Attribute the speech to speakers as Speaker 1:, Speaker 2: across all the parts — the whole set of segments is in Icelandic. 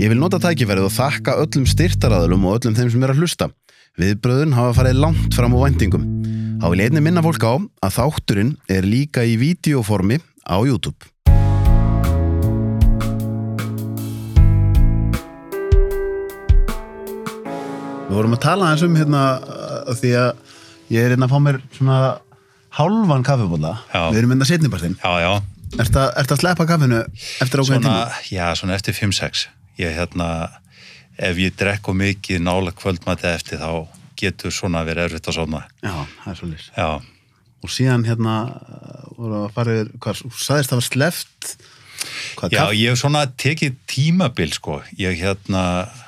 Speaker 1: Ég vil nota tækifærið og þakka öllum styrtaraðalum og öllum þeim sem er að hlusta. Viðbröðun hafa farið langt fram á vendingum. Há vil einni minna fólk á að þátturinn er líka í videoformi á YouTube. Við vorum að tala eins um hérna því að ég er hérna að fá mér svona hálfan kaffibóla.
Speaker 2: Já.
Speaker 1: Við erum hérna setnibartinn.
Speaker 2: Já, já,
Speaker 1: Ertu að, ertu að sleppa kaffinu eftir ákveðin tíma?
Speaker 2: já, svona eftir 5-6 ég hérna, ef ég drekku mikið nála kvöldmati eftir þá getur svona verið erfitt að sofna
Speaker 1: Já, það er svolítið.
Speaker 2: já,
Speaker 1: Og síðan hérna voru að fara yfir, hvað, þú sagðist það var sleft hvað,
Speaker 2: já, ég hef svona tekið tímabil sko, ég hérna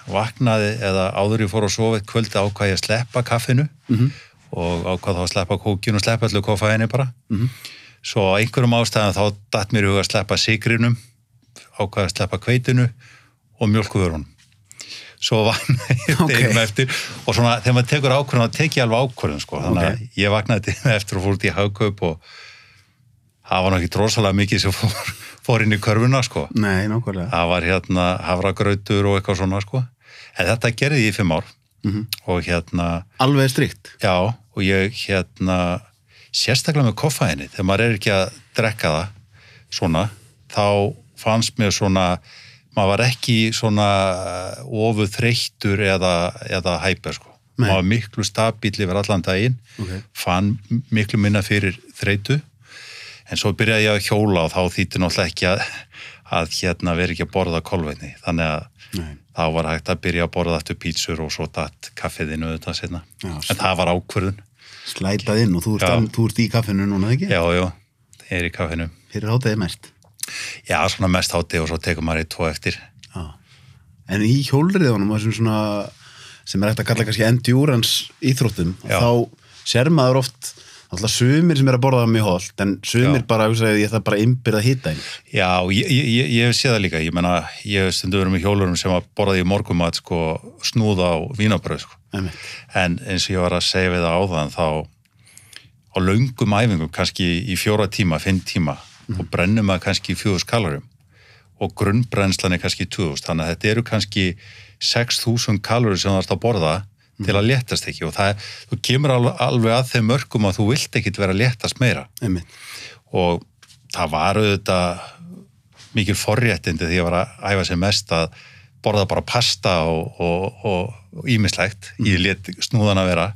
Speaker 2: vaknaði eða áður ég fór að sofa kvöldi ákvað ég að sleppa kaffinu
Speaker 1: Mhm.
Speaker 2: og ákvað þá að sleppa kókinu og sleppa allir koffæðinni bara
Speaker 1: Mhm.
Speaker 2: svo á einhverjum ástæðan þá datt mér huga að sleppa sigrinum ákvað að sleppa kveitinu og mjölkuvörunum svo vaknaði ég
Speaker 1: Ok.
Speaker 2: deginum eftir og svona þegar maður tekur ákvörðun þá tek ég alveg ákvörðun sko þannig að ég vaknaði deginum eftir og fór út í hagkaup og það var náttúrulega drosalega mikið sem fór, fór inn í körfuna sko
Speaker 1: Nei, nákvæmlega.
Speaker 2: það var hérna havragrautur og eitthvað svona sko en þetta gerði ég í fimm ár
Speaker 1: Mhm.
Speaker 2: og hérna
Speaker 1: Alveg strikt.
Speaker 2: já og ég hérna sérstaklega með koffæðinni þegar maður er ekki að drekka það svona þá fannst mér svona maður var ekki svona ofu þreyttur eða, eða hæper sko
Speaker 1: Nei.
Speaker 2: maður var miklu stabíl yfir allan daginn
Speaker 1: Ok.
Speaker 2: fann miklu minna fyrir þreytu en svo byrjaði ég að hjóla og þá þýtti náttúrulega ekki að, að hérna veri ekki að borða kolvetni þannig að
Speaker 1: Nei.
Speaker 2: þá var hægt að byrja að borða aftur pítsur og svo datt kaffiðinu auðvitað setna
Speaker 1: Já,
Speaker 2: en það var ákvörðun
Speaker 1: Slætað inn og þú ert, an, þú ert í kaffinu núna, ekki?
Speaker 2: já, já, ég er í kaffinu
Speaker 1: Fyrir hátæði mest.
Speaker 2: Já, svona mest hátti og svo tekur maður í tvo eftir
Speaker 1: Já. En í hjólriðunum, svona, sem er eftir að kalla kannski endurance íþróttum, þá sér maður oft Alltaf sumir sem er að borða það mjög holt, en sumir
Speaker 2: Já.
Speaker 1: bara, ég, ég þarf bara að innbyrða hýta einn.
Speaker 2: já, ég, ég, ég, ég hef séð það líka ég menna, ég hef stundu verið með hjólurum sem að borðaði í morgumat sko snúða á vínabröð sko en eins og ég var að segja við það áðan þá á löngum æfingum kannski í fjóra tíma, fimm tíma og brennum maður kannski í fjóðus kalorum og grunnbrennslan er kannski 2000 þannig að þetta eru kannski 6000 kalori sem það ert að borða til að léttast ekki. Og það, þú kemur al- alveg að þeim mörgum að þú vilt ekkit vera að léttast meira.
Speaker 1: Einmitt.
Speaker 2: og það var auðvitað mikil forréttindi því að ég var að æfa sem mest að borða bara pasta og, og, og ímislegt, ég let snúðan að vera.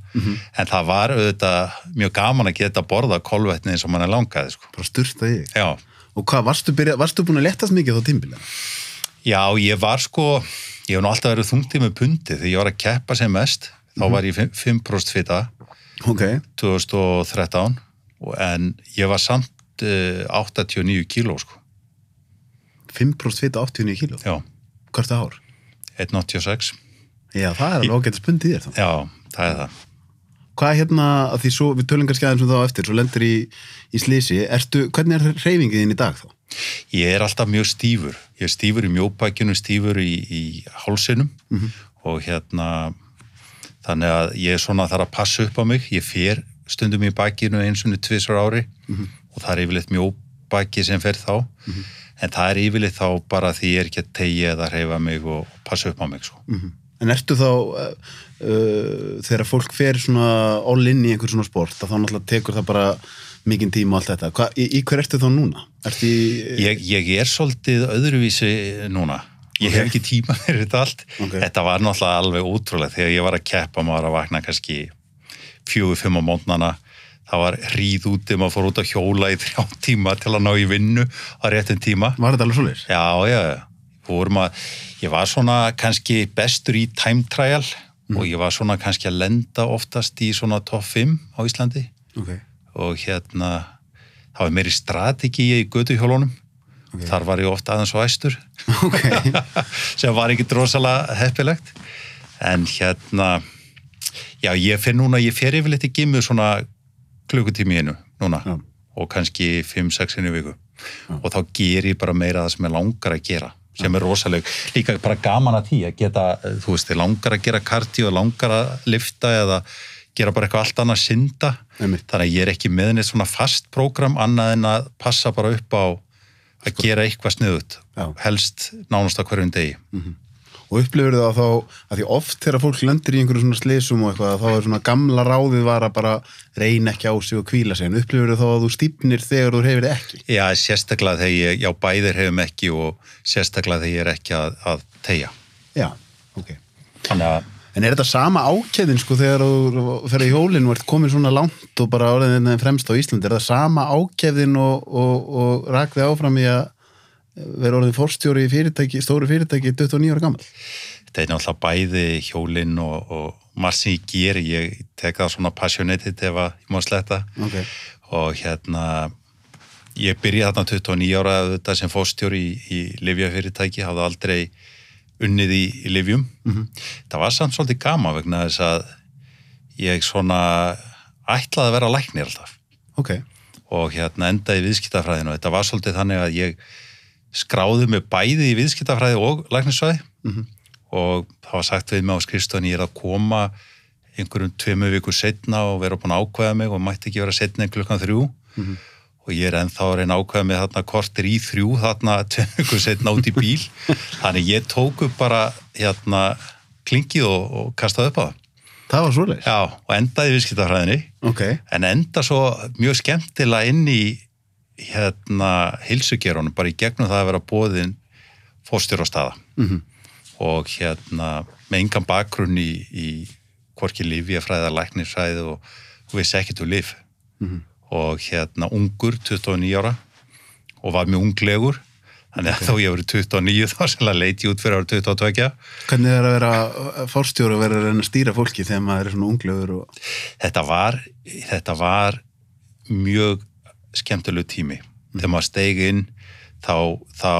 Speaker 2: En það var auðvitað mjög gaman að geta borða kolvetni eins og mann er langaði sko.
Speaker 1: Bara styrta í.
Speaker 2: já,
Speaker 1: Og hvað, varstu, byrja, varstu búin að letast mikið á tímbilið?
Speaker 2: já, ég var sko ég hef nú alltaf verið þungtið með pundi því ég var að keppa sem mest þá var ég 5% fita.
Speaker 1: Ok,
Speaker 2: 2013 og- en ég var samt uh, 89 kíló sko.
Speaker 1: 5% fita 89 kíló.
Speaker 2: já,
Speaker 1: Hvort það ár?
Speaker 2: 186
Speaker 1: Já, það er alveg ágætt spundið þér þá.
Speaker 2: já, það er það
Speaker 1: Hvað er hérna, því svo, við tölum kannski aðeins um það á eftir, svo lendur í, í slísi, ertu, hvernig er reyfingið þín í dag þá?
Speaker 2: Ég er alltaf mjög stífur. Ég er stífur í mjóbækjunu, stífur í, í hálsinum og hérna þannig að ég er svona þarf að passa upp á mig. Ég fer stundum í bækinu eins og tvisar ári og það er yfirleitt mjóbæki sem fer þá. En það er yfirleitt þá bara því ég er ekki að tegja eða reyfa mig og passa upp á mig. Sko.
Speaker 1: En ertu þá, uh, þegar fólk fer svona all in í einhver svona sport, að þá náttúrulega tekur það bara mikinn tíma og allt þetta. Hva, í, í hver ertu þá núna? Ertu í...
Speaker 2: Ég, ég er svolítið öðruvísi núna. Ég hef
Speaker 1: Ok.
Speaker 2: ekki tíma fyrir þetta allt.
Speaker 1: Ok.
Speaker 2: Þetta var náttúrulega alveg ótrúlega þegar ég var að keppa maður að vakna kannski fjögur, fimm á mótnana. Það var hríð úti, maður fór út að hjóla í þrjá tíma til að ná í vinnu á réttum tíma.
Speaker 1: Var þetta alveg svoleiðis?
Speaker 2: Já, já, að, ég var svona kannski bestur í time trial og ég var svona kannski að lenda oftast í svona top 5 á Íslandi
Speaker 1: Ok.
Speaker 2: og hérna það var meiri strategi í göduhjólunum
Speaker 1: Ok.
Speaker 2: þar var ég oft aðeins og æstur
Speaker 1: Ok.
Speaker 2: sem var ekki drosalega heppilegt en hérna já ég fer núna, ég fer yfirleitt í gimmu svona klukkutími einu núna
Speaker 1: Já.
Speaker 2: og kannski 5-6 inn í viku. Og þá ger ég bara meira það sem ég langar að gera sem er rosaleg, líka bara gaman að því að geta, þú veist, ég langar að gera karti og langar að lifta eða gera bara eitthvað allt annað synda.
Speaker 1: Einmitt.
Speaker 2: þannig að ég er ekki með neitt svona fast prógram annað en að passa bara upp á að gera eitthvað sniðut
Speaker 1: Já.
Speaker 2: helst nánast á hverjum degi
Speaker 1: Og upplifur það þá, að því oft þegar fólk lendir í einhverjum svona slísum og eitthvað, þá er svona gamla ráðið var að bara reyna ekki á sig og kvíla sig, en upplifur þá að þú stýpnir þegar þú hefur ekki?
Speaker 2: Já, sérstaklega þegar ég, já, bæðir hefum ekki og sérstaklega þegar ég er ekki að, að tegja.
Speaker 1: Já, ok.
Speaker 2: Þannig
Speaker 1: En er þetta sama ákæðin sko þegar þú í hjólinn og ert komin svona langt og bara orðin fremst á Íslandi, er það sama ákæðin og, og, og rakði áfram í að vera orðin forstjóri í fyrirtæki, stóru fyrirtæki 29 ára gammal?
Speaker 2: þetta er náttúrulega bæði hjólinn og, og margt sem ég ger, ég tek það svona passionated ef ég má sletta
Speaker 1: Ok.
Speaker 2: og hérna, ég byrjaði þarna 29 ára þetta sem fórstjóri í, í livjafyrirtæki, hafði aldrei unnið í, í livjum. Það var samt svolítið gama vegna þess að ég svona ætlaði að vera læknir alltaf.
Speaker 1: Ok.
Speaker 2: og hérna endaði viðskiptafræðinu og þetta var svolítið þannig að ég skráði mig bæði í viðskiptafræði og læknisfræði. Og það var sagt við mig á skrifstofan ég er að koma einhverjum tveimu viku setna og vera búin að ákveða mig og mætti ekki vera setna en klukkan þrjú. Og ég er ennþá að reyna að ákveða mig þarna kortir í þrjú þarna tveimu viku setna út í bíl. Þannig ég tók upp bara hérna klingið og, og kastaði upp á það.
Speaker 1: Það var svoleiðis?
Speaker 2: Já, og endaði viðskiptafræðinni.
Speaker 1: Ok.
Speaker 2: en enda svo mjög skemmtilega inn í hérna hilsugerunum, bara í gegnum það að vera bóðin fórstjór á staða.
Speaker 1: Mhm.
Speaker 2: og hérna með engan bakgrunn í, í hvorki lifi að fræða læknisfræði og, og vissi ekkert um lif
Speaker 1: Mhm.
Speaker 2: og hérna ungur 29 ára og var mjög unglegur. Þannig að þó ég verið 29 þá sem leiti ég út fyrir árið 22
Speaker 1: Hvernig er að vera forstjóri og vera að að stýra fólki þegar maður er svona unglegur og...
Speaker 2: þetta var, þetta var mjög skemmtilegu tími. Þegar maður steig inn þá, þá,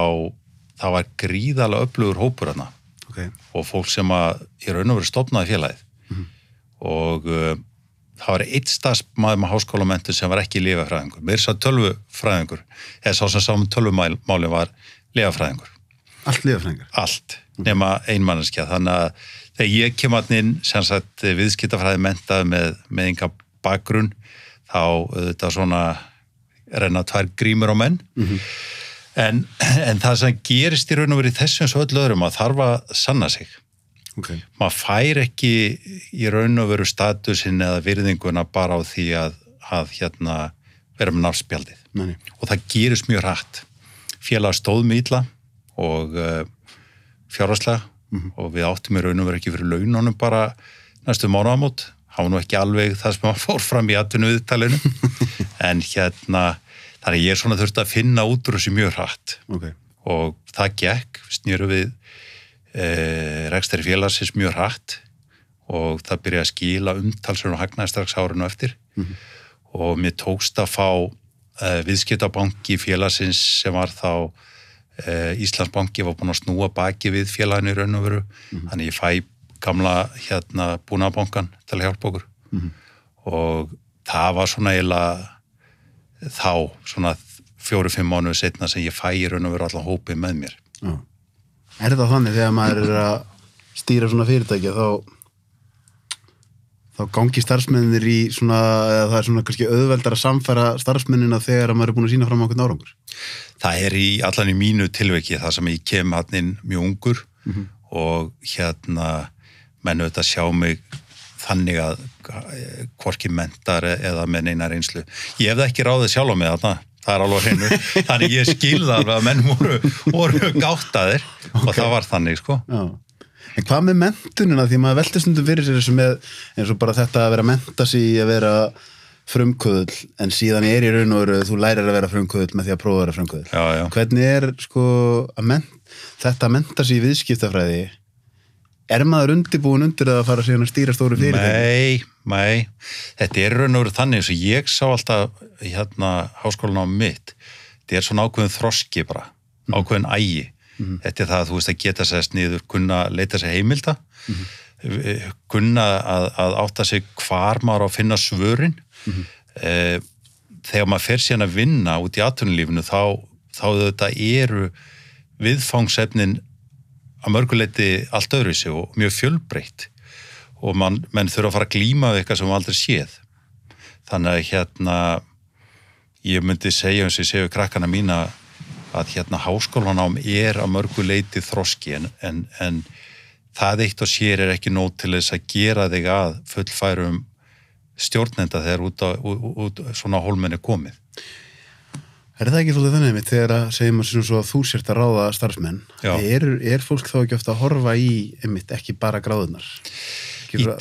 Speaker 2: þá var gríðalega öflugur hópur hana
Speaker 1: Ok.
Speaker 2: og fólk sem að í raun og veru stopnaði félagið og uh, það var eitt stafsmaður með háskólamentu sem var ekki lifafræðingur. Mér sá tölvufræðingur eða sá sem sá með tölvumálin var lifafræðingur
Speaker 1: Allt liðafræðingar.
Speaker 2: allt nema einmanneskja þannig að þegar ég kem að inn sem sagt viðskiptafræði mentað með, með einhver bakgrunn þá þetta svona renna tvær grímur á menn. En, en það sem gerist í raun og verið þessum svo öll öðrum að þarf að sanna sig.
Speaker 1: Ok.
Speaker 2: maður fær ekki í raun og veru statusin eða virðinguna bara á því að, að hérna vera með náttspjaldið og það gerist mjög rætt félag stóð illa og uh, fjárhagslega. Og við áttum í raun og veru ekki fyrir laununum bara næstu mánuðamót það var nú ekki alveg það sem maður fór fram í atvinnu viðtalinu en hérna þannig ég er svona þurft að finna út úr þessu mjög rætt
Speaker 1: Ok.
Speaker 2: og það gekk, snýru við e, rekstari félagsins mjög hratt og það byrjaði að skila umtalsur og hagnaði strax árinu eftir
Speaker 1: Mhm.
Speaker 2: og mér tókst að fá uh, viðskiptabanki félagsins sem var þá uh, Íslandsbanki var búin að snúa baki við félaginu í raun og veru þannig ég fæ gamla hérna búnabankan til að hjálpa okkur
Speaker 1: Mhm.
Speaker 2: og það var svona eiginlega þá svona fjóru-fimm mánuðu setna sem ég fæ í raun og veru allan hópið með mér
Speaker 1: Já. Er þetta þannig þegar maður er að stýra svona fyrirtækja þá þá gangi starfsmennir í svona, eða það er svona kannski auðveldar að samfæra starfsmennina þegar að maður er búin að sína fram á okkur árangur?
Speaker 2: það er í allan í mínu tilveiki það sem ég kem hann inn mjög ungur og hérna menn auðvitað sjá mig þannig að hvorki mentar eða með neina reynslu. Ég hef það ekki ráðið sjálf á mig þarna. Það er alveg hreinu, þannig ég skilða alveg að menn voru, voru gáttaðir og það var þannig sko.
Speaker 1: Já. En hvað með mentunina því maður veltir stundum fyrir sér með eins og bara þetta að vera að menta sig í að vera frumkvöðul en síðan er í raun og veru þú lærir að vera frumkvöðul með því að prófa að vera
Speaker 2: já.
Speaker 1: Hvernig er sko að ment, þetta að menta sig í viðskiptafræði er maður undirbúin undir að fara síðan að stýra stóru fyrirtæki?
Speaker 2: Nei, nei, þetta er raun og veru þannig eins og ég sá alltaf hérna háskólan á mitt, þetta er svona ákveðin þroski bara, ákveðin ægi. Þetta er það að þú veist að geta sérst niður, kunna leita sér heimilda, mm kunna að, að átta sig hvar maður á að finna svörin. Eh, þegar maður fer síðan að vinna út í atvinnulífinu þá, þá þetta eru viðfangsefnin að mörguleiti allt öðru sig og mjög fjölbreytt. Og mann, menn þurfa að fara að glíma við eitthvað sem við aldrei séð. Þannig að hérna ég myndi segja eins og ég segja við krakkana mína að hérna háskólanám er að mörguleiti þroski en, en, en það eitt og sér er ekki nót til þess að gera þig að fullfærum stjórnenda þegar út, á, út, út svona hólmenni komið
Speaker 1: Er það ekki svolítið þannig mitt þegar að segjum að, svo að þú sért að ráða starfsmenn? Er, er fólk þá ekki ofta að horfa í einmitt, ekki bara gráðunar? Ekki
Speaker 2: Í- er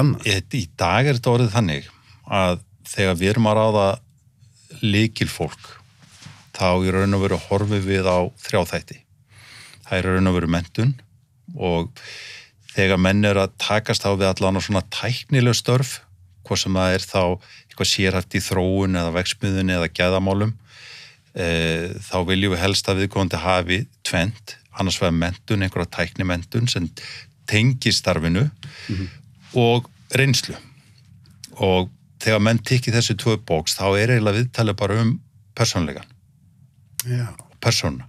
Speaker 1: um
Speaker 2: í, í dag er þetta orðið þannig að þegar við erum að ráða líkil fólk þá í raun og veru horfið við á þrjáþætti. Það er raun og veru mentun og þegar menn er að takast á við allan á svona tæknileg störf, hvað sem það er þá eitthvað sérhæft í þróun eða veksmiðun eða gæðamálum, e, þá viljum við helst að viðkomandi hafi tvent, annars vegar mentun, einhverja tæknimentun sem tengir starfinu og reynslu. Og þegar menn tikki þessu tvö bóks þá er eiginlega viðtalið bara um persónlegan,
Speaker 1: Já.
Speaker 2: persóna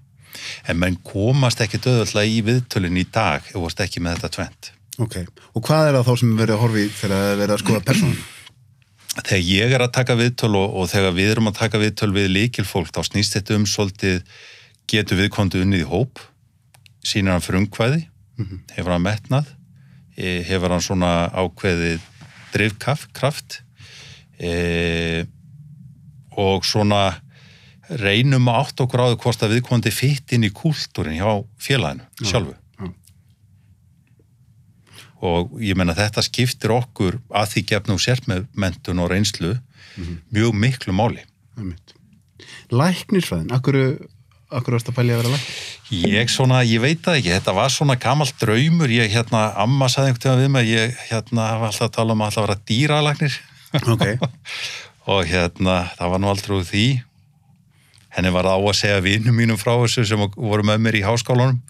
Speaker 2: en menn komast ekki döðvöldlega í viðtölin í dag ef þú varst ekki með þetta tvent
Speaker 1: Ok. Og hvað er það þá sem verið að horfa í þegar það er verið að skoða persónum?
Speaker 2: þegar ég er að taka viðtöl og, og þegar við erum að taka viðtöl við líkil fólk þá snýst þetta um svolítið getur viðkomandi unnið í hóp sýnir hann frumkvæði hefur hann metnað e, hefur hann svona ákveðið drifkraft e, og svona reynum átt á því hvort að viðkomandi fitt inn í kúltúrin hjá félaginu sjálfu
Speaker 1: já.
Speaker 2: Og ég menna þetta skiptir okkur að því gefnum mentun og reynslu mjög miklu máli.
Speaker 1: Læknisfræðin, akkur, akkur varst að pælja að vera læknir?
Speaker 2: ég svona, ég veit það ekki, þetta var svona gamalt draumur, ég hérna amma saði einhvern veginn við mig, ég hérna hafa alltaf að tala um að alltaf vera dýralagnir
Speaker 1: Ok.
Speaker 2: og hérna það var nú aldrei úr því henni var á að segja vinum mínum frá þessu sem voru með mér í háskólanum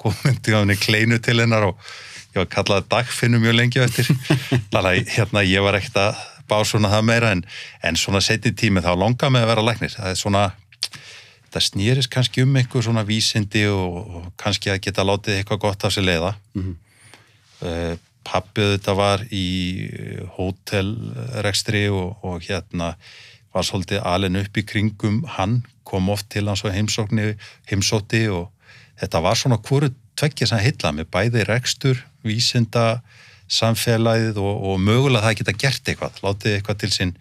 Speaker 2: komandi á henni kleinu til hennar og ég var kallað dagfinnu mjög lengi eftir. Þannig að hérna ég var ekkert að bá svona það meira en, en svona setið tími þá langaði mig að vera læknir. Það er svona það snýrist kannski um einhver svona vísindi og, og kannski að geta látið eitthvað gott af sér leiða. Mm
Speaker 1: Mhm.
Speaker 2: pappið þetta var í hótelrekstri og, og hérna var svolítið alin upp í kringum hann, kom oft til hans og heimsókni, heimsótti og þetta var svona hverju tveggja sem heilla með bæði rekstur, vísinda samfélagið og, og mögulega það geta gert eitthvað, látið eitthvað til sín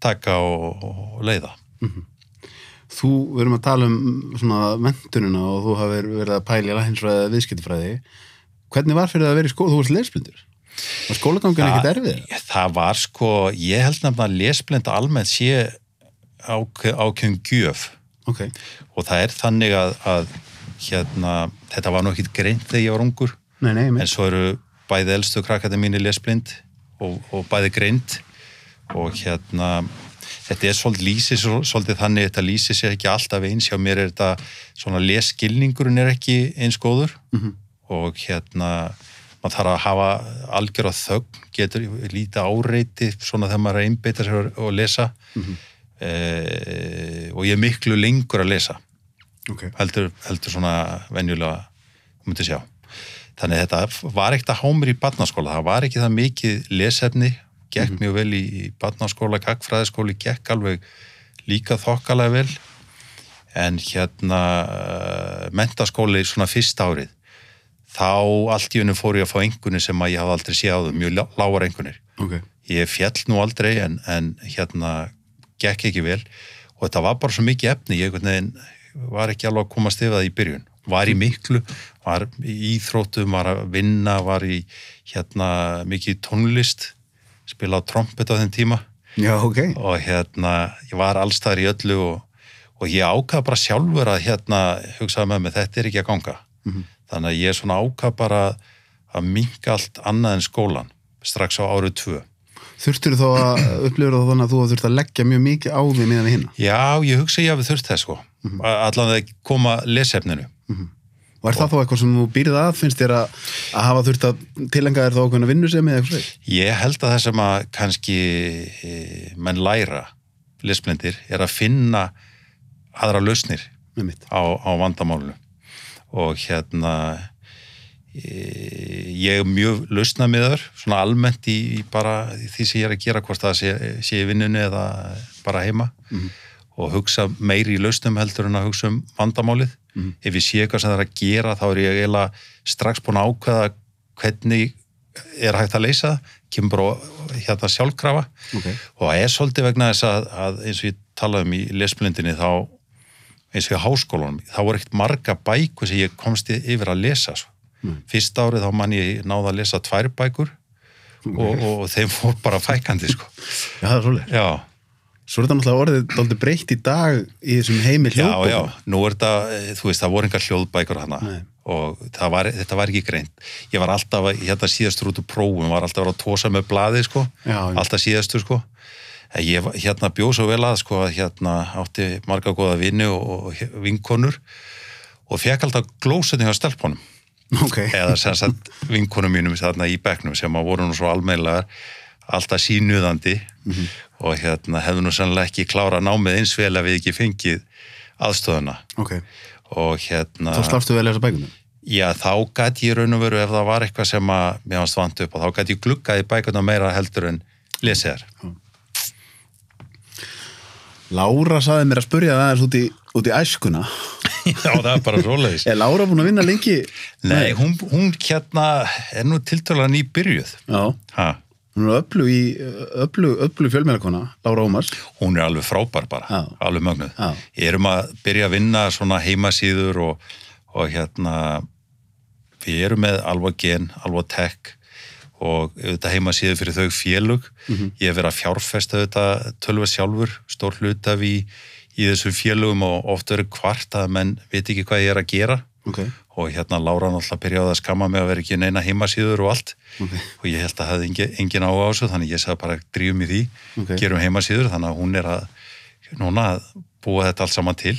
Speaker 2: taka og, og leiða.
Speaker 1: Þú, við erum að tala um svona mentunina og þú hafi verið að pælja læknisfræði eða viðskiptfræði. Hvernig var fyrir það að vera í skóla? Þú varst lesblindur. Var skólagangin ekkert erfið?
Speaker 2: Það, var sko, ég held nefnilega að lesblenda almennt sé ák, ákveðum gjöf
Speaker 1: Ok.
Speaker 2: og það er þannig að, að hérna, þetta var nú ekkit greint þegar ég var ungur
Speaker 1: Nei, nei,
Speaker 2: en svo eru bæði elstu krakkandi mín í lesblind og, og bæði grind. Og hérna þetta er svolítið lýsið svolítið þannig þetta lýsið sér ekki alltaf eins. Hjá mér er þetta svona leskilningurinn er ekki eins góður. Mm -hmm. og hérna maður þarf að hafa algjör á þögn getur lítið áreiti svona þegar maður er að einbeita sér og lesa. Mm -hmm. eh, og ég er miklu lengur að lesa. Okay. heldur, heldur svona venjulega um þetta sjá þannig þetta var ekkert að hámur í barnaskóla. Það var ekki það mikið lesefni gekk mm -hmm. mjög vel í, í barnaskóla, kakkfræðiskóli, gekk alveg líka þokkalega vel. En hérna uh, mentaskóli svona fyrst árið þá allt í unum fór ég að fá engunni sem að ég hafði aldrei séð á þau, mjög lágar engunir
Speaker 1: okay.
Speaker 2: ég fjall nú aldrei en, en hérna gekk ekki vel. Og þetta var bara svo mikið efni ég veginn, var ekki alveg að komast yfir það í byrjun var í miklu, var í íþrótum var að vinna, var í hérna mikið tónlist spila á trompet á þenn tíma
Speaker 1: Já, okay.
Speaker 2: og hérna ég var allstaðar í öllu og, og ég ákvað bara sjálfur að hérna hugsaði með mig þetta er ekki að ganga mm -hmm. þannig að ég er svona ákvað bara að minga allt annað en skólan strax á árið tvö
Speaker 1: Þurftur þú þá að upplifa þannig að þú þurft að leggja mjög mikið á því meðan við hinna?
Speaker 2: Já, ég hugsa ég að við þurft það sko mm -hmm. allan að koma lesefninu mm -hmm.
Speaker 1: Og er það þá eitthvað sem þú býrið að, finnst þér að, að hafa þurft að tilenga þér þá okkur að vinna sem eða eitthvað?
Speaker 2: Ég held að það sem að kannski e, menn læra, lesblindir, er að finna aðra lausnir á, á vandamálunu og hérna e, ég er mjög lausnað með þar, svona almennt í, í bara því sem ég er að gera, hvort það sé, sé í vinnunni eða bara heima mm -hmm. og hugsa meiri í lausnum heldur en að hugsa um vandamálið mm. ef ég sé eitthvað sem það er að gera þá er ég eiginlega strax búin að ákveða hvernig er hægt að leysa kemur bara hérna sjálfkrafa okay. og það er svolítið vegna þess að, að eins og ég talaði um í lesblindinni þá eins og í háskólanum þá voru ekkert marga bækur sem ég komst yfir að lesa mm. fyrst árið þá mann ég náða að lesa tvær bækur og, og, og þeim fór bara fækandi sko.
Speaker 1: Já, það er svolítið Svo er þetta náttúrulega orðið aldrei breytt í dag í þessum heimi hljóðbókum.
Speaker 2: Já, já, nú er þetta, eh, þú veist, það voru engar hljóðbækur hana Nei. og var, þetta var ekki greint. Ég var alltaf, hérna síðastur út úr prófum, var alltaf að vera að tósa með blaði, sko, já, alltaf síðastur, sko. Ég hérna bjóð svo vel að, sko, hérna átti marga goða vinni og, og vinkonur og fekk alltaf glósetning á stelpunum.
Speaker 1: Ok.
Speaker 2: Eða sem sagt vinkonum mínum þarna í begnum sem að voru nú svo almeinlegar alltaf sínuðandi mm -hmm. Og hérna hefðu nú sannlega ekki klára námið eins vel að við ekki fengið aðstöðuna
Speaker 1: okay.
Speaker 2: og hérna
Speaker 1: Þá slafstu vel þessa bækunum?
Speaker 2: Já, þá gæti ég raun og veru ef það var eitthvað sem að mér hans vant upp og þá gæti ég glukkaði bækuna meira heldur en lesiðar
Speaker 1: Lára saði mér að spurja það út í, út í æskuna
Speaker 2: Já, það er bara rólegis
Speaker 1: Er Lára búin að vinna lengi?
Speaker 2: Nei, hún, hún hérna er nú tiltölan í byrjuð
Speaker 1: Já ha. Hún er öllu í, öllu, öllu fjölmjölakona, Lára Ómars.
Speaker 2: Hún er alveg frábær bara,
Speaker 1: Já.
Speaker 2: alveg mögnuð.
Speaker 1: Já.
Speaker 2: Ég erum að byrja að vinna svona heimasýður og, og hérna, við erum með alveg gen, alveg tech og auðvitað heimasýður fyrir þau félug. Mm -hmm. Ég hef verið að fjárfesta auðvitað tölva sjálfur, stór hlutaf í, í þessu félugum og oft verið hvart að menn veit ekki hvað ég er að gera.
Speaker 1: Okay
Speaker 2: og hérna Lára náttúrulega byrjaði að skamma mig að vera ekki neina heimasýður og allt.
Speaker 1: Okay.
Speaker 2: og ég held að það hefði engin, engin á ásug þannig ég sagði bara drýjum í því
Speaker 1: okay.
Speaker 2: gerum heimasýður þannig að hún er að núna að búa þetta allt saman til.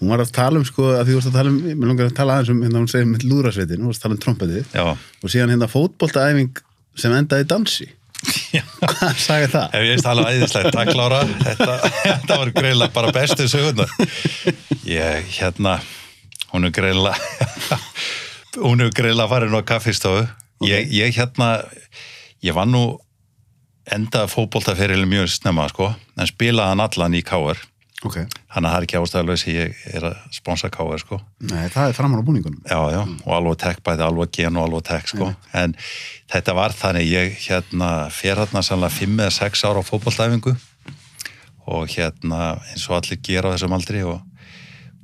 Speaker 1: Hún var að tala um sko að því þú varst að tala um, mér langar að tala aðeins um hérna hún segir með lúðrasveitin, hún varst að tala um trompetið. Og síðan hérna fótboltaæfing sem endaði dansi. Hvað sagði það?
Speaker 2: Ef ég tala æðislegt, takk Lára. Þetta, þetta var greiðilega bara bestu sögurnar. Ég hérna hún er greiðilega hún er greiðilega farin á kaffistofu okay. ég, ég hérna ég var nú enda fókbóltaferili mjög snemma sko en spilaði hann allan í K.R.
Speaker 1: Okay.
Speaker 2: Þannig að það er ekki ástæðalög sem ég er að sponsa K.R. sko.
Speaker 1: Nei, það er framann á búningunum.
Speaker 2: Já, já, mm. og alveg tech bæði, alveg gen og alveg tech sko.
Speaker 1: Nei.
Speaker 2: En þetta var þannig, ég hérna fer hérna sannlega 5 eða 6 ára á fókbóltæfingu og hérna eins og allir gera á þessum aldri og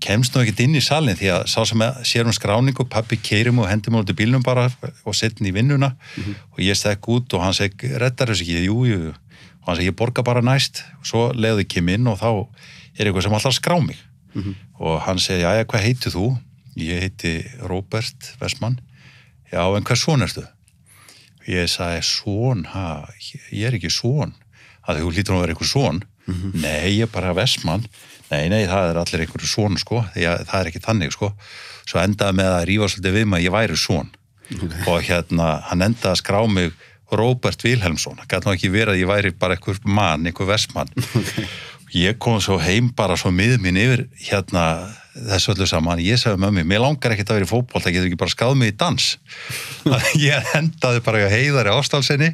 Speaker 2: kemst nú ekkert inn í salin því að sá sem sér um skráningu, pappi keirum og hendur mér út í bílnum bara og setjum í vinnuna
Speaker 1: mm -hmm.
Speaker 2: og ég stekk út og hann seg, reddar þessu ekki, jú, jú og hann seg, ég borga bara næst og svo leiði ég kem inn og þá er eitthvað sem alltaf skrá mig
Speaker 1: mm -hmm.
Speaker 2: og hann segi, já, hvað heitir þú? Ég heiti Robert Westman Já, en hvað svon erstu? Ég sagði, svon, ha, ég er ekki svon. Það þú lítur að vera einhver svon. Nei, ég er bara Vestmann. Nei, nei, það er allir einhverju svon, sko. Því að það er ekki þannig, sko. Svo endaði með að rífa svolítið við mig að ég væri svon. Og hérna, hann endaði að skrá mig Róbert Vilhelmsson. Það gæti nú ekki verið að ég væri bara einhver mann, einhver Vestmann. Ég kom svo heim bara svo mið minn yfir hérna þessu öllu saman. Ég sagði mömmi, mér langar ekkert að vera í fótboll, það getur ekki bara skáð mig í dans. ég endaði bara í heiðari ástálsenni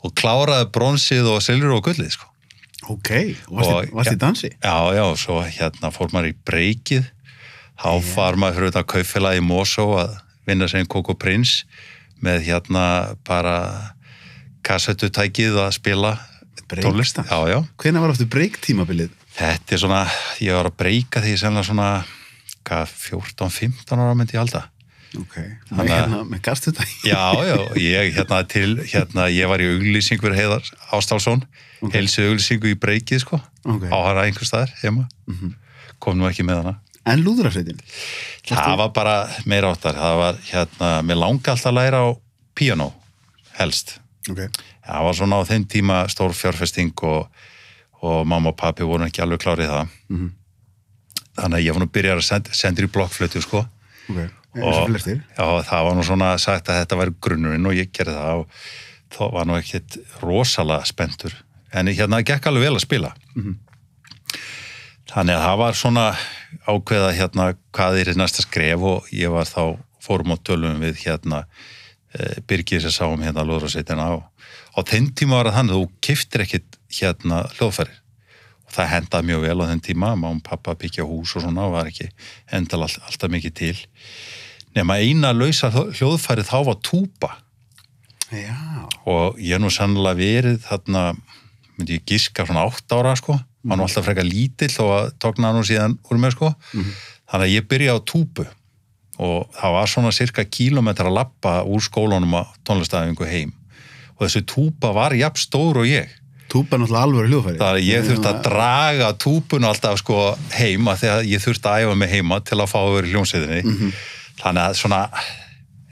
Speaker 2: og kláraði bronsið og silfur og gullið, sko.
Speaker 1: Ok,
Speaker 2: Og-
Speaker 1: varst þið dansi?
Speaker 2: Já, já, og svo hérna fór maður í breykið þá far maður þetta kaupfélagi í Mosó að vinna sem Koko Prins með hérna bara kassettutækið að spila tónlist. Já, já.
Speaker 1: Hvenær var aftur breyk tímabilið?
Speaker 2: Þetta er svona, ég var að breyka því sennilega svona, hvað, 14-15 ára myndi ég halda.
Speaker 1: Ok,
Speaker 2: Þannig
Speaker 1: hérna, með gastu þetta?
Speaker 2: Já, já, ég hérna til, hérna, ég var í auglýsingur heiðar Ástálsson,
Speaker 1: Ok.
Speaker 2: heilsu auglýsingu í breykið, sko,
Speaker 1: Ok.
Speaker 2: á hana einhver staðar heima, kom nú ekki með hana.
Speaker 1: En lúðrasveitin?
Speaker 2: Það var bara meira áttar, það var hérna, mér langi alltaf að læra á piano, helst.
Speaker 1: Ok.
Speaker 2: Það var svona á þeim tíma stór fjárfesting og, og mamma og pappi voru ekki alveg klárið það.
Speaker 1: Mhm.
Speaker 2: Þannig að ég var nú að byrja að send, sendur í blokkflötu, sko.
Speaker 1: Eins og
Speaker 2: já, það var nú svona sagt að þetta væri grunnurinn og ég gerði það og þá var nú ekkert rosalega spenntur. En hérna gekk alveg vel að spila. Þannig að það var svona ákveða hérna hvað er næsta skref og ég var þá fórum á tölum við hérna e, Birgir sem sáum hérna lóðrásveitina á. Á þeim tíma var það þannig að þú kiftir ekkit hérna hljóðfærir og það hendaði mjög vel á þeim tíma, máum pappa að byggja hús og svona og var ekki endal all, alltaf mikið til. Nefna eina lausa hljóðfæri þá var túpa
Speaker 1: Já.
Speaker 2: og ég er nú sannlega verið þarna, myndi ég giska svona 8 ára sko, var nú alltaf frekar lítill og að tókna nú síðan úr mér sko. Þannig að ég byrjaði á túpu og það var svona cirka kílometra að lappa úr skólanum á tónlistæfingu heim. Og þessu túpa var jafn stór og ég.
Speaker 1: Túpa er náttúrulega alvöru hljóðfæri.
Speaker 2: það er ég þurfti að draga túpun alltaf sko heima þegar ég þurfti að æfa mig heima til að fá að vera hljómsveitinni þannig að svona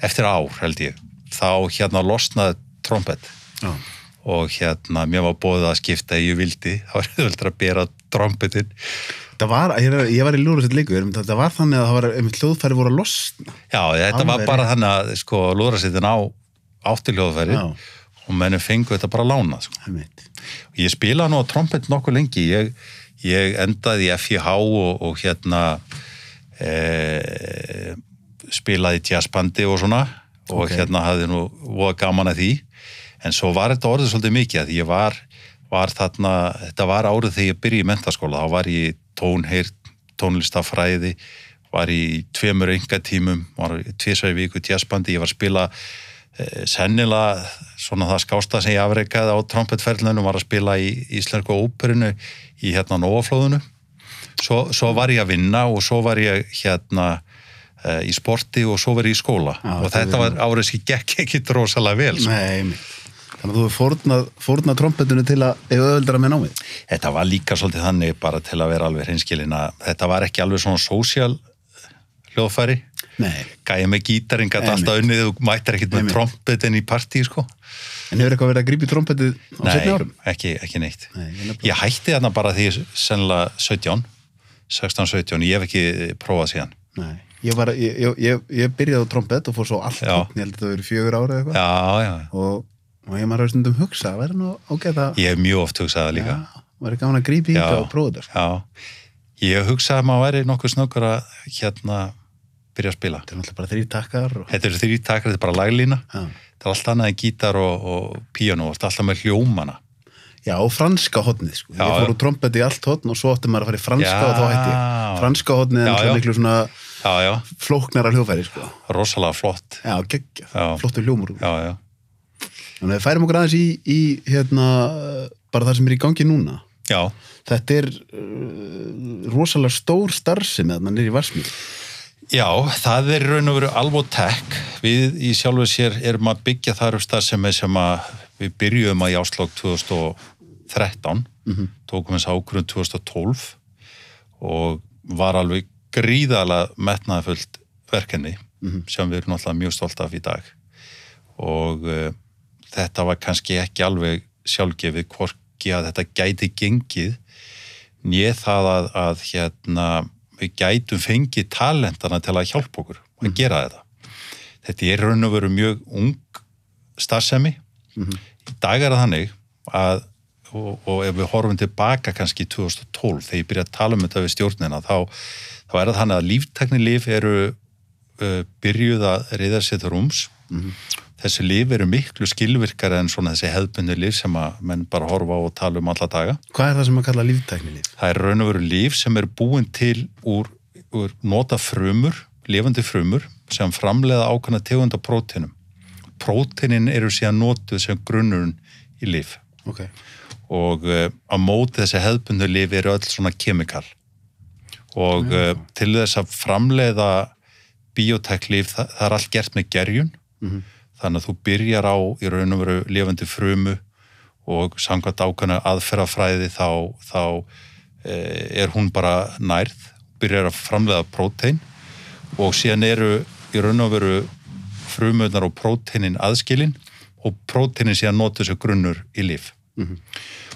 Speaker 2: eftir ár held ég þá hérna losnaði trompet
Speaker 1: Já.
Speaker 2: og hérna mér var bóðið að skipta ég vildi, þá var þetta að bera trompetin
Speaker 1: Það var, ég, ég var í lúðrasveit líka, þetta var þannig að það var, einmitt hljóðfæri voru að losna.
Speaker 2: já, þetta var
Speaker 1: Alveg
Speaker 2: bara þannig að sko lúðrasitin á áttiljóðfæri
Speaker 1: Já.
Speaker 2: og mennum fengu þetta bara lána sko. Ég spilaði nú á trompet nokkuð lengi ég, ég endaði í FIH og, og hérna e, spilaði jazzbandi og svona og
Speaker 1: Ok.
Speaker 2: hérna hafði nú voða gaman að því. En svo var þetta orðið svolítið mikið að ég var, var þarna þetta var árið þegar ég byrja í mentaskóla þá var ég tónheyrt, tónlistafræði var í tveimur engatímum, var í tvisvæði viku jazzbandi, ég var að spila eh, sennilega svona það skásta sem ég afreikaði á trompetferðlunum var að spila í Íslensku óperinu í hérna Nóaflóðunu svo, svo var ég að vinna og svo var ég hérna í sporti og svo ég í skóla
Speaker 1: Já,
Speaker 2: og
Speaker 1: þetta
Speaker 2: var árið sem gekk ekki rosalega vel sko.
Speaker 1: Nei. Þannig að þú fórnað, fórnað trompetunni til að eiga öðuldra með námið.
Speaker 2: þetta var líka svolítið þannig bara til að vera alveg hreinskilin að þetta var ekki alveg svona sósíal hljóðfæri
Speaker 1: Nei.
Speaker 2: gæja með gítarinn gæti alltaf unnið þú mættir ekkit með
Speaker 1: Einmitt.
Speaker 2: trompetin í partí sko
Speaker 1: En hefur eitthvað verið að grípa í trompetið á setni árum?
Speaker 2: ekki, ekki neitt
Speaker 1: Nei, ég
Speaker 2: ég hætti þarna bara því sennilega 17 16-17, ég hef ekki prófað síðan
Speaker 1: Nei. Ég, var, ég, ég, ég, byrjaði á trompet og fór svo allt ég held að það verið fjögur ára eða eitthvað.
Speaker 2: já, já,
Speaker 1: Og, og ég maður stundum hugsa, það nú að,
Speaker 2: ég hef mjög oft hugsað það líka
Speaker 1: já, verður gaman að
Speaker 2: Já.
Speaker 1: þetta og prófa þetta. sko.
Speaker 2: já, ég hugsaði að maður væri nokkuð snöggur að hérna byrja að spila
Speaker 1: Þetta er náttúrulega bara þrý takkar og,
Speaker 2: þetta eru þrý takar, þetta er bara laglína
Speaker 1: já.
Speaker 2: þetta er allt annað en gítar og, og píano, þetta er alltaf með hljómana
Speaker 1: Já, og franska hotnið, sko.
Speaker 2: Já,
Speaker 1: ég fór úr trompet í allt hotn og svo átti maður að fara í franska
Speaker 2: Já.
Speaker 1: og þá hætti ég. Franska hotnið er
Speaker 2: Já,
Speaker 1: náttúrulega
Speaker 2: já.
Speaker 1: miklu svona flóknara hljófæri, sko.
Speaker 2: rosalega flott
Speaker 1: Já, geggjað,
Speaker 2: Já.
Speaker 1: flottu hljómur.
Speaker 2: já, já,
Speaker 1: Þannig að við færum okkur aðeins í, í hérna, bara það sem er í gangi núna.
Speaker 2: já
Speaker 1: Þetta er uh, rosalega stór starfsemi að mann er í Varsmíð.
Speaker 2: Já, það er raun og veru Alvotech. Við í sjálfu sér erum að byggja þar upp starfsemi sem að við byrjuðum að í áslokk 2013, tókum þess ákvörðum 2012 og var alveg gríðalega metnaðafullt verkefni sem við erum náttúrulega mjög stolt af í dag og uh, þetta var kannski ekki alveg sjálfgefið hvorki að þetta gæti gengið nýð það að, að hérna, við gætum fengið talentana til að hjálpa okkur að
Speaker 1: Mhm.
Speaker 2: gera þetta. Þetta er raun og veru mjög ung starfsemi.
Speaker 1: Mhm.
Speaker 2: Í dag er það þannig að og, og ef við horfum tilbaka kannski í 2012 þegar ég byrja að tala um þetta við stjórnina þá, þá er það þannig að líftekni líf eru uh, byrjuð að reyða sér til rúms? Þessi líf eru miklu skilvirkari en svona þessi hefðbundu líf sem að menn bara horfa á og tala um alla daga.
Speaker 1: Hvað er það sem að kalla líftæknilíf?
Speaker 2: það er raun og veru líf sem er búin til úr, úr nota frumur lifandi frumur sem framleiða ákvæmna tegunda próteinum próteinin eru síðan notuð sem grunnurinn í líf
Speaker 1: Ok.
Speaker 2: og uh, á móti þessi hefðbundu líf eru öll svona kemikal og uh, til þess að framleiða bioteklíf, það, það er allt gert með gerjun.
Speaker 1: Mhm.
Speaker 2: þannig að þú byrjar á í raun og veru lifandi frumu og samkvæmt ákvæmna aðferðafræði þá, þá uh, er hún bara nærð byrjar að framleiða prótein. Og síðan eru í raun og veru frumunar og próteinin aðskilin og próteinin síðan notur sér grunnur í líf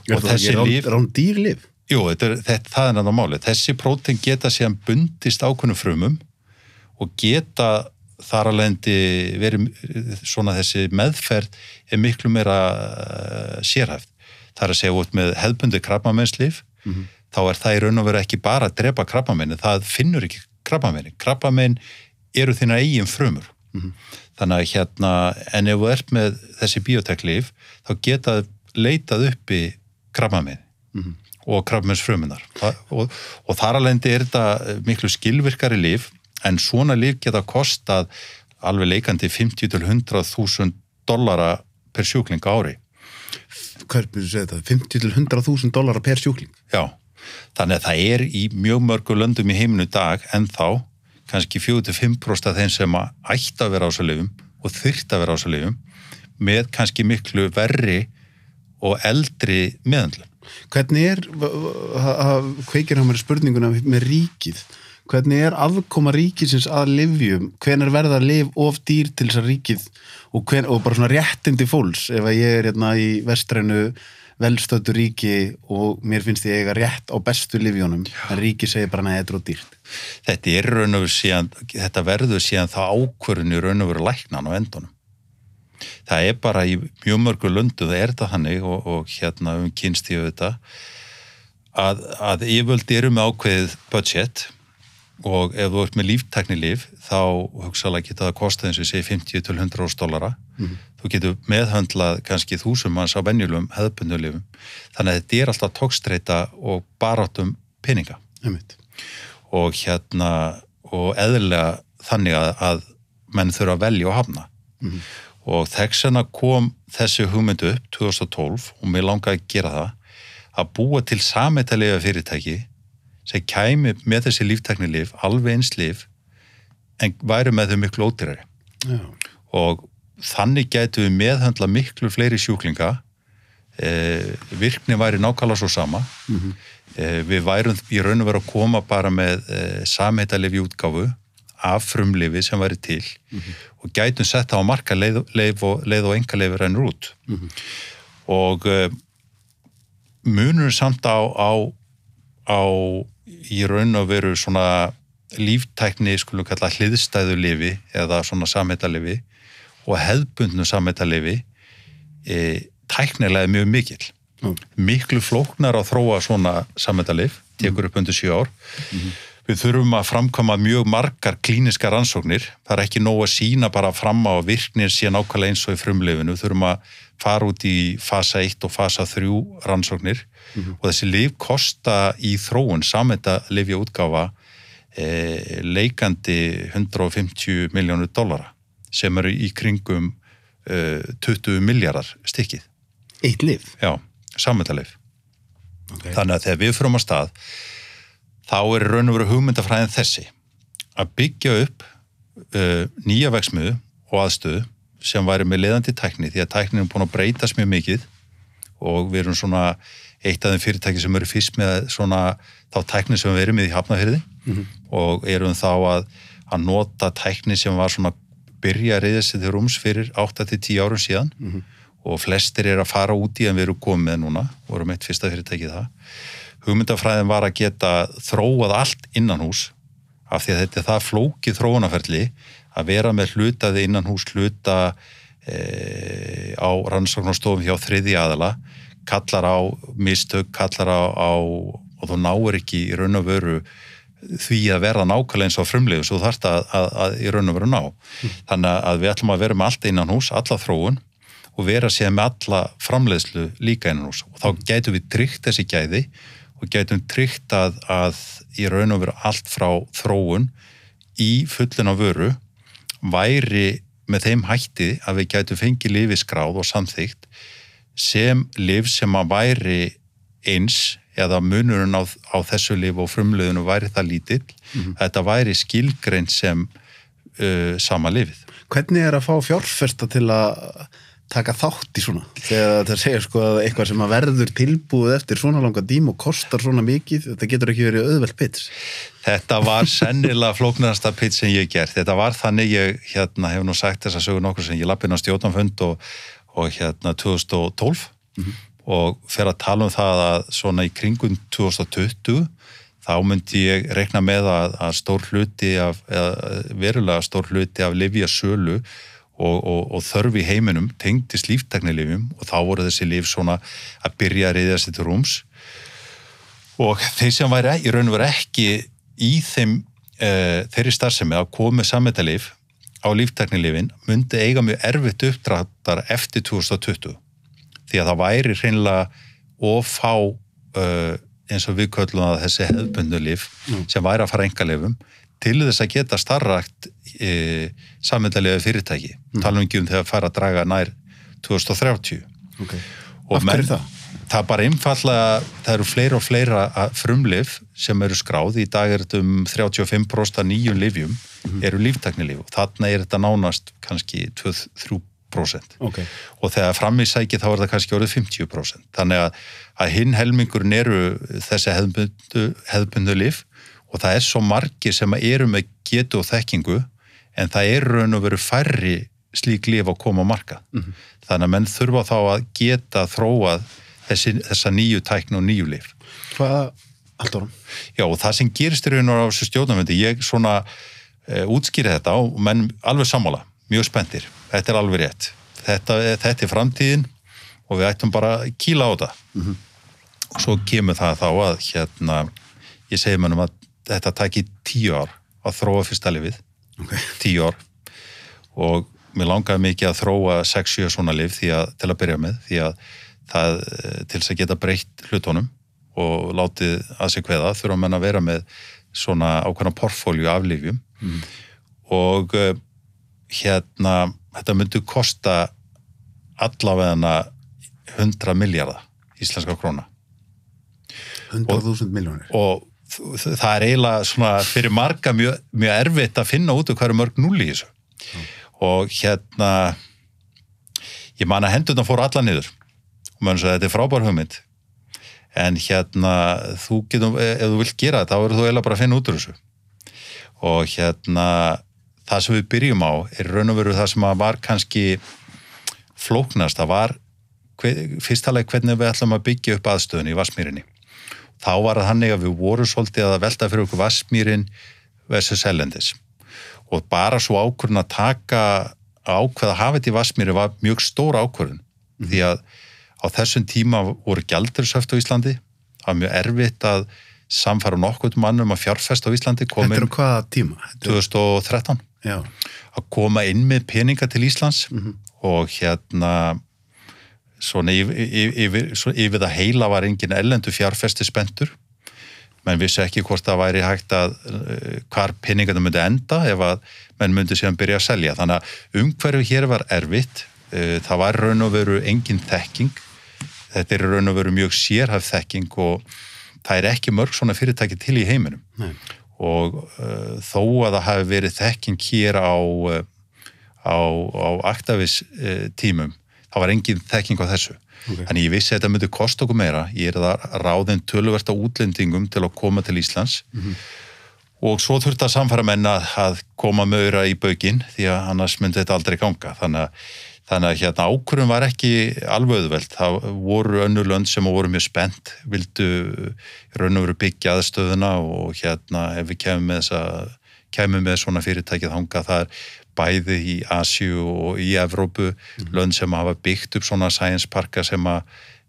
Speaker 1: Er
Speaker 2: Og
Speaker 1: það
Speaker 2: þessi
Speaker 1: ekki rán,
Speaker 2: lyf-
Speaker 1: rán dýrlif?
Speaker 2: Jú, þetta er, þetta, það er náttúrulega máli. Þessi prótein geta síðan bundist ákveðnum frumum og geta þar lendi verið svona þessi meðferð er miklu meira uh, sérhæft. Það er að segja út með hefðbundi krabbamennslif, þá er það í raun og veru ekki bara að drepa krabbamenni, það finnur ekki krabbamenni. Krabbamenn eru þína eigin frumur. Þannig að hérna, en ef þú ert með þessi bioteklif, þá geta leitað uppi krabbamenni og krabbmennsfrumunar og, og þar alveg er þetta miklu skilvirkari líf en svona líf geta kostað alveg leikandi 50 til 100.000 dollara per sjúkling ári.
Speaker 1: Hvernig þú segir þetta? 50 til 100.000 dólarar per sjúkling?
Speaker 2: Já, þannig að það er í mjög mörgu löndum í heiminu dag en þá kannski 4-5% af þeim sem ætti að vera á þessu lifum og þyrft að vera á þessu lifum með kannski miklu verri og eldri meðandlun.
Speaker 1: Hvernig er, það kveikir á mér spurninguna með ríkið, hvernig er afkoma ríkisins að livjum, hvenar verða liv of dýr til þess að ríkið og, hven, og bara svona réttindi fólks ef að ég er hérna í vestrænu velstötu ríki og mér finnst ég eiga rétt á bestu livjónum en ríki segir bara neða, er of dýrt.
Speaker 2: Þetta er raun og veru síðan, þetta verður síðan það ákvörðin í raun og veru læknan á endunum. Það er bara í mjög mörgu löndu, það er þetta hannig og, og hérna um kynst ég þetta að, að yfirvöld eru með ákveðið budget og ef þú ert með líftæknilíf þá hugsaðlega geta það kostið eins og ég segi 50 til 100 ós dollara. Þú getur meðhöndlað kannski þúsum manns á venjulum hefðbundulífum þannig að þetta er alltaf tókstreita og baráttum peninga.
Speaker 1: Einmitt.
Speaker 2: og hérna og eðlilega þannig að, að menn þurfa að velja og hafna og þess vegna kom þessi hugmyndu upp 2012 og mér langaði að gera það að búa til sameitalega fyrirtæki sem kæmi með þessi líftæknilif alveg eins lif en væri með þau miklu ódýrari. Og þannig gætu við meðhandla miklu fleiri sjúklinga. E, virkni væri nákvæmlega svo sama. E, við værum í raun og veru að koma bara með e, samheitalifi útgáfu af frumlifi sem væri til og gætum sett það á marka leið, leið og, og enga leifi rennur út. Og e, munur samt á, á, á í raun og veru svona líftækni skulum kalla hliðstæðu lifi eða svona samheitalifi og hefðbundnu samheitalifi e, tæknilega mjög mikil
Speaker 1: Já.
Speaker 2: miklu flóknar að þróa svona samhetalif, tekur upp undir sjö ár við þurfum að framkoma mjög margar klíniska rannsóknir það er ekki nóg að sína bara fram á að virknir sé nákvæmlega eins og í frumlifinu við þurfum að fara út í fasa 1 og fasa 3 rannsóknir og þessi lif kosta í þróun samhetalifja útgáfa e, leikandi 150 miljónur dollara sem eru í kringum e, 20 miljardar stykkið
Speaker 1: Eitt lif?
Speaker 2: Já, sammetalif.
Speaker 1: Okay.
Speaker 2: Þannig að þegar við fyrir á stað, þá er raun og veru hugmyndafræðin þessi að byggja upp uh, nýja veksmiðu og aðstöðu sem væri með leiðandi tækni því að tæknin er búin að breytast mjög mikið og við erum svona eitt af þeim fyrirtæki sem eru fyrst með svona þá tækni sem við erum með í hafnafyrði og erum þá að, að nota tækni sem var svona byrja að reyða sig til rúms fyrir 8-10 árum síðan og flestir er að fara út í en við erum komið með núna, vorum eitt fyrsta fyrirtækið það. Hugmyndafræðin var að geta þróað allt innan hús af því að þetta er það flókið þróunaferli að vera með hlutaði innan hús hluta e, á rannsóknarstofum hjá þriði aðala kallar á mistök, kallar á, á og þú náir ekki í raun og veru því að verða nákvæmlega eins á frumlegu svo þarf þetta að, að, að í raun og veru ná. Mm. þannig að við ætlum að vera með allt innan hús, alla þróun og vera séð með alla framleiðslu líka innan hús og þá getum við tryggt þessi gæði og getum tryggt að, að í raun og veru allt frá þróun í fullin á vöru væri með þeim hætti að við getum fengið lifiskráð og samþygt sem liv sem að væri eins eða munurinn á, á þessu lif og frumleðinu væri það lítill mm -hmm. þetta væri skilgreint sem uh, sama lifið.
Speaker 1: Hvernig er að fá fjárfesta til að taka þátt í svona? Þegar það segir sko að eitthvað sem að verður tilbúið eftir svona langa dím og kostar svona mikið, þetta getur ekki verið auðvelt pits.
Speaker 2: Þetta var sennilega flóknarasta pits sem ég gert. Þetta var þannig ég hérna, hef nú sagt þess að sögur nokkur sem ég lappin á stjórnanfund og, og hérna 2012 mm -hmm og fer að tala um það að svona í kringun 2020 þá myndi ég rekna með að, að stór hluti af, verulega stór hluti af livja sölu og, og, og þörfi heiminum tengdist lífteknilifjum og þá voru þessi líf svona að byrja að reyðast þetta rúms og þeir sem væri í raun og veru ekki í þeim e, þeirri starfsemi að komi sammetalif á lífteknilifin myndi eiga mjög erfitt uppdráttar eftir 2020 því að það væri hreinlega ofá uh, eins og við köllum að þessi hefðbundu líf mm. sem væri að fara engalefum til þess að geta starrakt e, samöndalega fyrirtæki mm. tala um ekki um þegar að fara að draga nær 2030
Speaker 1: okay.
Speaker 2: og menn, það? það er bara einfallega það eru fleira og fleira frumlif sem eru skráð, í dag er þetta um 35% af nýjum livjum mm. eru líftaknilif og þarna er þetta nánast kannski 2-3% 50%
Speaker 1: okay.
Speaker 2: og þegar framísæki þá er það kannski orðið 50% þannig að, að hinn helmingurinn eru þessi hefðbundu, hefðbundu lif og það er svo margi sem eru með getu og þekkingu en það eru raun og veru færri slík lif að koma á marka mm -hmm. þannig að menn þurfa þá að geta þróað þessi, þessa nýju tækn og nýju lif
Speaker 1: Hvað alltaf?
Speaker 2: Já og það sem gerist í raun og á þessu stjórnarmyndi ég svona e, útskýri þetta og menn alveg sammála, mjög spendir þetta er alveg rétt þetta, þetta er framtíðin og við ættum bara að kíla á það mm -hmm. og svo kemur það þá að hérna, ég segi mannum að þetta tækir tíu ár að þróa fyrsta lifið
Speaker 1: okay.
Speaker 2: tíu ár og mér langaði mikið að þróa 6-7 svona lif að, til að byrja með því að það til þess að geta breytt hlutónum og látið að sig hveða þurfa mann að vera með svona ákveðna portfólju af lifjum mm. og eh, hérna þetta myndi kosta allavegna 100 miljardar íslenska króna
Speaker 1: 100.000 miljónir
Speaker 2: og það er eiginlega svona fyrir marga mjög, mjög erfitt að finna út hvað eru mörg núli í þessu mm. og hérna ég man að hendurna fór alla niður og maður sagði þetta er frábær hugmynd en hérna þú getum, ef þú vilt gera þetta þá verður þú eiginlega bara að finna út úr þessu og hérna það sem við byrjum á er raun og veru það sem var kannski flóknast, það var fyrstalega hvernig við ætlum að byggja upp aðstöðun í Vassmýrinni. Þá var það hannig að við vorum svolítið að velta fyrir okkur Vassmýrin versus Ellendis og bara svo ákvörðun að taka ákveð að hafa þetta í Vassmýri var mjög stór ákvörðun mm. því að á þessum tíma voru gældursöft á Íslandi, það var mjög erfitt að samfara nokkuð mannum að fjárfesta á Íslandi
Speaker 1: Þetta er hvaða tíma?
Speaker 2: 2013
Speaker 1: Já.
Speaker 2: að koma inn með peninga til Íslands
Speaker 1: mm -hmm.
Speaker 2: og hérna svona yfir, yfir, yfir það heila var engin ellendu fjárfesti spendur menn vissi ekki hvort það væri hægt að uh, hvar peningarna myndi enda ef að menn myndi síðan byrja að selja. Þannig að umhverfi hér var erfitt. Uh, það var raun og veru engin þekking. Þetta er raun og veru mjög sérhæf þekking og það er ekki mörg svona fyrirtæki til í heiminum.
Speaker 1: Nei.
Speaker 2: Og uh, þó að það hafi verið þekking hér á, á, á aktavis uh, tímum, það var engin þekking á þessu.
Speaker 1: Okay.
Speaker 2: Þannig ég vissi að þetta myndi kosta okkur meira. Ég er það ráðin tölversta útlendingum til að koma til Íslands
Speaker 1: mm -hmm.
Speaker 2: og svo þurfti að samfara menna að koma mögura í baugin því að annars myndi þetta aldrei ganga. Þannig að Þannig að hérna ákvörðum var ekki alveg auðveld. Það voru önnur lönd sem voru mjög spennt, vildu raun og veru byggja aðstöðuna og hérna ef við kemum með, þessa, kemum með svona fyrirtækið hanga það er bæði í Asju og í Evrópu, mm. lönd sem hafa byggt upp svona science parka sem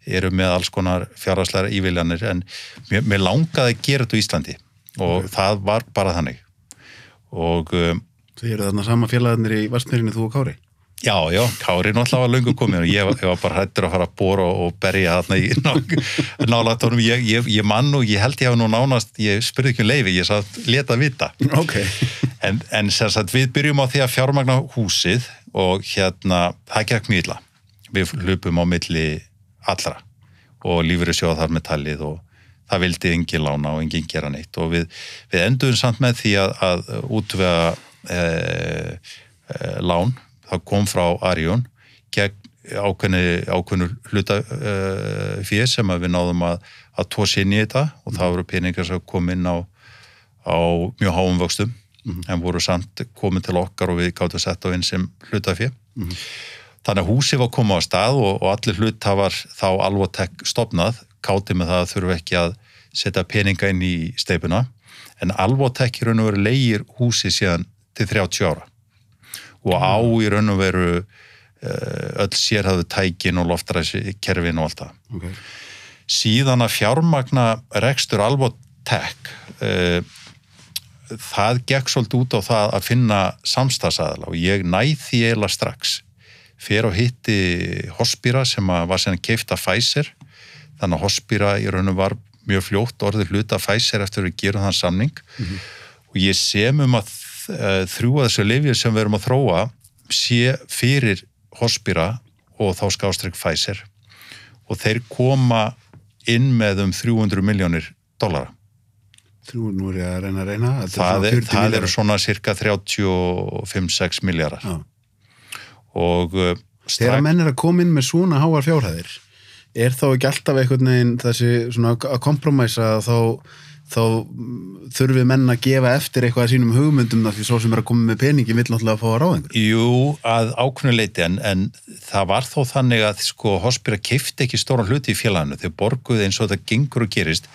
Speaker 2: eru með alls konar fjárhastlæra íviljanir en mér, mér langaði að gera þetta í Íslandi og mm. það var bara þannig. Og,
Speaker 1: um, Þið eru þarna sama félagarnir í Vastmjörginu þú og Kári?
Speaker 2: Já, já, Kári náttúrulega var lungu komin og ég, ég var bara hættur að fara að bóra og berja þarna í nálatónum. Ég, ég, ég mann og ég held ég hafa nú nánast, ég spurði ekki um leiði, ég satt leta að vita.
Speaker 1: Okay.
Speaker 2: En, en sagt, við byrjum á því að fjármagna húsið og hérna, það gekk mjög illa. Við hlupum á milli allra og lífur í sjóðar með tallið og það vildi engin lána og engin gera neitt og við, við enduðum samt með því að, að útvega e, e, lán það kom frá Arjón gegn ákveðinu hlutafér uh, sem við náðum að, að tósi inn í þetta og það voru peningar sem kom inn á, á mjög háum vöxtum mm -hmm. en voru samt komið til okkar og við gáttum að setja á inn sem hlutafér mm -hmm. þannig að húsi var komið á stað og, og allir hlutafar þá alvotek stopnað, káttið með það að þurfu ekki að setja peninga inn í steipuna en alvotek í raun og veru leigir húsi síðan til 30 ára og á í raun og veru eh, öll sérhafðu tækin og loftræskerfin og allt það. Okay. Síðan að fjármagna rekstur alveg tek uh, það gekk svolítið út á það að finna samstagsæðala og ég næð því eiginlega strax fyrir að hitti Hospira sem var sérna keift að Pfizer þannig að Hospira í raunum var mjög fljótt orðið hluta Pfizer eftir að við gerum þann samning mm -hmm. og ég sem um að uh, þrjú að þessu lifið sem við erum að þróa sé fyrir Hospira og þá skástrygg Pfizer. Og þeir koma inn með um 300 miljónir dollara.
Speaker 1: 300 nú er að reyna að reyna.
Speaker 2: Það, er, það eru svona cirka 35-6 miljardar ah. og uh,
Speaker 1: Þegar menn er að koma inn með svona háar fjárhæðir er þá ekki alltaf einhvern veginn þessi svona að kompromæsa þá þá þurfum menn að gefa eftir eitthvað að sínum hugmyndum því svo sem er að koma með peningi vil náttúrulega að fá að ráða einhver.
Speaker 2: Jú, að ákveðnuleiti en, en það var þó þannig að sko Hospira kifti ekki stóran hluti í félaginu þegar borguði eins og það gengur og gerist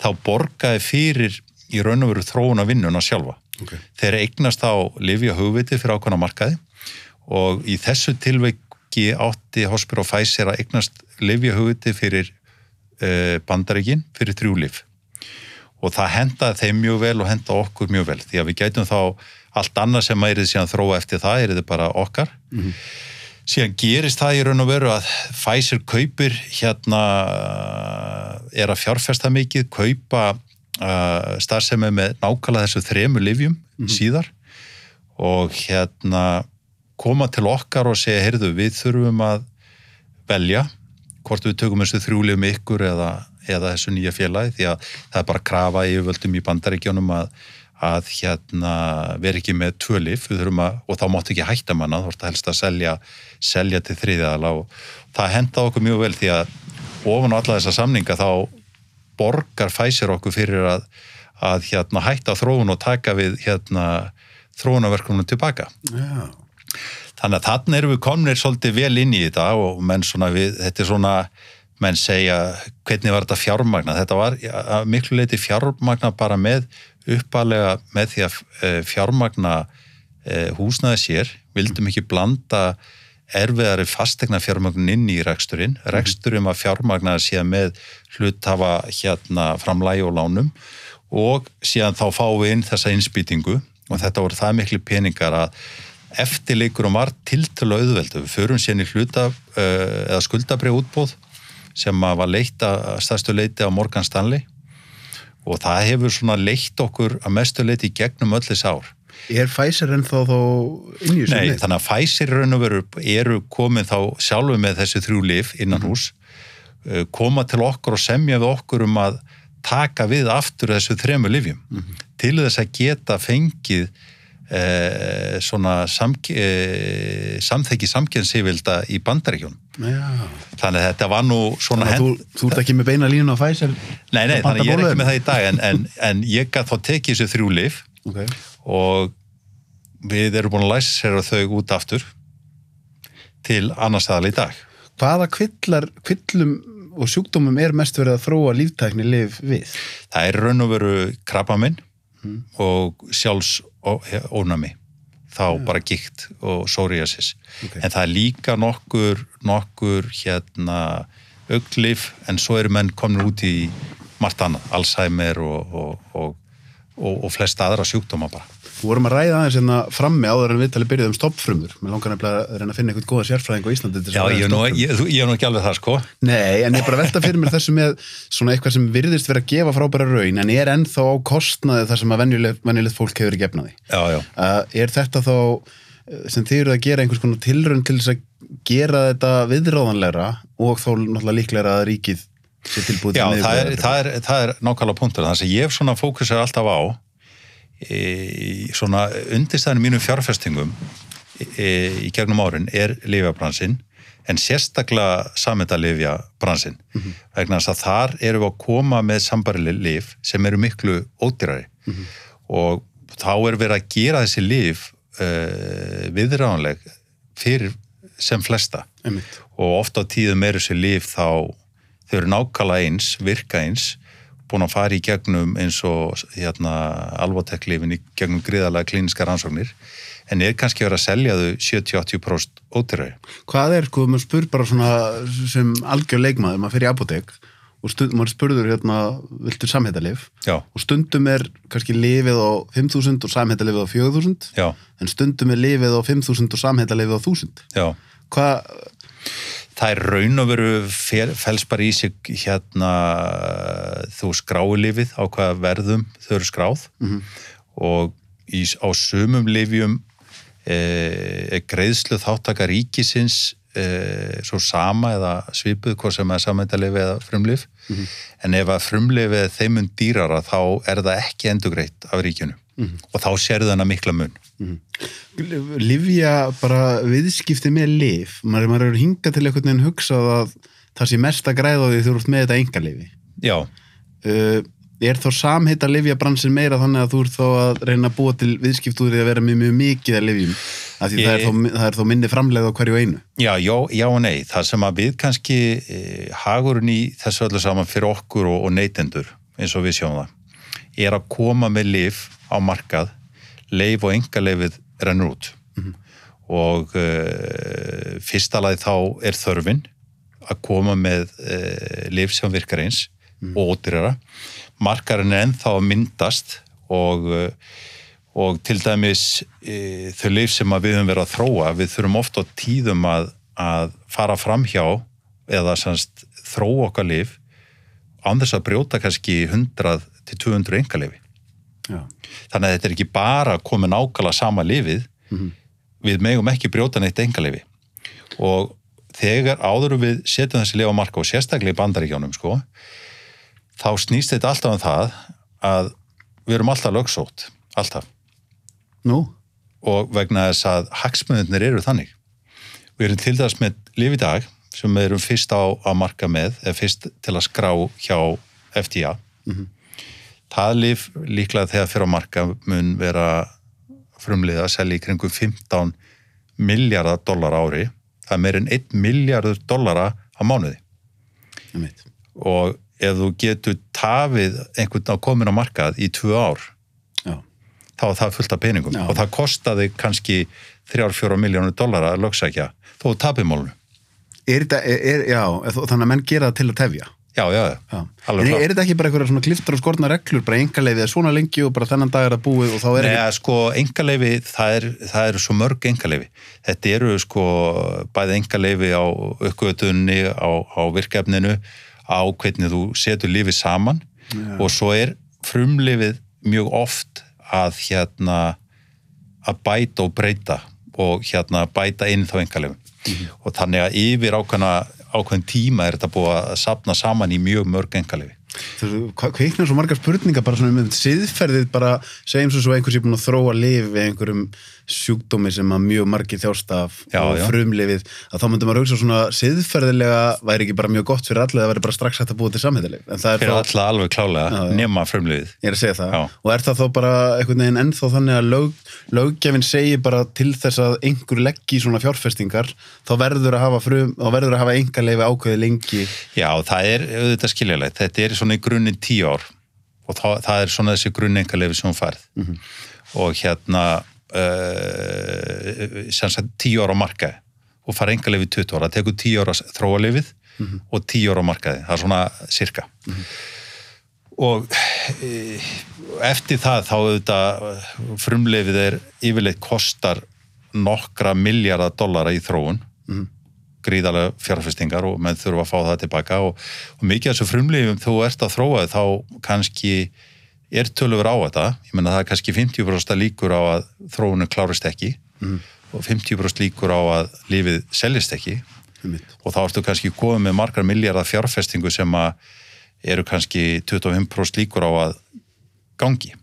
Speaker 2: þá borgaði fyrir í raun og veru þróun að vinnuna sjálfa. Okay. Þeir eignast á lifi og hugviti fyrir ákveðna markaði og í þessu tilveiki átti Hospira og Pfizer að eignast lifi og hugviti fyrir uh, bandaríkin fyrir þrjúlif og það henda þeim mjög vel og henda okkur mjög vel því að við gætum þá allt annað sem að er þið síðan þróa eftir það er þið bara okkar mm -hmm. síðan gerist það í raun og veru að Pfizer kaupir hérna er að fjárfesta mikið kaupa uh, starfsemi með nákvæmlega þessu þremu livjum mm -hmm. síðar og hérna koma til okkar og segja heyrðu við þurfum að velja hvort við tökum þessu þrjúlið með ykkur eða eða þessu nýja félagi því að það er bara að krafa yfirvöldum í bandaríkjónum að, að hérna, veri ekki með tvölif og þá máttu ekki hætta manna þá er þetta helst að selja, selja til þriðaðala og það henda okkur mjög vel því að ofan á alla þessa samninga þá borgar fæsir okkur fyrir að, að hérna, hætta þróun og taka við hérna, þróunarverkunum tilbaka. Já. þannig að þannig erum við komnir svolítið vel inn í þetta og menn svona við, þetta er svona menn segja hvernig var þetta fjármagna þetta var ja, miklu leiti fjármagna bara með uppalega með því að eh, fjármagna eh, húsnaði sér, vildum ekki blanda erfiðari fastegna fjármagnin inn í reksturinn. Mhm. reksturinn var fjármagnaði síðan með hlutafa hérna framlægi og lánum. Og síðan þá fáum við inn þessa innspýtingu. Og þetta voru það miklu peningar að eftirleikurum var tiltölu auðveldu, við förum síðan í hluta uh, eða skuldabrið útbóð sem var leitt að stærstu leiti á Morgan Stanley og það hefur svona leitt okkur að mestu leiti gegnum öll þess ár.
Speaker 1: Er Pfizer en þá inn í
Speaker 2: þessu? Nei, þannig að Pfizer raun og veru eru komið þá sjálfu með þessi þrjú lif innan hús, mm -hmm. koma til okkur og semja við okkur um að taka við aftur þessu þremu lifjum mm -hmm. til þess að geta fengið eh, svona samk eh, samþekki samkjönsivilda í bandaríkjón þannig að þetta var nú svona.
Speaker 1: Þú, þú ert ekki með beina línu á Pfizer?
Speaker 2: Nei, nei, þannig að ég er ekki með það í dag en, en, en ég gæti þá tekið þessu þrjú lif okay. og við erum búin að læsa sér þau út aftur til annars staðal í dag.
Speaker 1: Hvaða kvillar, kvillum og sjúkdómum er mest verið að þróa líftækni lif við?
Speaker 2: Það er raun og veru krabbaminn og sjálfs ónami þá bara gikt og psoriasis
Speaker 1: Ok.
Speaker 2: en það er líka nokkur nokkur hérna auglif en svo eru menn komin út í margt annað, Alzheimer og, og, og, og, og flest aðra sjúkdóma bara.
Speaker 1: Við vorum að ræða aðeins hérna frammi áður en viðtalið byrjuð um stoppfrumur. Mér langar nefnilega að reyna að finna eitthvað góða sérfræðing á Íslandi
Speaker 2: Já, ég er nú, ég, þú- ég er nú ekki alveg það sko.
Speaker 1: Nei, en ég er bara velta fyrir mér þessu með svona eitthvað sem virðist vera að gefa frábæra raun en er ennþá á kostnaði þar sem að venjulegt, fólk hefur ekki efnaði.
Speaker 2: Já, já,
Speaker 1: Uh, er þetta þá uh, sem þið eru að gera einhvers konar tilraun til þess að gera þetta viðráðanlegra og þó náttúrulega líklegra að ríkið sé tilbúið
Speaker 2: já það, er, það, er, það er nákvæmlega punktur þannig að ég svona fókusar alltaf á e, svona undirstæðinu mínum fjárfestingum e, í gegnum árin er lifjabransin en sérstaklega samendalifja bransin vegna þess að þar erum við að koma með sambarileg lif sem eru miklu ódýrari. Og þá er verið að gera þessi lif uh, viðráðanleg fyrir sem flesta.
Speaker 1: Einmitt.
Speaker 2: og ofta á tíðum er þessi lif þá þau eru nákvæmlega eins, virka eins búin að fara í gegnum eins og hérna, alvoteklifin í gegnum gríðalega klíniska rannsóknir en er kannski verið að selja þau 70-80% ódýrari.
Speaker 1: Hvað er, sko, maður spur bara svona sem algjör leikmaður, maður fyrir í apotek og stund, maður spurður hérna, viltu samhættalif?
Speaker 2: Já,
Speaker 1: Og stundum er kannski lifið á 5.000 og samhættalifið á 4.000
Speaker 2: já,
Speaker 1: en stundum er lifið á 5.000 og samhættalifið á 1.000.
Speaker 2: já.
Speaker 1: Hvað,
Speaker 2: Það er raun og veru fel- felst bara í sig hérna þú skráulifið á hvaða verðum þau eru skráð. Og í, á sumum lifjum er greiðslu þáttaka ríkisins eh, svo sama eða svipuð hvað sem er samæntalifi eða frumlif en ef að frumlifið er þeim mun dýrara þá er það ekki endugreitt af ríkinu og þá sérðu þennan mikla mun.
Speaker 1: Livja bara viðskipti með lif, maður, maður er hingað til einhvern veginn hugsað að það sé mest að græða því þú ert með þetta engalifi.
Speaker 2: Já,
Speaker 1: Uh, er þá samheita livjabransin meira þannig að þú ert þá að reyna að búa til viðskipt úr því að vera mjög, mjög mikið að livjum af því það, er
Speaker 2: Ég-
Speaker 1: það er þó minni framleið á hverju einu.
Speaker 2: Já, já, já og nei. Það sem að við kannski e, hagurinn í þessu öllu saman fyrir okkur og, og neytendur, eins og við sjáum það, er að koma með lif á markað, leif og enga rennur út. Og e, fyrsta lagi þá er þörfin að koma með e, lif sem virkar eins og ódýrara. Markarinn er ennþá að myndast og e, og til dæmis e, þau lif sem við höfum verið að þróa við þurfum ofta á tíðum að, að fara fram hjá eða semst, þróa okkar lif án þess að brjóta kannski 100 til 200 engalifi
Speaker 1: Já,
Speaker 2: þannig að þetta er ekki bara að koma nákvæmlega sama lifið við megum ekki brjóta neitt engalifi og þegar áður við setjum þessi lif á marka og sérstaklega í bandaríkjánum sko, þá snýst þetta alltaf um það að við erum alltaf lögsótt. Alltaf.
Speaker 1: Nú,
Speaker 2: og vegna þess að hagsmunir eru þannig. Við erum til dæs með lif í dag sem við erum fyrst á að marka með, eða fyrst til að skrá hjá FDA. Það lif líklega þegar fyrir að marka mun vera frumliða að selja í kringum 15 miljardar dólar ári. Það er meir en 1 miljardur dólara á mánuði
Speaker 1: veit
Speaker 2: og ef þú getur tafið einhvern að komin á markað í tvö ár
Speaker 1: Já,
Speaker 2: þá var það fullt af peningum
Speaker 1: Já.
Speaker 2: og það kostaði kannski 3-4 miljónur dollara að þó málunum.
Speaker 1: er þetta, er, er, já, þó- þannig að menn gera það til að tefja
Speaker 2: Já, já,
Speaker 1: Já. En er þetta ekki bara eitthvað svona kliftar og skorna reglur, bara engaleiðið er svona lengi og bara þennan dag er það búið og þá er
Speaker 2: Nei,
Speaker 1: ekki
Speaker 2: að sko, engaleifi, það, er, eru svo mörg engaleifi. Þetta eru sko bæði engaleifi á uppgötunni, á, á virkefninu, á hvernig þú setur lífið saman. Og svo er frumlifið mjög oft að hérna að bæta og breyta og hérna bæta inn þá engaleifum og þannig að yfir ákveðna ákveðin tíma er þetta búið að sapna saman í mjög mörg engaleifi
Speaker 1: Hvað kveiknar svo margar spurningar bara svona með siðferðið bara segjum svo svo einhvers ég búin að þróa lif við einhverjum sjúkdómi sem að mjög margir þjást af
Speaker 2: Já,
Speaker 1: og
Speaker 2: já.
Speaker 1: frumlifið að þá myndum maður hugsa svona siðferðilega væri ekki bara mjög gott fyrir allir það væri bara strax hægt að búa til samhættileg
Speaker 2: fyrir
Speaker 1: þá,
Speaker 2: alla alveg klálega nema frumliðið
Speaker 1: ég er að segja það
Speaker 2: Já.
Speaker 1: og er það þá bara einhvern veginn ennþá þannig að lög, löggefin segir bara til þess að einhver leggi í svona fjárfestingar þá verður að hafa frum, þá verður að hafa enga leifi ákveði lengi
Speaker 2: Já, það er auðvitað skiljalegt. Þetta er svona í grunninn tíu ár og það, það er svona þessi grunnengarlefi sem hún færð. Og hérna, uh, tíu ára á markaði og fara engarlefi 20 ára. Það tekur tíu ára þróalefið og tíu ára á markaði. Það er svona cirka. Og e, eftir það þá auðvitað frumlefið er yfirleitt kostar nokkra miljardar dollara í þróun gríðarlega fjárfestingar og menn þurfa að fá það tilbaka og, og mikið af þessu frumlifum þú ert að þróa þá kannski er tölur á þetta ég menna það er kannski 50% líkur á að þróunu klárist ekki og 50% líkur á að lífið seljist ekki
Speaker 1: Einmitt.
Speaker 2: og þá ertu kannski komið með margar miljardar fjárfestingu sem að eru kannski 25% líkur á að gangi.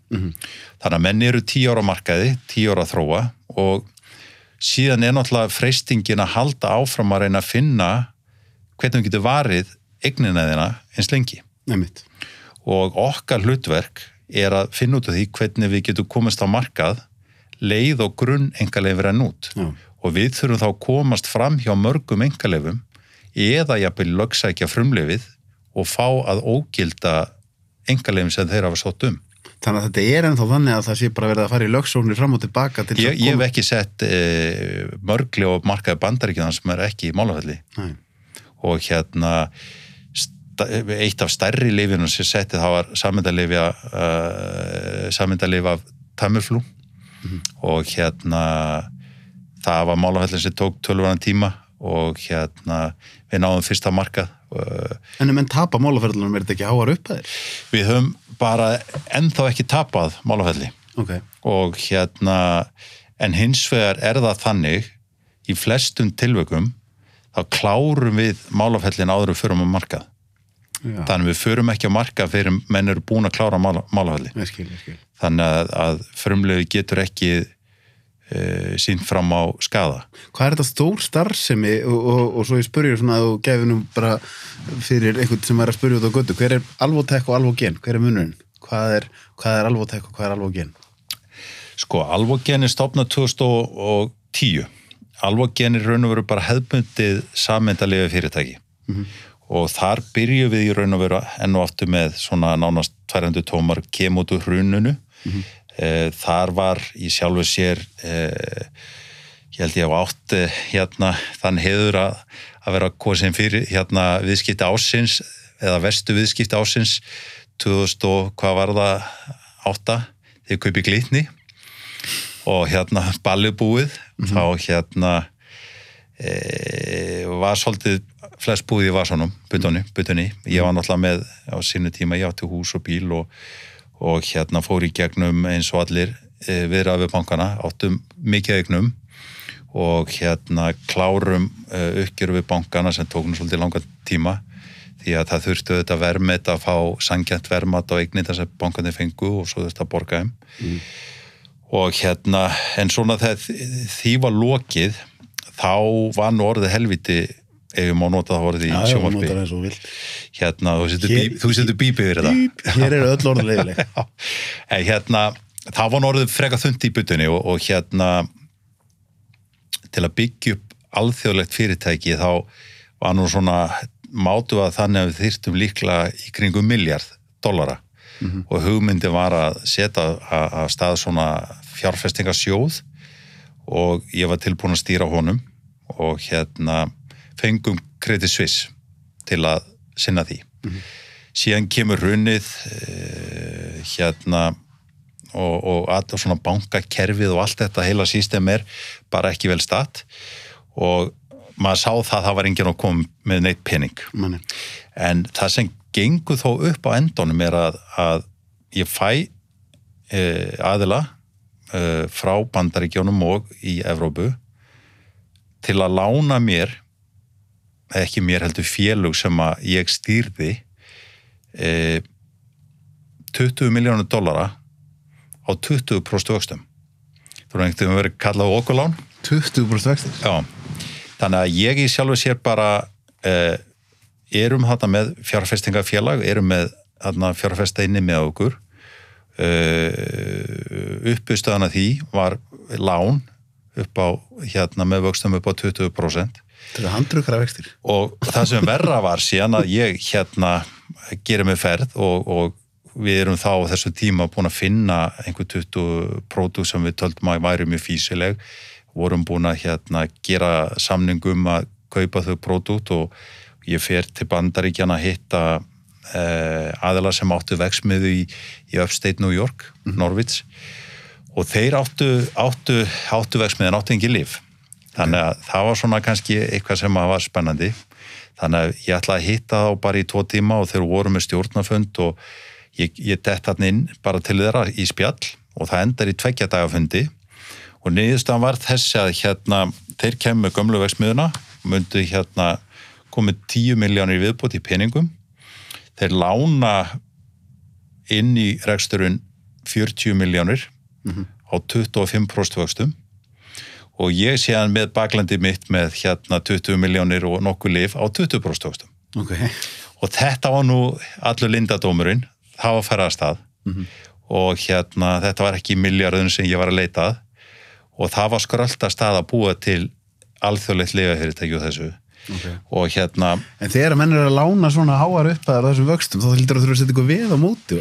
Speaker 2: Þannig að menn eru 10 ára markaði, 10 ára þróa og síðan er náttúrulega freystingin að halda áfram að reyna að finna hvernig við getum varið eignina þeina eins lengi.
Speaker 1: Einmitt.
Speaker 2: Og okkar hlutverk er að finna út af því hvernig við getum komast á markað leið og grunn engalegir enn út.
Speaker 1: Já.
Speaker 2: Og við þurfum þá að komast fram hjá mörgum engalefum eða jafnvel lögsækja frumlefið og fá að ógilda engalefin sem þeir hafa sótt um.
Speaker 1: Þannig að þetta er ennþá þannig að það sé bara verið að fara í lögsóknir fram og tilbaka til
Speaker 2: Ég,
Speaker 1: að
Speaker 2: ég hef ekki sett e, mörgli og markaði bandaríkjana sem er ekki í málafelli
Speaker 1: Nei.
Speaker 2: og hérna eitt af stærri lifinum sem setti það var sammyndalifja uh, sammyndalif af tamurflú og hérna það var málafellin sem tók 12 tíma og hérna við náðum fyrsta markað uh,
Speaker 1: En ef menn tapa málaferðlunum er þetta ekki háar upp að þér?
Speaker 2: við höfum bara ennþá ekki tapað málafelli
Speaker 1: Ok.
Speaker 2: og hérna en hins vegar er það þannig í flestum tilvökum þá klárum við málafellin áður við förum á markað
Speaker 1: Já.
Speaker 2: þannig við förum ekki á markað fyrir menn eru búin að klára mála, málafelli
Speaker 1: Ég skil, ég skil.
Speaker 2: þannig að, að frumlegu getur ekki uh, sínt fram á skada
Speaker 1: Hvað er þetta stór starfsemi og, og, og svo ég spurði svona að þú gefur nú bara fyrir einhvern sem er að spurja út á göttu, hver er alvotek og alvogen? Hver er munurinn? Hvað er, hvað er alvotek og hvað er alvogen?
Speaker 2: Sko, Alvogen er stopnað 2010. Alvogen er raun og veru bara hefðbundið sammyndalega fyrirtæki og þar byrjum við í raun og veru enn og aftur með svona nánast 200 tómar kem út úr hrununu. Eh, þar var í sjálfu sér eh, ég held ég á átt eh, hérna þann hefur að, að vera kosin fyrir hérna viðskipti ásins eða vestu viðskipti ásins 2000 og hvað var það átta þegar kaupi glitni. Og hérna ballið búið. Þá hérna e, var svolítið flest búið í vasanum, butunni, butunni. ég var náttúrulega með á sínu tíma ég átti hús og bíl og, og hérna fór í gegnum eins og allir e, viðrað við bankana, áttum mikið eignum og hérna klárum uh, uppgjör við bankana sem tók nú svolítið langa tíma því að það þurftu þetta vermet að fá sangjant vermat á eignir þess að bankarnir fengu og svo þetta borga þeim og hérna en svona þegar því var lokið þá var nú orðið helviti ef ég má nota það orðið í
Speaker 1: vilt.
Speaker 2: hérna, þú setur bíbið yfir þetta.
Speaker 1: Hér eru öll orðleifileg.
Speaker 2: Já, en hérna það var orðið freka þundi í butunni og, og hérna til að byggja upp alþjóðlegt fyrirtæki þá var nú svona mátu að þannig að við þyrftum líklega í kringum miljard dollara. Og hugmyndi var að setja að, að stað svona fjárfestingarsjóð og ég var tilbúin að stýra honum og hérna fengum Credit Suisse til að sinna því. Síðan kemur runnið eh, hérna og, og alltaf svona bankakerfið og allt þetta heila sístem er bara ekki vel statt og maður sá það að það var enginn að koma með neitt pening
Speaker 1: Manni.
Speaker 2: en það sem gengur þó upp á endunum er að, að ég fæ e, aðila e, frá bandaríkjónum og í Evrópu til að lána mér ekki mér heldur félug sem að ég stýrði e, 20 miljónur dollara á 20% vöxtum. Þú veist, það verið kallað okkurlán
Speaker 1: 20% vextir?
Speaker 2: Já, þannig að ég í sjálfu sér bara uh, erum þarna með fjárfestingafélag, erum með fjárfesta inni með okkur. Uh, uppustöðan að því var lán upp á hérna með vöxtum upp á 20%
Speaker 1: Þetta eru handrukara vextir.
Speaker 2: Og það sem verra var síðan að ég hérna gerir mig ferð og, og við erum þá á þessu tíma búin að finna einhver 20 pródúk sem við töldum að væri mjög físileg vorum búin að hérna gera samningum að kaupa þau pródúkt og ég fer til bandaríkjana að hitta eh, aðeila sem áttu veksmiðu í, í Upstate New York, Norvits og þeir áttu, áttu, áttu veksmiðin, áttu engi líf þannig að það var svona kannski eitthvað sem var spennandi. Þannig að ég ætlaði að hitta þá bara í tvo tíma og þeir voru með stjórnafund og ég, ég dett hann inn bara til þeirra í spjall og það endar í tveggja dagafundi og niðurstaðan var þessi að hérna þeir kemur gömlu veksmiðuna myndu hérna komið 10 miljónir viðbútt í peningum. Þeir lána inn í reksturinn 40 miljónir á 25% vöxtum og ég sé hann með baklandi mitt með hérna 20 miljónir og nokkuð lif á 20% vöxtum
Speaker 1: Ok,
Speaker 2: og þetta var nú allur lindadómurinn það var að fara að stað. Og hérna þetta var ekki miljarðun sem ég var að leita að. Og það var skrölda stað að búa til alþjóðleitt lifafyrirtæki og þessu.
Speaker 1: Ok.
Speaker 2: Og hérna
Speaker 1: En þegar menn er að lána svona háar upp að þessum vöxtum þá heldur að þurfa að setja ykkur við á móti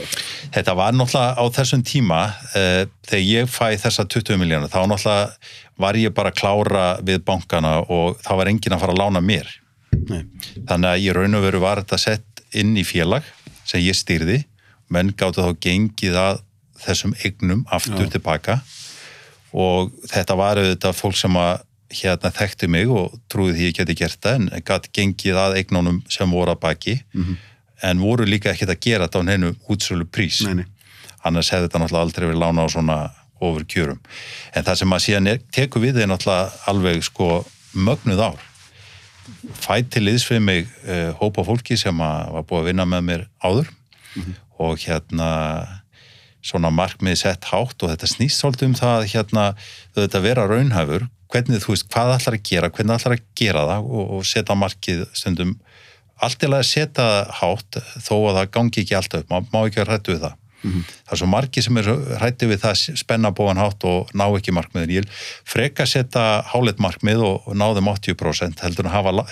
Speaker 2: þetta var náttúrulega á þessum tíma uh, þegar ég fæ þessa 20 miljónu þá náttúrulega var ég bara að klára við bankana og þá var enginn að fara að lána mér.
Speaker 1: Nei,
Speaker 2: þannig að ég raun og veru var þetta sett inn í félag sem ég stýrði. Menn gáttu þá gengið að þessum eignum aftur
Speaker 1: Já.
Speaker 2: tilbaka. Og þetta var auðvitað fólk sem að hérna þekkti mig og trúið því ég geti gert það en gæti gengið að eignunum sem voru að baki en voru líka ekkert að gera þetta á hennu útsölu prís
Speaker 1: nei, nei.
Speaker 2: Annars hefði þetta náttúrulega aldrei verið lána á svona ofur kjörum. En það sem að síðan er, tekur við er náttúrulega alveg sko mögnuð ár. Fætt til fyrir mig uh, hópa fólki sem að var búið að vinna með mér áður. Og hérna svona markmið sett hátt og þetta snýst svolítið um það hérna þetta vera raunhæfur, hvernig þú veist hvað ætlar að gera, hvernig ætlar að gera það og, og setja markið stundum allt til að setja það hátt þó að það gangi ekki alltaf upp, má, má ekki vera hrættu við það það er svo margi sem er hrætti við það spenna bóðan hátt og ná ekki markmiðin ég freka setja hálit markmið og, ná þeim 80% heldur að hafa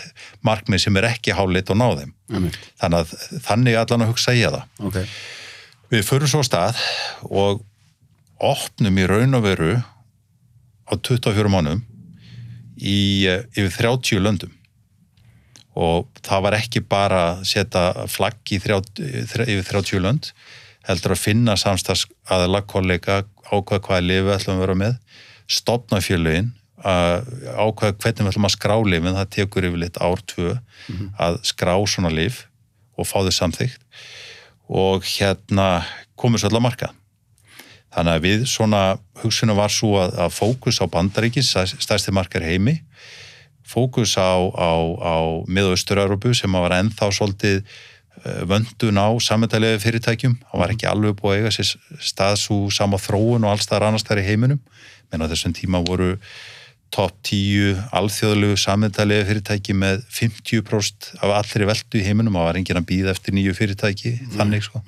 Speaker 2: markmið sem er ekki hálit og ná þeim.
Speaker 1: Einmitt.
Speaker 2: þannig að þannig allan að hugsa ég það.
Speaker 1: Ok,
Speaker 2: við förum svo stað og opnum í raun og veru á 24 mánum í eh, yfir 30 löndum. Og það var ekki bara að setja flagg í 30, þre- yfir 30 lönd heldur að finna samstags aðla kollega ákvað hvaða lifi við ætlum að vera með stopna fjöluðin ákvað hvernig við ætlum að skrá lifin það tekur yfir lit ár tvö að skrá svona lif og fá þau samþygt og hérna komum svo allar markað. Þannig að við svona hugsunum var svo að, að fókus á bandaríkis stærsti markar heimi fókus á, á, á miðaustur-Európu sem að var ennþá svolítið vöndun á sammentalega fyrirtækjum. Það var ekki alveg búið að eiga sér stað svo sama þróun og alls það annars þar í heiminum. Menn á þessum tíma voru topp 10 alþjóðlegu sammentalega fyrirtæki með 50% af allri veldu í heiminum. Það var enginn að býða eftir nýju fyrirtæki þannig sko.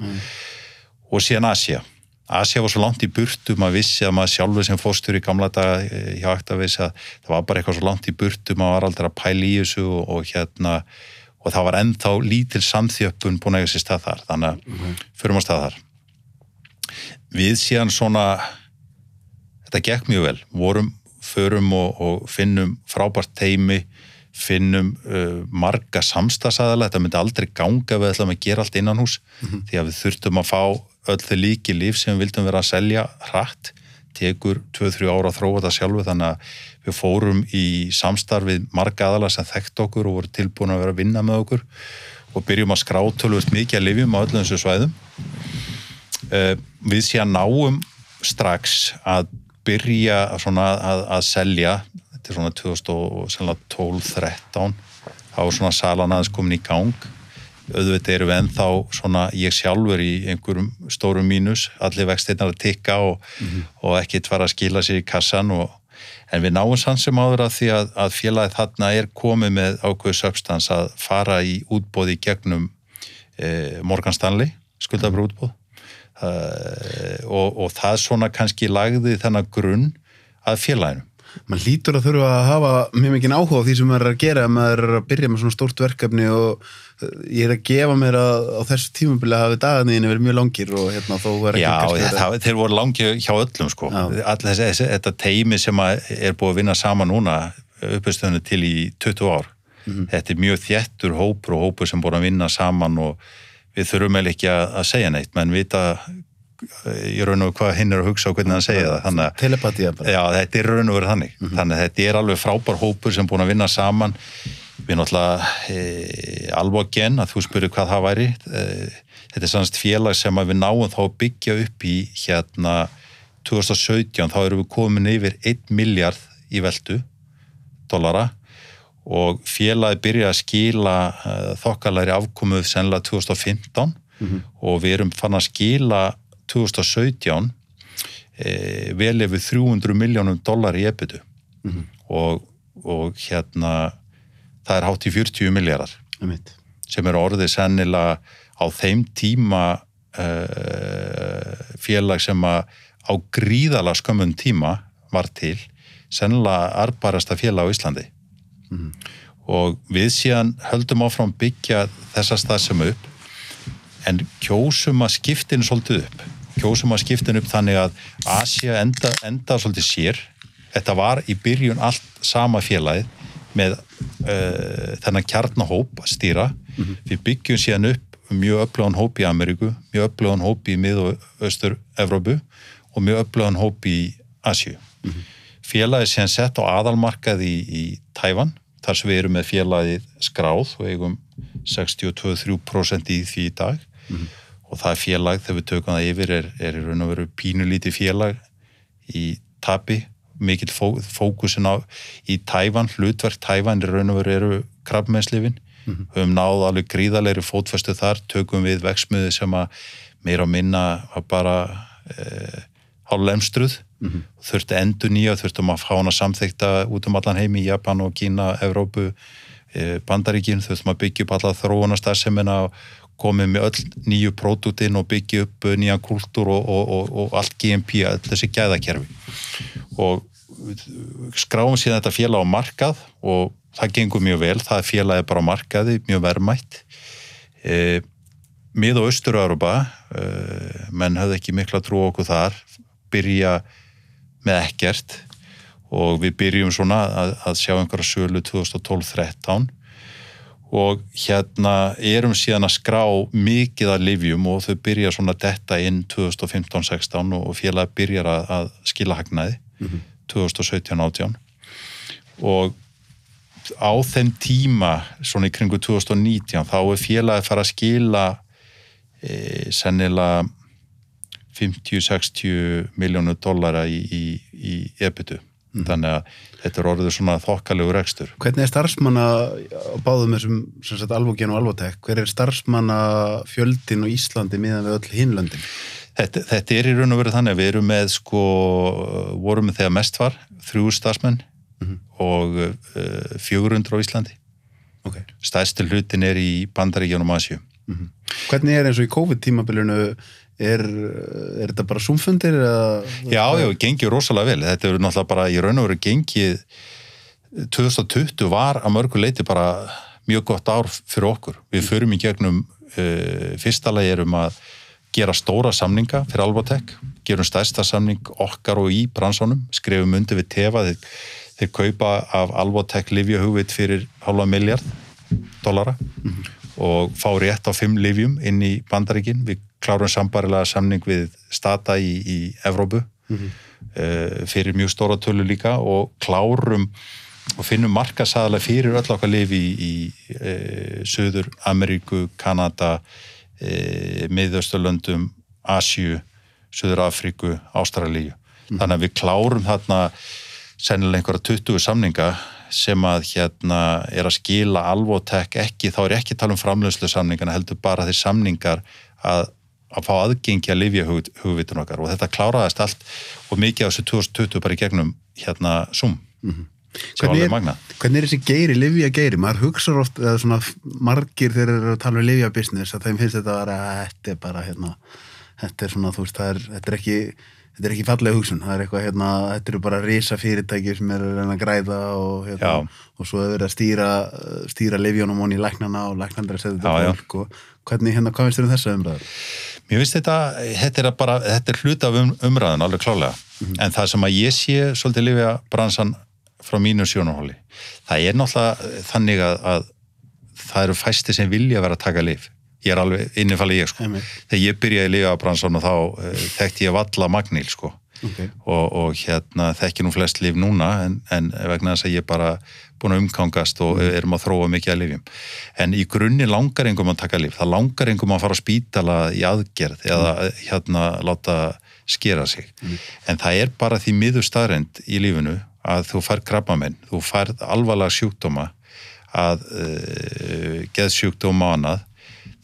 Speaker 2: og síðan Asia Asia var svo langt í burtu, maður vissi að maður sjálfur sem fórstur í gamla daga eh, hjá Actavis að það var bara eitthvað svo langt í burtu maður var aldrei að pæla í þessu og, og hérna og það var ennþá lítil samþjöppun búin að eiga sér stað þar þannig að förum á stað þar. Við síðan svona þetta gekk mjög vel. Vorum, förum og, og finnum frábært teimi finnum uh, marga samstagsæðala þetta myndi aldrei ganga við ætlum að gera allt innan hús því að við þurftum að fá öll þau líki líf sem við vildum vera að selja hratt, tekur 2-3 ára að þróa þetta sjálfu þannig að við fórum í samstarfið marga aðala sem þekkt okkur og voru tilbúin að vera að vinna með okkur og byrjum að skrátölvust mikið að lifjum á öllum þessu svæðum. Uh, við síðan náum strax að byrja að, að selja þetta er svona 2012-13 þá var svona salan aðeins komin í gang auðvitað eru við ennþá svona ég sjálfur í einhverjum stórum mínus allir vextirnar að tikka og, og ekkert fara að skila sér í kassan og, en við náum sann sem áður að því að, að félagið þarna er komið með ákveðu substans að fara í útbóði gegnum eh, Morgan Stanley skuldabrú útbóð eh, og, og það svona kannski lagði þennan grunn að félaginu.
Speaker 1: Man hlýtur að þurfa að hafa mjög mikið áhuga á því sem maður er að gera maður er að byrja með svona stórt verkefni og ég er að gefa mér að á þessu tímubili hafi dagarniðinni verið mjög langir og hérna þó var ekki
Speaker 2: Já,
Speaker 1: verið-
Speaker 2: það, þeir voru langi hjá öllum sko. Þessi, þetta teimi sem er búið að vinna saman núna uppestöðinu til í 20 ár
Speaker 1: Mhm.
Speaker 2: þetta er mjög þjettur hópur og hópur sem búið að vinna saman og við þurfum eða ekki að, að segja neitt menn vita eh, í raun og hvað hinn er að hugsa og hvernig hann segja það þannig að
Speaker 1: Telepatía bara.
Speaker 2: Já, þetta er raun og verið þannig. Þannig að þetta er alveg frábær hópur sem búin að vinna saman. Við náttúrulega e, alveg genn að þú spyrir hvað það væri. E, þetta er sannst félag sem við náum þá að byggja upp í hérna 2017 þá erum við komin yfir 1 miljard í veldu dollara og félagi byrja að skila uh, þokkalari afkomuð sennilega 2015 og við erum fann að skila 2017 e, vel yfir 300 miljónum dólar í ebitu og, og hérna það er hátt í 40 miljardar sem eru orðið sennilega á þeim tíma uh, félag sem að á gríðala skömmun tíma var til sennilega arbarasta félag á Íslandi. Og við síðan höldum áfram byggja þessa stað sem upp en kjósum að skiptinu svolítið upp. Kjósum að skiptinu upp þannig að Asia enda, enda svolítið sér. Þetta var í byrjun allt sama félagið með uh, þennan kjarnahóp að stýra. Við byggjum síðan upp mjög öflugan hóp í Ameríku mjög öflugan hóp í mið- og austur-Evrópu og mjög öflugan hóp í Asju félagið síðan sett á aðalmarkað í, í Tævan þar sem við erum með félagið skráð og eigum 62-3% í því í dag. Og það félag þegar við tökum það yfir er, er í raun og veru pínulítið félag í tapi mikill fó, fókusin á í Tævan, hlutverk Tævan í raun og veru eru krabbmennslifin við höfum náð alveg gríðalegri fótfestu þar tökum við veksmiði sem að meira og minna var bara e, hálflemstruð. Mm þurfti endur nýja, þurftum að fá hana samþykta út um allan heimi, Japan og Kína Evrópu, e, Bandaríkin þurftum að byggja upp alla þróunastarsemina komið með öll nýju pródútin og byggja upp nýjan kultúr og, og, og, allt GMP, þessi gæðakerfi. Og skráum síðan þetta félag á markað og það gengur mjög vel, það er félagið bara á markaði, mjög verðmætt. E, mið og austur-Europa e, menn höfðu ekki mikla trú okkur þar byrja með ekkert. Og við byrjum svona að, að sjá einhverja sölu 2012-13 og hérna erum síðan að skrá mikið að livjum og þau byrja svona detta inn 2015-16 og félagi byrjar að, að skila hagnaði 2017-18 og á þeim tíma svona í kringu 2019 þá er félagi fara að skila e, sennilega 50-60 miljónu dollara í, í, í ebitu þannig að þetta er orðið svona þokkalegur ekstur
Speaker 1: Hvernig er starfsmanna á báðum þessum Alvogen og Alvotek? Hver er starfsmanna fjöldin á Íslandi miðan við öll hinlöndin?
Speaker 2: þetta, þetta er í raun og verið þannig að við erum með sko, vorum með þegar mest var þrjú starfsmenn og uh, 400 á Íslandi
Speaker 1: Ok.
Speaker 2: stærsti hlutin er í Bandaríkjónum Asju
Speaker 1: Hvernig er eins og í COVID-tímabilinu er, er þetta bara súmfundir eða?
Speaker 2: Já, já, gengið rosalega vel. Þetta eru náttúrulega bara í raun og veru gengið 2020 var að mörgu leiti bara mjög gott ár fyrir okkur. Við förum í gegnum uh, fyrsta lagi erum að gera stóra samninga fyrir Alvotek, gerum stærsta samning okkar og í bransónum, skrifum undir við tefa, þeir, þeir kaupa af Alvotek livjahugvit fyrir halva miljard dollara og fá rétt á fimm livjum inn í bandaríkin. Við klárum sambarilega samning við Stata í, í Evrópu uh, fyrir mjög stóra tölu líka og klárum og finnum markasaðalega fyrir öll okkar lifi í, í uh, Suður Ameríku, Kanada uh, Miðausturlöndum Asju, Suður Afríku Ástralíu. Þannig að við klárum þarna sennilega einhverja 20 samninga sem að hérna er að skila alvotek ekki, þá er ekki tala um framlöðslu samningana, heldur bara þeir samningar að, að fá aðgengi að lifja hug, hugvitun okkar og þetta kláraðist allt og mikið á þessu 2020 bara í gegnum hérna Zoom. Sem var
Speaker 1: Hvernig er, hvernig er þessi geiri, livja geiri? Maður hugsa oft, eða svona margir þegar þeir eru að tala um livja business, að þeim finnst þetta að þetta er bara, hérna, þetta er svona, þú veist, það er, þetta er ekki, þetta er ekki fallega hugsun, það er eitthvað, hérna, þetta eru bara risa fyrirtæki sem eru að reyna að græða og, hérna, og svo er verið að stýra, stýra livjónum honni í læknana og læknandar að setja þetta fólk og hvernig, hérna, hvað finnst þér um þessa umræður?
Speaker 2: Mér finnst þetta, þetta er, bara, þetta er hluta af um, umræðin alveg klálega, en það sem að ég sé svolítið lifja bransan frá mínu sjónarhóli, það er náttúrulega þannig að, að það eru fæsti sem vilja vera að taka lif. Ég er alveg innifalli ég sko.
Speaker 1: Einmitt.
Speaker 2: Þegar ég byrjaði að lifa á bransan og þá uh, þekkti ég valla magnil sko.
Speaker 1: Ok,
Speaker 2: og, og hérna þekki nú flest lif núna en, en vegna þess að ég bara búin að umkangast og erum að þróa mikið að lifjum. En í grunni langar engum að taka lif, það langar engum að fara á spítala í aðgerð eða hérna láta skera sig. En það er bara því miður staðrend í lífinu að þú fær krabbamenn, þú fær alvarlega sjúkdóma að uh, geðsjúkdóma og annað,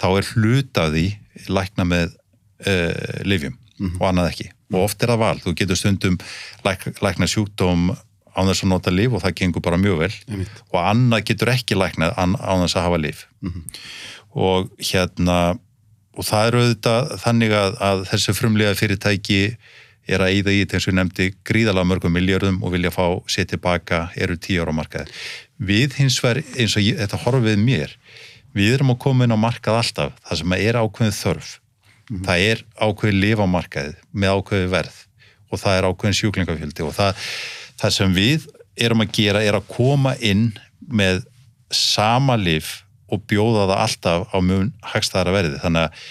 Speaker 2: þá er hluta af því lækna með uh, lifjum og annað ekki. Og oft er það val, þú getur stundum læk, lækna sjúkdóm án þess að nota lif og það gengur bara mjög vel
Speaker 1: Einmitt.
Speaker 2: og annað getur ekki læknað án, án þess að hafa lif. Og hérna, og það er auðvitað þannig að, að þessi frumlega fyrirtæki er að íða í þess að við nefndi gríðalega mörgum miljörðum og vilja fá sér tilbaka eru tíu ára á markaði. Við hins vegar, eins og ég, þetta horfum við mér, við erum að koma inn á markað alltaf, það sem er ákveðin þörf. Það er ákveðin lif á markaði með ákveðin verð og það er ákveðin sjúklingafjöldi og það, það sem við erum að gera er að koma inn með sama lif og bjóða það alltaf á mjög hagstæðara verði. Þannig að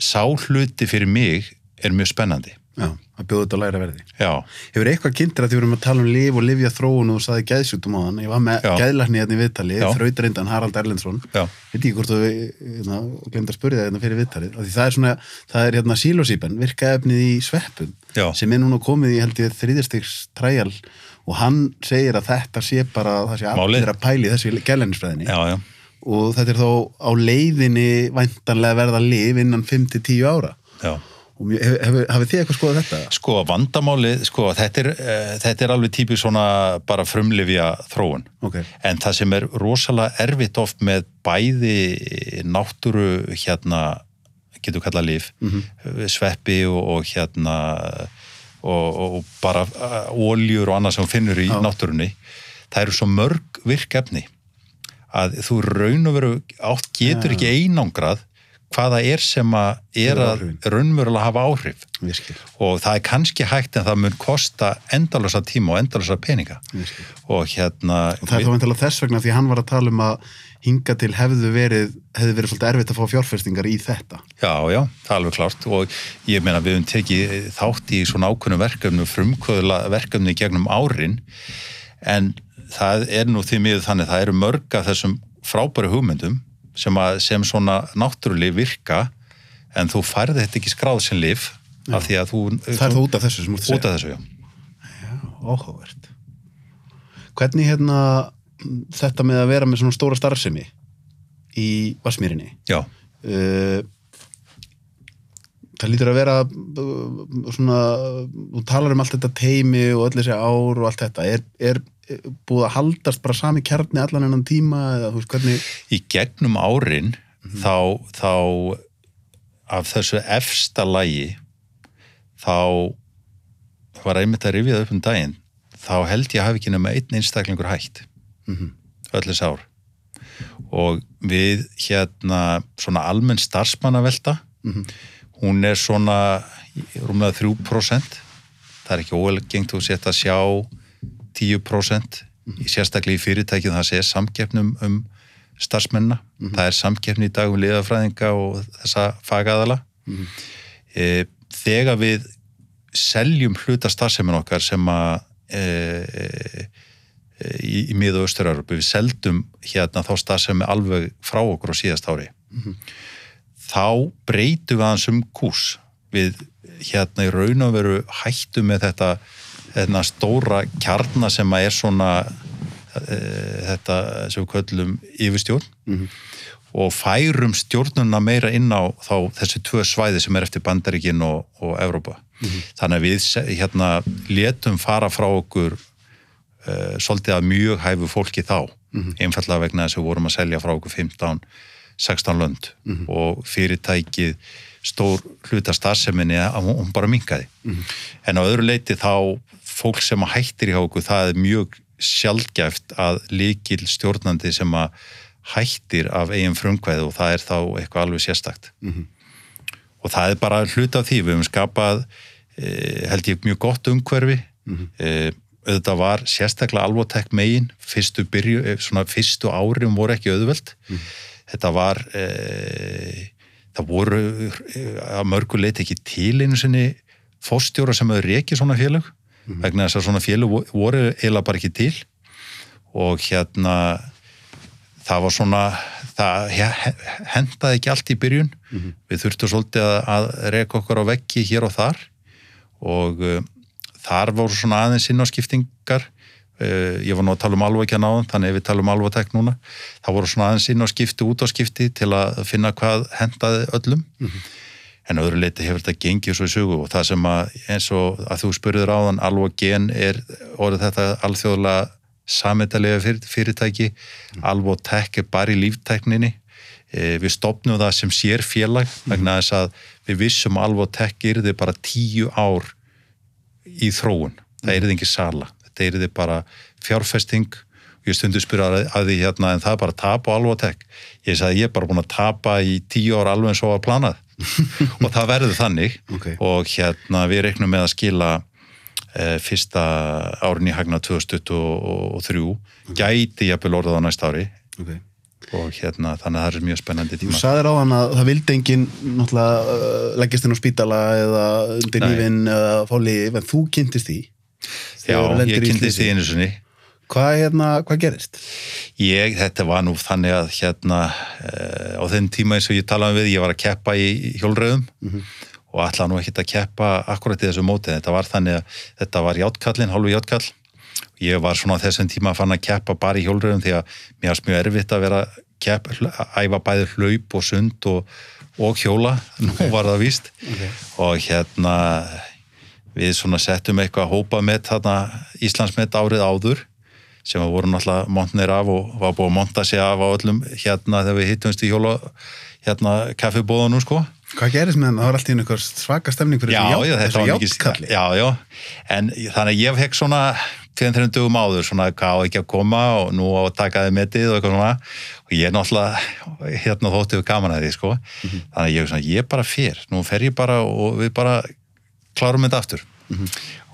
Speaker 2: sá hluti fyrir mig er mjög spennandi.
Speaker 1: Já, að bjóða þetta að læra verði.
Speaker 2: Já,
Speaker 1: Hefur eitthvað kynntir að því við erum að tala um lif og lifja þróun og þú saði geðsjúkdum á hann ég var með
Speaker 2: Já.
Speaker 1: geðlækni hérna í viðtali,
Speaker 2: Já.
Speaker 1: þrautarindan Harald Erlendsson
Speaker 2: já,
Speaker 1: veit ekki hvort þú hérna, glemt að spurja það hérna fyrir viðtalið af því það er svona, það er hérna sílósípen virkaefnið í sveppum
Speaker 2: Já.
Speaker 1: sem er núna komið í held ég þriðjastegs træjal og hann segir að þetta sé bara, það sé allir að pæli þessi
Speaker 2: já.
Speaker 1: og þetta er þó á leiðinni væntanlega verða lif innan 5-10 ára
Speaker 2: já.
Speaker 1: Hafið þið eitthvað skoðað þetta?
Speaker 2: Sko, vandamáli, sko, þetta er, uh, þetta er alveg típið svona bara frumlifja þróun.
Speaker 1: Ok,
Speaker 2: En það sem er rosalega erfitt oft með bæði náttúru hérna, getur kallað líf, sveppi og, og hérna og, og bara óljur og annað sem finnur í
Speaker 1: Já.
Speaker 2: náttúrunni það eru svo mörg virkefni að þú raun og veru átt getur
Speaker 1: Já.
Speaker 2: ekki einangrað hvaða er sem að er að raunverulega hafa áhrif.
Speaker 1: Virkir,
Speaker 2: og það er kannski hægt en það mun kosta endalösa tíma og endalösa peninga.
Speaker 1: Virkir.
Speaker 2: Og hérna
Speaker 1: og það er þá vantilega þess vegna því hann var að tala um að hinga til hefðu verið hefðu verið svolítið erfitt að fá fjárfestingar í þetta.
Speaker 2: Já, já, það er alveg klárt. Og ég meina við höfum tekið þátt í svona ákveðnum verkefnum, frumkvöðla verkefni gegnum árin. En það er nú því miður þannig það eru mörg af þessum frábæri hugmyndum sem, að, sem svona náttúrulega virka en þú færði þetta ekki skráð sem lif af því að þú...
Speaker 1: það er þá út af þessu sem þú ert að
Speaker 2: Út
Speaker 1: segja.
Speaker 2: af þessu, já.
Speaker 1: áhugavert. Hvernig hérna þetta með að vera með svona stóra starfsemi í Vasmýrinni
Speaker 2: Já,
Speaker 1: uh, það lítur að vera uh, svona, þú talar um allt þetta teimi og öll þessi ár og allt þetta er, er búið að haldast bara sami kjarni allan ennan tíma eða þú veist hvernig
Speaker 2: í gegnum árin þá, þá af þessu efsta lægi þá var einmitt að rifja það upp um daginn þá held ég hafi ekki nema einn einstaklingur hægt
Speaker 1: Mhm.
Speaker 2: öll þessi ár og við hérna svona almenn starfsmannavelta
Speaker 1: Mhm.
Speaker 2: Hún er svona rúmlega 3% það er ekki óvelgengt að setja að sjá 10% í sérstaklega í fyrirtækjum það sé samkeppnum um starfsmennina. Það er samkeppni í dag um liðafræðinga og þessa fagaðala e, þegar við seljum hluta starfsemin okkar sem að e, e, í, í miða Östur-Európu, við seldum hérna þá starfsemi alveg frá okkur á síðast ári þá breytum við hans um kús. Við hérna í raun og veru hættum með þetta hérna stóra kjarna sem að er svona uh, þetta sem við köllum yfirstjórn. Og færum stjórnuna meira inn á þá þessi tvö svæði sem er eftir Bandaríkin og, og Evrópa. Þannig að við hérna letum fara frá okkur uh, svolítið að mjög hæfu fólki þá, einfallega vegna þess að við vorum að selja frá okkur 15 16 lönd og fyrirtækið stór hluta starfseminni að hún bara minkaði. En á öðru leiti þá fólk sem að hættir í hjá okkur, það er mjög sjaldgæft að líkil stjórnandi sem að hættir af eigin frumkvæði og það er þá eitthvað alveg sérstakt. Og það er bara hluta af því, við höfum skapað eh, held ég mjög gott umhverfi. Eh, auðvitað var sérstaklega alvotek megin fyrstu, byrju, eh, svona, fyrstu árum voru ekki auðveld þetta var eh, það voru eh, að mörgu leiti ekki til einu sinni fórstjóra sem hefur reikið svona félög vegna þess að svona félög vo- voru eiginlega bara ekki til. Og hérna það var svona það he- hendaði ekki allt í byrjun. Við þurftum svolítið að, að reka okkur á veggi hér og þar. Og uh, þar voru svona aðeins inn á skiptingar ég var nú að tala um alveg ekki að náðan þannig ef við tala um alveg tek núna það voru svona aðeins inn á skipti, út á skipti til að finna hvað hendaði öllum. En á öðru leiti hefur þetta gengið svo í sugu og það sem að eins og að þú spurður áðan alveg gen er orðið þetta alþjóðlega samettalega fyr, fyrirtæki. Alveg tek er bara í líftækninni. E, við stopnum það sem sér félag vegna þess að við vissum alveg tek er þið bara tíu ár í þróun. Það er þið ekki sala, þetta er þið bara fjárfesting. Og ég stundu spyrja að, að því hérna en það er bara að tapa á alveg tek ég sagði ég er bara búin að tapa í tíu ár alveg eins og var planað. Og það verður þannig.
Speaker 1: Ok.
Speaker 2: og hérna við reiknum með að skila e, fyrsta árin í hagna 2023 gæti jafnvel orðið á næsta ári.
Speaker 1: Ok.
Speaker 2: og hérna þannig að það er mjög spennandi
Speaker 1: Þú
Speaker 2: tíma
Speaker 1: sagðir á hann að það vildi enginn náttúrulega uh, leggjast inn á spítala eða undir lífin eða fá líf, en þú kynntist því
Speaker 2: Já, ég
Speaker 1: slysi.
Speaker 2: því einu sinni.
Speaker 1: Hvað, hérna, hvað gerist?
Speaker 2: Ég, þetta var nú þannig að hérna uh, á þenn tíma eins og ég talaði við, ég var að keppa í hjólröðum og ætlaði nú ekkert að keppa akkurat í þessu móti, þetta var þannig að þetta var játkallin, hálfu játtkall ég var svona á þessum tíma að fann að keppa bara í hjólröðum því að mér varst mjög erfitt að vera kepp, að æfa bæði hlaup og sund og, og hjóla, nú var það víst. Og hérna við svona settum eitthvað að hópa með þarna Íslandsmet árið áður sem að voru náttúrulega montnir af og var búið að monta sig af á öllum hérna þegar við hittumst í hjóla hérna kaffibóðanum sko.
Speaker 1: Hvað gerist með hann? Það var alltaf einhver svaka stemning fyrir
Speaker 2: já,
Speaker 1: þessu játkalli.
Speaker 2: já, já, en þannig að ég fekk svona tveim, þreim dögum áður, svona hvað á ekki að koma og nú á að taka þið metið og eitthvað svona. Og ég er náttúrulega hérna þóttu við gaman að því, sko. Þannig að ég, svona, ég bara fer, nú fer ég bara og við bara klárum þetta aftur.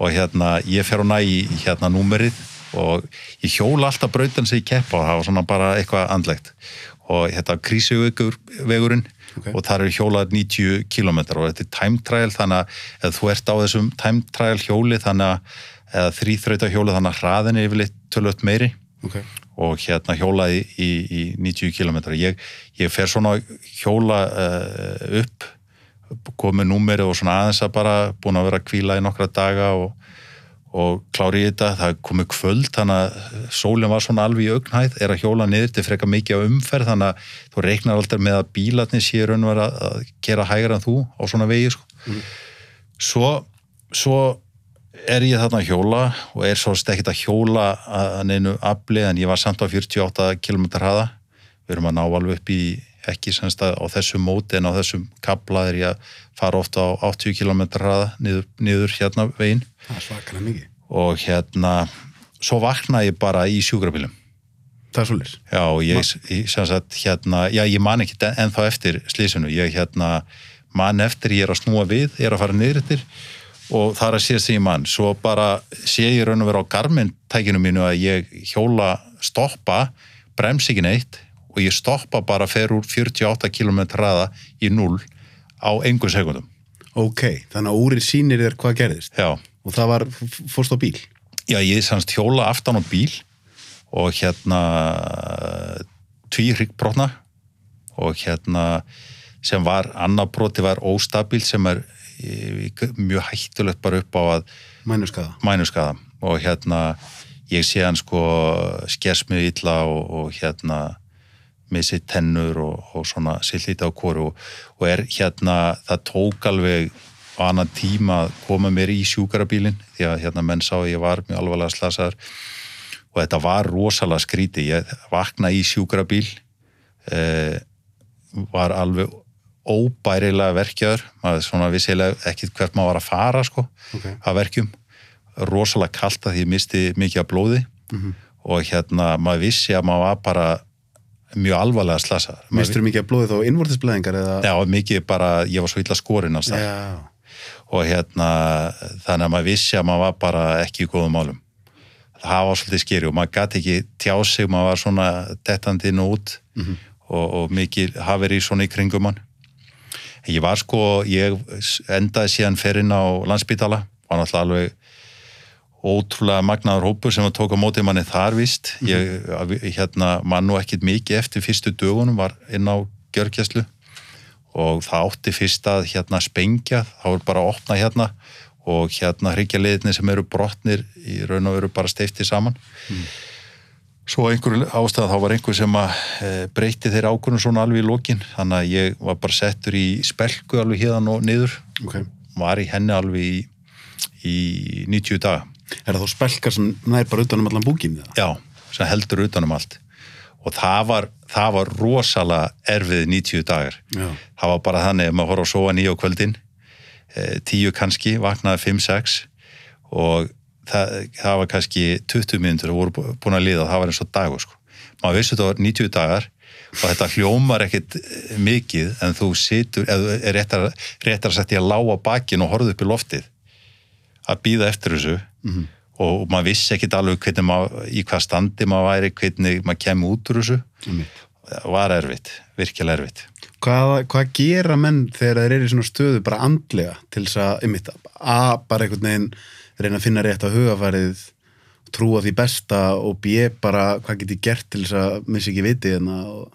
Speaker 2: Og hérna ég fer og næ í hérna númerið og ég hjóla alltaf brautan sem ég keppa og það var svona bara eitthvað andlegt. Og þetta krísuvegurinn
Speaker 1: Ok.
Speaker 2: og það eru hjólað 90 km og þetta er time trial þannig að ef þú ert á þessum time trial hjóli þannig að eða þrýþrauta hjóli þannig að hraðin er yfirleitt tölvöld meiri.
Speaker 1: Ok.
Speaker 2: og hérna hjólaði í, í 90 km ég, ég fer svona hjóla uh, upp komið númeri og svona aðeins að bara búin að vera að kvíla í nokkra daga og, og klári í þetta. Það er komið kvöld þannig að sólinn var svona alveg í augnhæð er að hjóla niður til freka mikið á umferð þannig að þú reiknar alltaf með að bílarnir séu raun og vera að gera hægra en þú á svona vegi sko. svo, svo er ég þarna að hjóla og er svo stekkit að hjóla að neinu afli en ég var samt á 48 km hraða. Við erum að ná alveg upp í ekki semst að á þessum móti en á þessum kabla er ég að fara ofta á 80 km hraða niður, niður hérna veginn
Speaker 1: Það svakalega mikið.
Speaker 2: og hérna svo vakna ég bara í sjúkrabílum
Speaker 1: Það er svolítið.
Speaker 2: já ég, ég sagt hérna já ég man ekki ennþá eftir slísinu ég hérna man eftir ég er að snúa við, ég er að fara niður eftir og það er að sé sem ég man svo bara sé ég raun og vera á garminn tækinu mínu að ég hjóla stoppa, brems ekki neitt og ég stoppa bara fer úr 48 km hraða í 0 á engu sekundum
Speaker 1: Ok, þannig að úrin sýnir þér hvað gerðist.
Speaker 2: já
Speaker 1: Og það var, fórst á bíl.
Speaker 2: Já, ég samst hjóla aftan á bíl og hérna tví hryggbrotna og hérna sem var annar broti var óstabil sem er mjög hættulegt bara upp á að
Speaker 1: Mænuskaða.
Speaker 2: mænuskaða og hérna ég sé hann sko skers mig illa og, og hérna missi tennur og, og svona sillíti á kóru og, og er hérna, það tók alveg annan tíma að koma mér í sjúkarabílin því að hérna menn sá ég var mjög alvarlega slasaður. Og þetta var rosalega skríti ég vakna í sjúkarabíl eh, var alveg óbærilega verkjaður. Maður svona vissilega ekkit hvert maður var að fara sko
Speaker 1: Ok.
Speaker 2: að verkjum. Rosalega kalt að því ég misti mikið af blóði.
Speaker 1: Mhm.
Speaker 2: og hérna maður vissi að maður var bara mjög alvarlega slasaður Maður
Speaker 1: Mistur mikið af blóði þá innvortisblæðingar eða?
Speaker 2: Já, mikið bara, ég var svo illa skorinn alls það og hérna þannig að maður vissi að maður var bara ekki í góðum málum. Það var svolítið skeri og maður gæti ekki tjá sig maður var svona dettandi inn og út
Speaker 1: Mhm.
Speaker 2: og, og mikið hafið í svona í kringum hann. En ég var sko, ég endaði síðan ferinn á landsbítala var náttúrulega alveg ótrúlega magnaður hópur sem að tóka mótið manni þar vist ég hérna, man nú ekkit mikið eftir fyrstu dögunum var inn á gjörgjæslu og það átti fyrst að hérna spengja, þá er bara að opna hérna og hérna hryggja sem eru brotnir í raun og veru bara steifti saman. Svo einhver ástæða þá var einhver sem að e, breyti þeirra ákvörnum svona alveg í lokin. Þannig að ég var bara settur í spelku alveg hérna og niður.
Speaker 1: Ok.
Speaker 2: var í henni alveg í, í 90 daga
Speaker 1: Er það þá spelkar sem nær bara utan um allan búkin eða?
Speaker 2: já, sem heldur utanum allt og það var, það var rosalega erfið 90 dagar
Speaker 1: Já.
Speaker 2: það var bara þannig að maður horf að sofa nýja á kvöldin eh, tíu kannski, vaknaði 5-6 og það, það var kannski 20 minnur og voru bú- búin að liða og það var eins og dagur sko. maður vissi þetta var 90 dagar og þetta hljómar ekkit eh, mikið en þú situr, eða er réttar, réttar að setja lága bakin og horfðu upp í loftið að býða eftir þessu
Speaker 1: Mhm.
Speaker 2: og maður vissi ekkit alveg hvernig maður, í hvað standi maður væri, hvernig maður kemur út úr þessu
Speaker 1: Einmitt.
Speaker 2: það var erfitt, virkilega erfitt
Speaker 1: Hvað, hvað gera menn þegar þeir eru í svona stöðu bara andlega til þess að, einmitt, a, bara einhvern veginn reyna að finna rétt á hugafærið trúa því besta og b, bara hvað get ég gert til þess að missi ekki viti hérna og...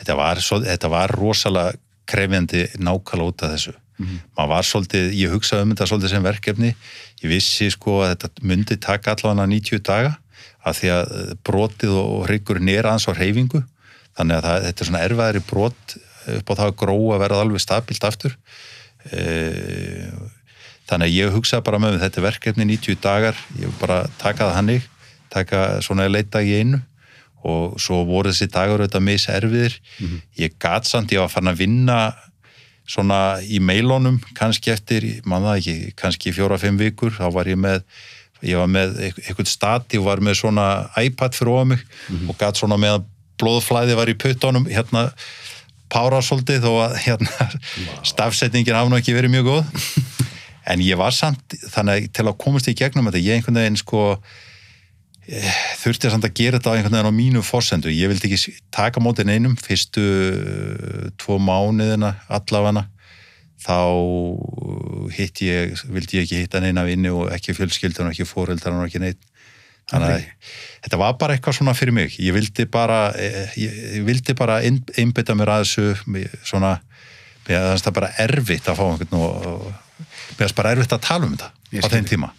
Speaker 2: þetta var, svo, þetta var rosalega krefjandi nákvæmlega út af þessu maður var svolítið, ég hugsaði um þetta svolítið sem verkefni, ég vissi sko að þetta myndi taka allavega 90 daga af því að eh, brotið og hryggurinn er aðeins á reyfingu þannig að það, þetta er svona erfæðri brot upp á það að gróa að verða alveg stabilt aftur. E, þannig að ég hugsaði bara með þetta er verkefni 90 dagar, ég bara taka það hannig taka svona leita í einu. Og svo voru þessi dagur auðvitað miserfiðir. Ég gat samt, ég var farin að vinna svona í mailónum kannski eftir, mann það ekki kannski fjóra-fimm vikur, þá var ég með ég var með eitthvað stati og var með svona iPad fyrir ofað mig og gat svona með að blóðflæði var í puttunum hérna pára svolítið og að hérna stafsetningin hafa nú ekki verið mjög góð. En ég var samt þannig að til að komast í gegnum þetta, ég einhvern veginn sko þurfti samt að gera þetta á einhvern veginn á mínu forsendu, ég vildi ekki taka mótin einum fyrstu eh, tvo mánuðina allavega þá hitt ég vildi ég ekki hitta neina vinni og ekki fjölskyldan og ekki fóreldran og ekki neitt. Þannig að þetta var bara eitthvað svona fyrir mig. Ég vildi bara eh, ég, vildi bara einbytta mér að þessu svona, mér finnst það bara erfitt að fá einhvern og, mér finnst bara erfitt að tala um þetta á þeim tíma.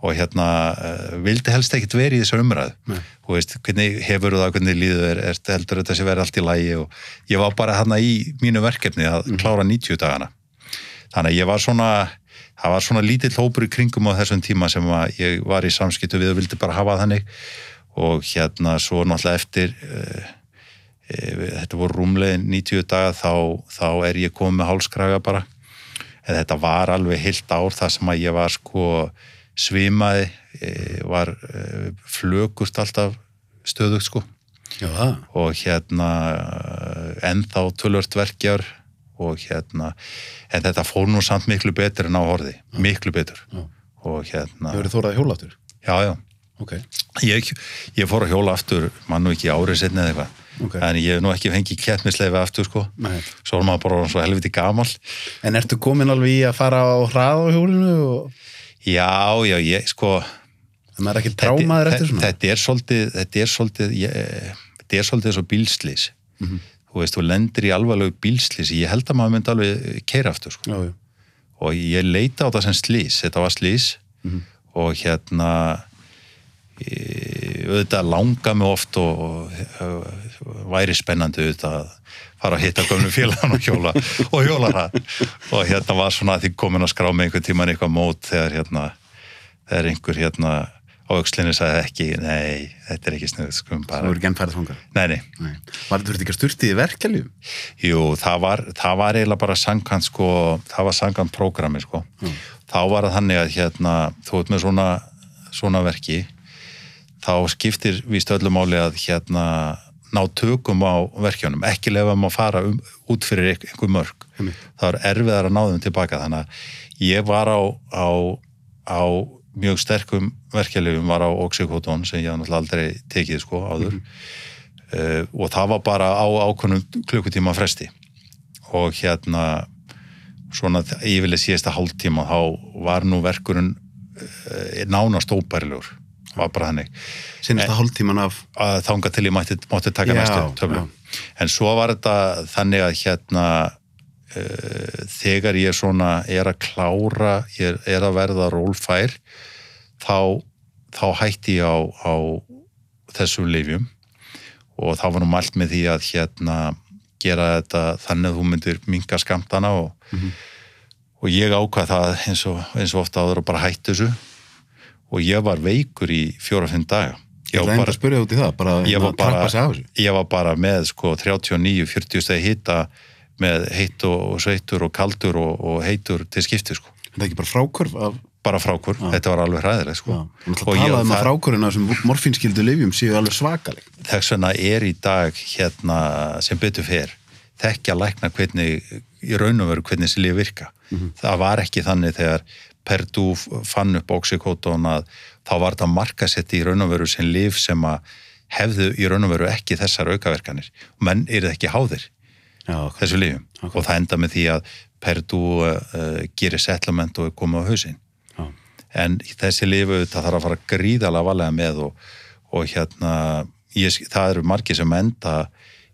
Speaker 2: Og hérna uh, vildi helst ekkit verið í þessar umræðu.
Speaker 1: Nei.
Speaker 2: og veist, hvernig hefur það, hvernig líður er, er heldur þetta sé verið allt í lægi og ég var bara hérna í mínu verkefni að klára 90 dagana. Þannig að ég var svona það var svona lítill hópur í kringum á þessum tíma sem að ég var í samskiptu við og vildi bara hafa þannig. Og hérna svo náttúrulega eftir uh, e, þetta voru rúmlegin 90 daga þá, þá er ég komið með hálskraga bara en þetta var alveg heilt ár þar sem að ég var sko svimaði e, var e, flökust alltaf stöðugt sko
Speaker 1: Já,
Speaker 2: og hérna ennþá tölvört verkjar og hérna en þetta fór nú samt miklu betur en á horði miklu betur
Speaker 1: Já.
Speaker 2: og hérna,
Speaker 1: Það verið þórað hjóláttur.
Speaker 2: já já
Speaker 1: Ok.
Speaker 2: ég, ég fór að hjóla aftur mann nú ekki árið setni eða eitthvað
Speaker 1: Ok.
Speaker 2: en ég hef nú ekki fengið keppnisleifi aftur sko svo er maður bara svo helviti gamal
Speaker 1: En ertu komin alveg í að fara á hraða á hjólinu og
Speaker 2: já, já, ég sko
Speaker 1: það er ekki trámaður eftir svona?
Speaker 2: þetta er svolítið þetta er svolítið, ég, þetta er svolítið svo bílslýs
Speaker 1: Mhm.
Speaker 2: þú veist, þú lendir í alvarlegu bílslýs ég held að maður myndi alveg keira aftur sko.
Speaker 1: Já, já.
Speaker 2: og ég leita á það sem slís þetta var slís
Speaker 1: Mhm.
Speaker 2: og hérna Ég, auðvitað langa mig oft og, og, og væri spennandi auðvitað að fara að hitta gömlu félagann og hjóla og hjóla það og hérna var svona því komin að skrá með einhver tíman eitthvað mót þegar hérna þegar einhver hérna á aukslinni sagði ekki, nei, þetta er ekki snuð skum bara,
Speaker 1: voru ekki enn færið þangað.
Speaker 2: nei, nei,
Speaker 1: Nei. Var þetta verið ekki að styrtið í verkefliðum?
Speaker 2: jú, það var það var eiginlega bara sangkant sko það var sangkant prógrami sko
Speaker 1: Mm.
Speaker 2: þá var það þannig að hérna þú ert með svona, svona verki þá skiptir víst öllu máli að hérna ná tökum á verkjónum, ekki lefa um að fara um, út fyrir einhver- mörg
Speaker 1: Einmitt.
Speaker 2: það var erfiðar að ná þeim tilbaka þannig að ég var á, á, á mjög sterkum verkefliðum var á oxykótón sem ég aldrei tekið sko áður. Uh, og það var bara á ákveðnum klukkutíma fresti. Og hérna svona yfirlega síðasta hálftíma þá var nú verkurinn uh, nánast óbærilegur var bara þannig.
Speaker 1: Sinnasta hálftíman af...
Speaker 2: að þanga til ég mætti, mátti taka
Speaker 1: Já,
Speaker 2: næstu töflu. En svo var þetta þannig að hérna uh, þegar ég svona er að klára, ég er, að verða rólfær, þá, þá hætti ég á, á þessum lifjum og þá var nú mælt með því að hérna gera þetta þannig að þú myndir minga skamtana og, og ég ákvað það eins og, eins og ofta áður og bara hætti þessu og ég var veikur í fjóra-fimm daga.
Speaker 1: Ég
Speaker 2: var bara-
Speaker 1: að spyrja út í það, bara
Speaker 2: ég
Speaker 1: hérna,
Speaker 2: var bara, ég var bara með sko 39-40 stegi hita með heitt og, sveitur og kaldur og, og heitur til skipti sko.
Speaker 1: Þetta er ekki bara frákvörf af...
Speaker 2: bara frákur, þetta var alveg hræðileg sko.
Speaker 1: Þannig
Speaker 2: og
Speaker 1: að
Speaker 2: ég,
Speaker 1: talaði um að
Speaker 2: það,
Speaker 1: frákvörina sem morfinskildu lifjum séu alveg svakaleg.
Speaker 2: þess vegna er í dag hérna sem betur fer þekkja lækna hvernig í raun og veru hvernig þessi líf virka. Það var ekki þannig þegar Perdú fann upp oxykótón að þá var þetta markasetti í raun og veru sem líf sem að hefðu í raun og veru ekki þessar aukaverkanir og menn eru ekki háðir
Speaker 1: Já, ok.
Speaker 2: þessu lífum
Speaker 1: Akkurat.
Speaker 2: og það enda með því að Perdú uh, uh, gerir settlement og er komið á hausinn
Speaker 1: Já.
Speaker 2: en þessi lifu það þarf að fara gríðalega valega með og, og hérna ég, það eru margir sem enda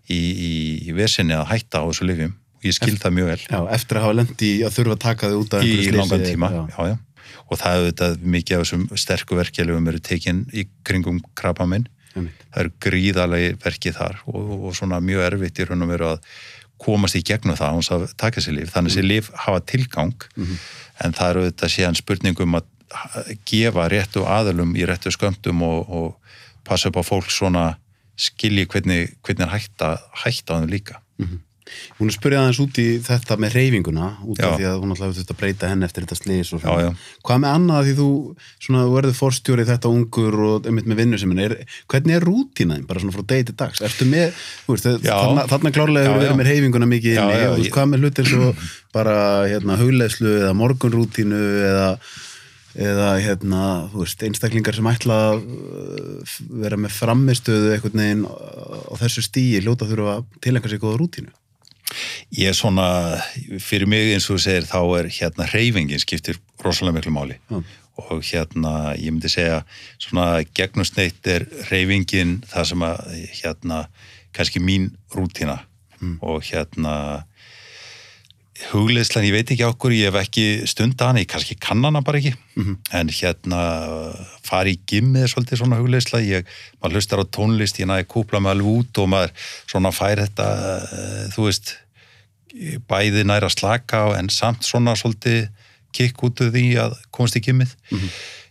Speaker 2: í, í, í vesinni að hætta á þessu lifjum og ég skil það mjög vel.
Speaker 1: Já, eftir að hafa lendi að þurfa að taka þau út af
Speaker 2: í langan tíma
Speaker 1: Já.
Speaker 2: og það er auðvitað mikið af þessum sterku verkeflugum eru tekin í kringum krabba minn
Speaker 1: Einmitt.
Speaker 2: það eru gríðalegi verkið þar og, og svona mjög erfitt í raun og veru að komast í gegnum það hans að taka sér líf þannig að sér líf hafa tilgang en það eru auðvitað síðan spurningum að gefa réttu aðalum í réttu skömmtum og, og passa upp á fólk svona skilji hvernig, hvernig er hægt að hætta á þeim líka
Speaker 1: Hún spyrjað aðeins út í þetta með reyfinguna út af
Speaker 2: Já.
Speaker 1: því að hún alltaf þurft að breyta henn eftir þetta slís og
Speaker 2: Já, já.
Speaker 1: Hvað með annað því þú, svona, þú verður forstjóri þetta ungur og einmitt með vinnu sem er, hvernig er rútínaðin bara svona frá degi til dags? Ertu með, þú veist, þarna, þarna klárlega hefur verið með reyfinguna mikið inni og veist,
Speaker 2: hvað
Speaker 1: með hlutir svo bara hérna hugleðslu eða morgunrútínu eða eða hérna, þú veist, einstaklingar sem ætla að uh, vera með framistöðu einhvern veginn á þessu stíi hljóta þurfa tilengja sig góða rútínu.
Speaker 2: Ég er svona, fyrir mig eins og þú segir, þá er hérna reyfingin skiptir rosalega miklu máli.
Speaker 1: Já.
Speaker 2: og hérna, ég myndi segja svona gegnusneitt er reyfingin það sem að hérna, kannski mín rútína. Og hérna hugleðslan, ég veit ekki okkur, ég hef ekki stunda hana, ég kannski kann hana bara ekki. En hérna fari í gimmið svolítið svona hugleðsla ég, maður hlustar á tónlist, ég næði kúpla með alveg út og maður svona fær þetta eh, þú veist bæði næra slaka á en samt svona svolítið kikk út af því að komast í gimmið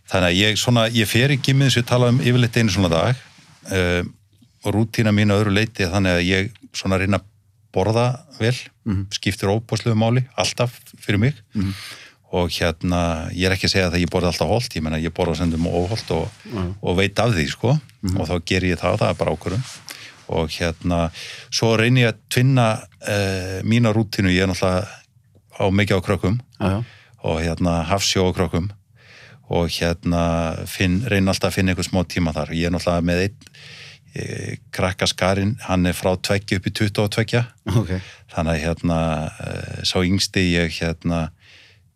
Speaker 2: þannig að ég svona, ég fer í gimmið sem ég tala um yfirleitt einu svona dag um, og rútína mín að öðru leiti þannig að ég svona reyna að borða vel, skiptir óbúslegu máli, alltaf fyrir mig. Og hérna, ég er ekki að segja að ég borða alltaf holt, ég menna ég borða sendum óholt og, og veit af því sko. Og þá ger ég það, það er bara ákvörðum og hérna, svo reynir ég að tvinna uh, mína rútínu, ég er náttúrulega á mikið á krökkum.
Speaker 1: Já, já.
Speaker 2: og hérna hafsjó á krökkum. Og hérna finn, reyna alltaf að finna einhver smá tíma þar. Ég er náttúrulega með einn krakkaskarinn, hann er frá 20 upp í 22
Speaker 1: Ok.
Speaker 2: þannig að hérna e, sá yngsti ég hérna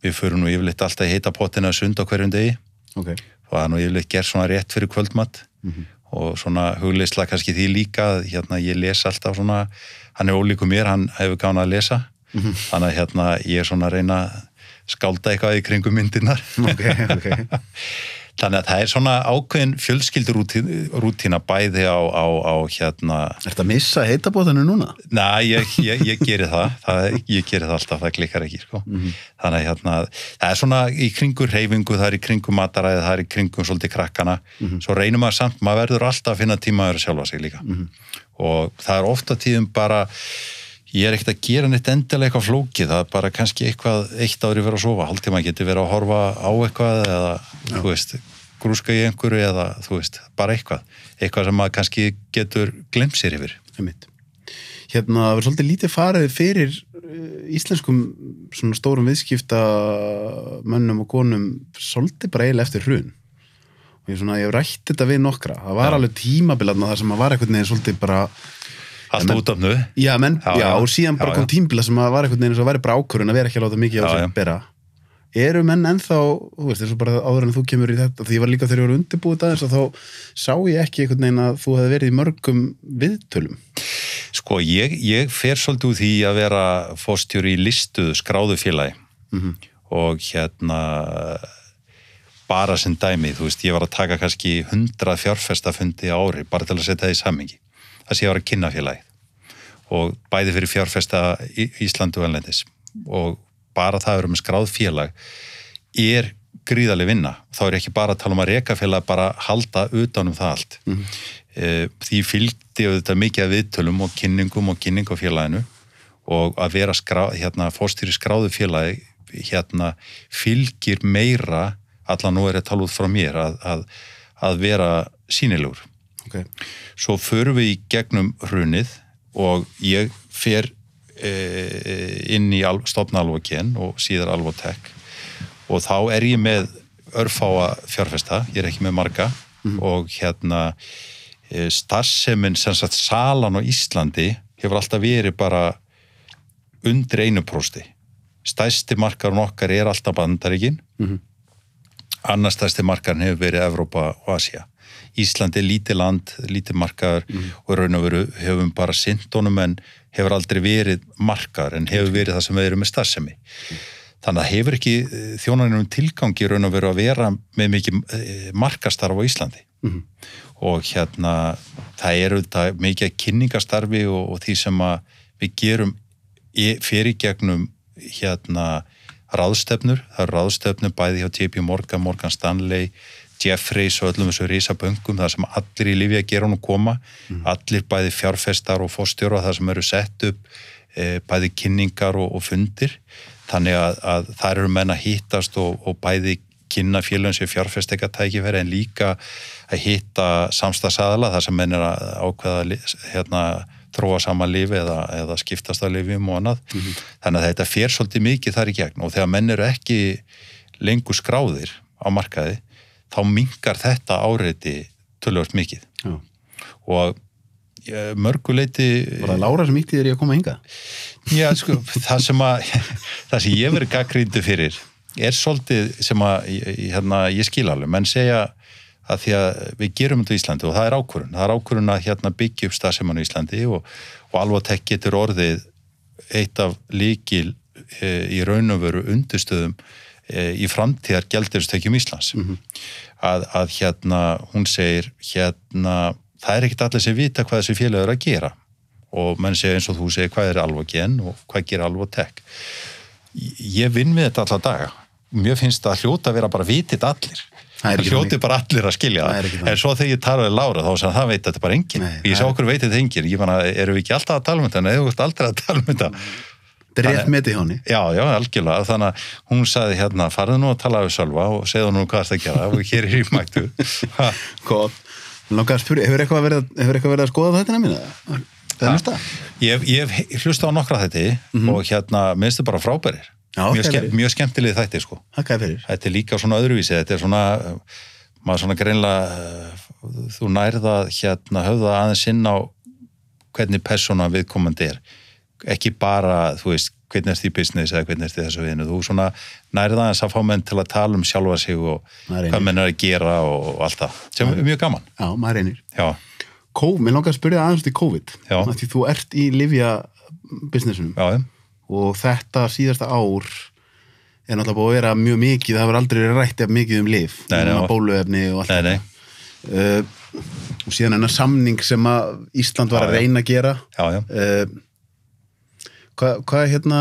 Speaker 2: við förum nú yfirleitt alltaf í heita pottina sund á hverjum degi.
Speaker 1: Ok.
Speaker 2: og það er nú yfirleitt gert svona rétt fyrir kvöldmatt og svona hugleisla kannski því líka að hérna ég les alltaf svona hann er ólíku mér, hann hefur gána að lesa. Þannig að hérna ég er svona að reyna að skálda eitthvað í kringum myndirnar.
Speaker 1: Ok, ok.
Speaker 2: þannig að það er svona ákveðin fjölskyldurútína bæði á, á, á hérna
Speaker 1: Er þetta að missa heitabóðinu núna?
Speaker 2: Næ, ég, ég, ég geri það, það ég geri það alltaf, það klikkar ekki sko. þannig að hérna, það er svona í kringur reyfingu, það er í kringum mataræði það er í kringum svolítið krakkana. Svo reynum maður samt, maður verður alltaf að finna tíma að vera sjálfa sig líka. Og það er ofta tíðum bara ég er ekkert að gera neitt endilega eitthvað flókið, það er bara kannski eitthvað eitt ári verið að sofa, haldtíma geti verið að horfa á eitthvað eða þú veist, grúska í einhverju eða þú veist, bara eitthvað, eitthvað sem maður kannski getur glemt sér yfir
Speaker 1: Einmitt. Hérna, það verður svolítið lítið farið fyrir uh, íslenskum svona stórum viðskipta mönnum og konum svolítið bara eiginlega eftir hrun. Og ég, svona, ég hef rætt þetta við nokkra. Það var
Speaker 2: Já.
Speaker 1: alveg tímabilarna þar sem að var bara,
Speaker 2: alltaf út af nú
Speaker 1: já, menn, já,
Speaker 2: Já,
Speaker 1: og síðan bara
Speaker 2: Já,
Speaker 1: kom
Speaker 2: já.
Speaker 1: tímabila sem að var einhvern veginn eins og væri bara ákvörun að vera ekki að láta mikið á sig
Speaker 2: já.
Speaker 1: bera. Eru menn ennþá, þú veist, eins og bara áður en þú kemur í þetta, því ég var líka þegar ég var undirbúið aðeins og þá sá ég ekki einhvern veginn að þú hefði verið í mörgum viðtölum.
Speaker 2: Sko, ég, ég fer svolítið úr því að vera fórstjóri í listuðu skráðu félagi
Speaker 1: Mhm.
Speaker 2: og hérna bara sem dæmi, þú veist, ég var að taka kannski 100 fjárfestafundi ári bara til að setja það í sammingi að ég var að kynna félagið og bæði fyrir fjárfesta í Íslandu og Enlendis og bara það að vera með skráð félag er gríðarlega vinna. Þá er ekki bara að tala um að reka félag bara halda utanum það allt. Mm því fylgdi auðvitað mikið af viðtölum og kynningum og kynning á félaginu. Og að vera skrá, hérna, fórstýri skráðu félagi hérna fylgir meira allan nú er að tala út frá mér að, að, að vera sínilegur
Speaker 1: Ok.
Speaker 2: svo förum við í gegnum hrunið og ég fer e, inn í stofna Alvoken og síðar Alvotek og þá er ég með örfáa fjárfesta, ég er ekki með marga. Og hérna e, starfsemin sem sagt salan á Íslandi hefur alltaf verið bara undir einu prósti. Stæsti markarinn okkar er alltaf bandaríkin.
Speaker 1: Mhm.
Speaker 2: annars stærsti markarinn hefur verið Evrópa og Asia Ísland er lítið land, lítið markaður og í raun og veru hefum bara sintónum en hefur aldrei verið markaður en hefur verið það sem við erum með starfsemi. Þannig að hefur ekki þjónanum tilgangi raun og veru að vera með mikið eh, markastarf á Íslandi.
Speaker 1: Mhm.
Speaker 2: og hérna það eru þetta mikið kynningastarfi og, og því sem að við gerum fyrir gegnum hérna ráðstefnur, það eru ráðstefnur bæði hjá JP Morgan, Morgan Stanley Jeffreys og öllum þessu risaböngum það sem allir í lifi að gera hún að koma allir bæði fjárfestar og fórstjóra það sem eru sett upp e, bæði kynningar og, og fundir. Þannig að, að það eru menn að hýttast og, og bæði kynna félagum sem fjárfestekka tækifæri en líka að hitta samstagsadala þar sem menn er að ákveða hérna, þróa sama lífi eða, eða skiptast að lífum og annað. Þannig að þetta fer svolítið mikið þar í gegn og þegar menn eru ekki lengur skráðir á markaði þá mingar þetta áreiti tölvöld mikið
Speaker 1: Já.
Speaker 2: og eh, mörguleiti
Speaker 1: Var það Lára sem ítti þér í að koma hinga?
Speaker 2: Já, sko, það sem að það sem ég verið gaggríndu fyrir er svolítið sem að hérna, ég skil alveg, menn segja að því að við gerum þetta í Íslandi og það er ákvörun það er ákvörun að hérna, byggja upp stafsemann í Íslandi og, og Alvotek getur orðið eitt af líkil e, í raun og veru undirstöðum e, í framtíðar gældiristökjum Íslands að, að hérna hún segir hérna það er ekkit allir sem vita hvað þessi félag er að gera. Og menn segja eins og þú segir hvað er Alvogen og hvað gerir Alvotek ég vinn við þetta alla daga. Mér finnst það hljóta að vera bara vitið allir.
Speaker 1: Er
Speaker 2: hljóti bara allir að skilja
Speaker 1: Það
Speaker 2: það, en svo þegar ég talaði Lára þá sem það veit þetta bara enginn, ég sá okkur veit þetta enginn. Ég manna, erum við ekki alltaf að tala um þetta? En eða þú ert aldrei að tala um þetta
Speaker 1: Þetta er rétt metið hjá henni.
Speaker 2: já, já, algjörlega, þannig að hún sagði hérna, farðu nú að tala við Sölva og segðu nú hvað það að gera og hér er í mættu
Speaker 1: Góð. Langar að spyrja, hefur eitthvað verið, að skoða þetta nefnir? Það er hlusta?
Speaker 2: ég, ég hef hlustað á nokkra þetta og hérna, minnstu bara frábærir.
Speaker 1: Já,
Speaker 2: mjög, skemm, mjög skemmtilegi þætti sko
Speaker 1: Hakkaði fyrir.
Speaker 2: þetta er líka svona öðruvísi þetta er svona, maður svona greinlega þú nærða hérna höfða aðeins inn á hvernig persóna viðkomandi er ekki bara, þú veist, hvernig ertu í business eða hvernig ertu í þessu viðinu, þú svona nærða aðeins að fá menn til að tala um sjálfa sig og
Speaker 1: Það
Speaker 2: hvað menn er að gera og, allt það, sem er mjög gaman.
Speaker 1: Já, maður reynir.
Speaker 2: já,
Speaker 1: Kó, mér langar að spyrja aðeins til COVID. Því þú ert í livja businessunum.
Speaker 2: Já,
Speaker 1: og þetta síðasta ár er náttúrulega búið að vera mjög mikið, það hefur aldrei rætt mikið um
Speaker 2: nei,
Speaker 1: um bóluefni og allt
Speaker 2: nei,
Speaker 1: Uh, og síðan enna samning sem að Ísland var að reyna að gera.
Speaker 2: Já, já.
Speaker 1: Uh, hvað hva, hérna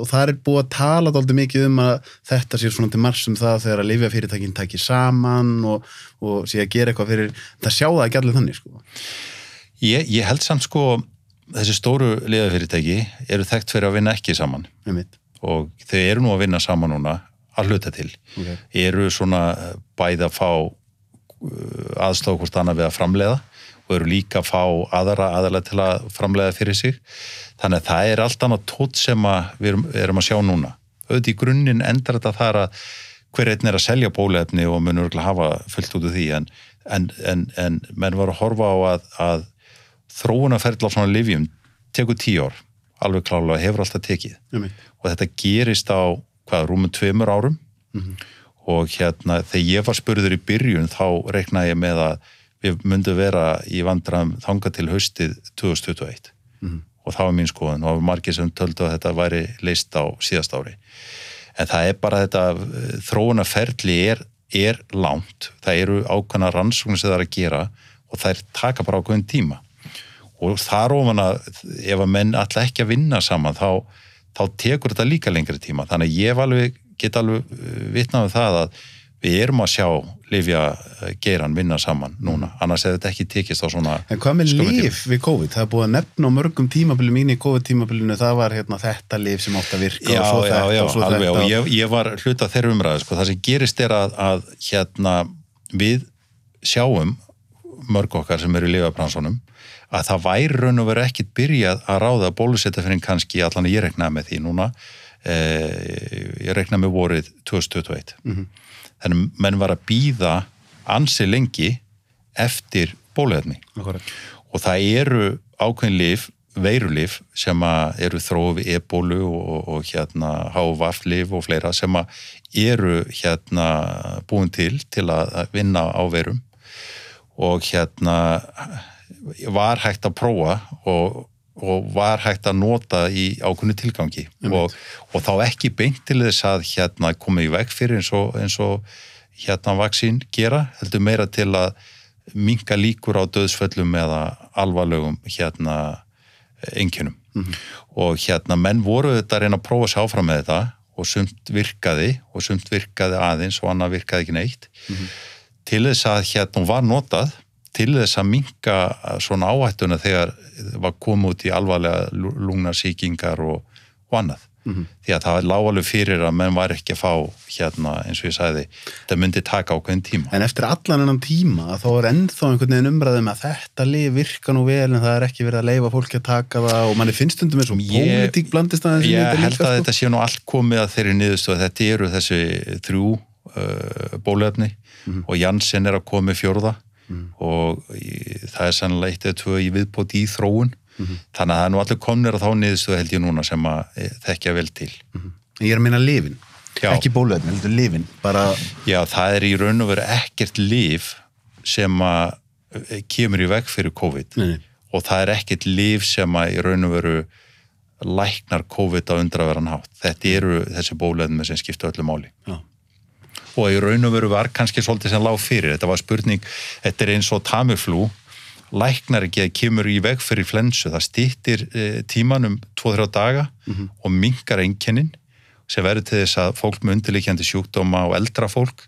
Speaker 1: og það er búið að tala dálítið mikið um að þetta sé svona til mars um það þegar að lifjafyrirtækin takir saman og, og sé að gera eitthvað fyrir það sjá það ekki allir þannig sko
Speaker 2: ég, ég held samt sko þessi stóru liðafyrirtæki eru þekkt fyrir að vinna ekki saman
Speaker 1: einmitt.
Speaker 2: og þau eru nú að vinna saman núna að hluta til
Speaker 1: Ok.
Speaker 2: eru svona bæði að fá aðstofa hvort annað við að framleiða og eru líka að fá aðra aðalega til að framleiða fyrir sig þannig að það er allt annað tótt sem að við erum, erum að sjá núna. Auðvitað í grunninn endar þetta þar að hver einn er að selja bólefni og munur örugglega hafa fullt út úr því en, en, en, en menn var að horfa á að, að þróunarferðla á svona livjum tekur tíu ár alveg klálega hefur alltaf tekið.
Speaker 1: Einmitt.
Speaker 2: og þetta gerist á hvað, rúmum tveimur árum. Og hérna þegar ég var spurður í byrjun þá reiknaði ég með að við myndum vera í vandram þanga til haustið 2021 og það var mín skoðun. Og margir sem töldu að þetta væri leist á síðast ári. En það er bara þetta eh, þróunarferli er, er langt. Það eru ákveðna rannsóknir sem það er að gera og það er taka bara ákveðin tíma. Og þar ofan að ef að menn alltaf ekki að vinna saman þá, þá tekur þetta líka lengri tíma. Þannig að ég alveg, get alveg vitnað um það að við erum að sjá lifja geran vinna saman núna, annars hefur þetta ekki tekist á svona
Speaker 1: En hvað með lif við COVID? Það er búið að nefna á mörgum tímabilum mín í COVID-tímabilinu, það var hérna þetta lif sem átt að virka
Speaker 2: Já,
Speaker 1: og svo
Speaker 2: já,
Speaker 1: þetta
Speaker 2: já,
Speaker 1: og svo
Speaker 2: alveg
Speaker 1: þetta
Speaker 2: og ég, ég var hluta þeirra umræðu sko. það sem gerist er að, að hérna, við sjáum mörg okkar sem eru í lifabransunum að það væri raun og veru ekkit byrjað að ráða bólusetta fyrir kannski allan að ég reknaði með því núna eh, ég reknaði með vorið 2021 þannig menn var að býða ansi lengi eftir bóluefni. Og það eru ákveðin lif, veirulif sem að eru þróið við ebólu og, og hérna HVF-lif og fleira sem að eru hérna búin til til að að vinna á veirum. Og hérna var hægt að prófa og, og var hægt að nota í ákveðinu tilgangi. Og, og þá ekki beint til þess að hérna komið í veg fyrir eins og, eins og hérna vaksín gera, heldur meira til að minka líkur á döðsföllum eða alvarlegum hérna einkjönum og hérna menn voru þetta að reyna að prófa sér áfram með þetta og sumt virkaði og sumt virkaði aðeins og annað virkaði ekki neitt. Til þess að hérna var notað til þess að minka svona áhættuna þegar var komið út í alvarlega lungnarsýkingar og, og annað. Því að það var lágalegu fyrir að menn var ekki að fá hérna eins og ég sagði þetta myndi taka ákveðin tíma.
Speaker 1: En eftir allan enn tíma þá er ennþá einhvern veginn umræðum að þetta lif virka nú vel en það er ekki verið að leifa fólki að taka það og manni finnst eins og
Speaker 2: Ég-
Speaker 1: pólitík blandist aðeins í
Speaker 2: Ég
Speaker 1: þetta
Speaker 2: held
Speaker 1: líka,
Speaker 2: að
Speaker 1: sko.
Speaker 2: þetta sé nú allt komið að þeirri niðurstu að þetta eru þessi þrjú uh, bólefni
Speaker 1: Mhm.
Speaker 2: og Janssen er að koma með fjórða og það er sannlega eitt eða tvö í viðbót í þróun
Speaker 1: Mhm.
Speaker 2: þannig að það er nú allir komnir að þá niðurstu held ég núna sem að e, þekkja vel til
Speaker 1: En Ég er að minna lifin,
Speaker 2: Já.
Speaker 1: ekki bóluefni, heldur lifin bara,
Speaker 2: Já, það er í raun og veru ekkert líf sem að e, kemur í veg fyrir COVID
Speaker 1: Nei,
Speaker 2: og það er ekkert líf sem að í raun og veru læknar COVID á undraverðan hátt. Þetta eru þessi bóluefni sem skipta öllu máli.
Speaker 1: já,
Speaker 2: Og í raun og veru var kannski svolítið sem lág fyrir. Þetta var spurning, þetta er eins og tamiflú, læknar ekki að kemur í veg fyrir flensu. Það stýttir e, tímanum 2-3 daga og minkar einkennin sem verður til þess að fólk með undirleikjandi sjúkdóma og eldra fólk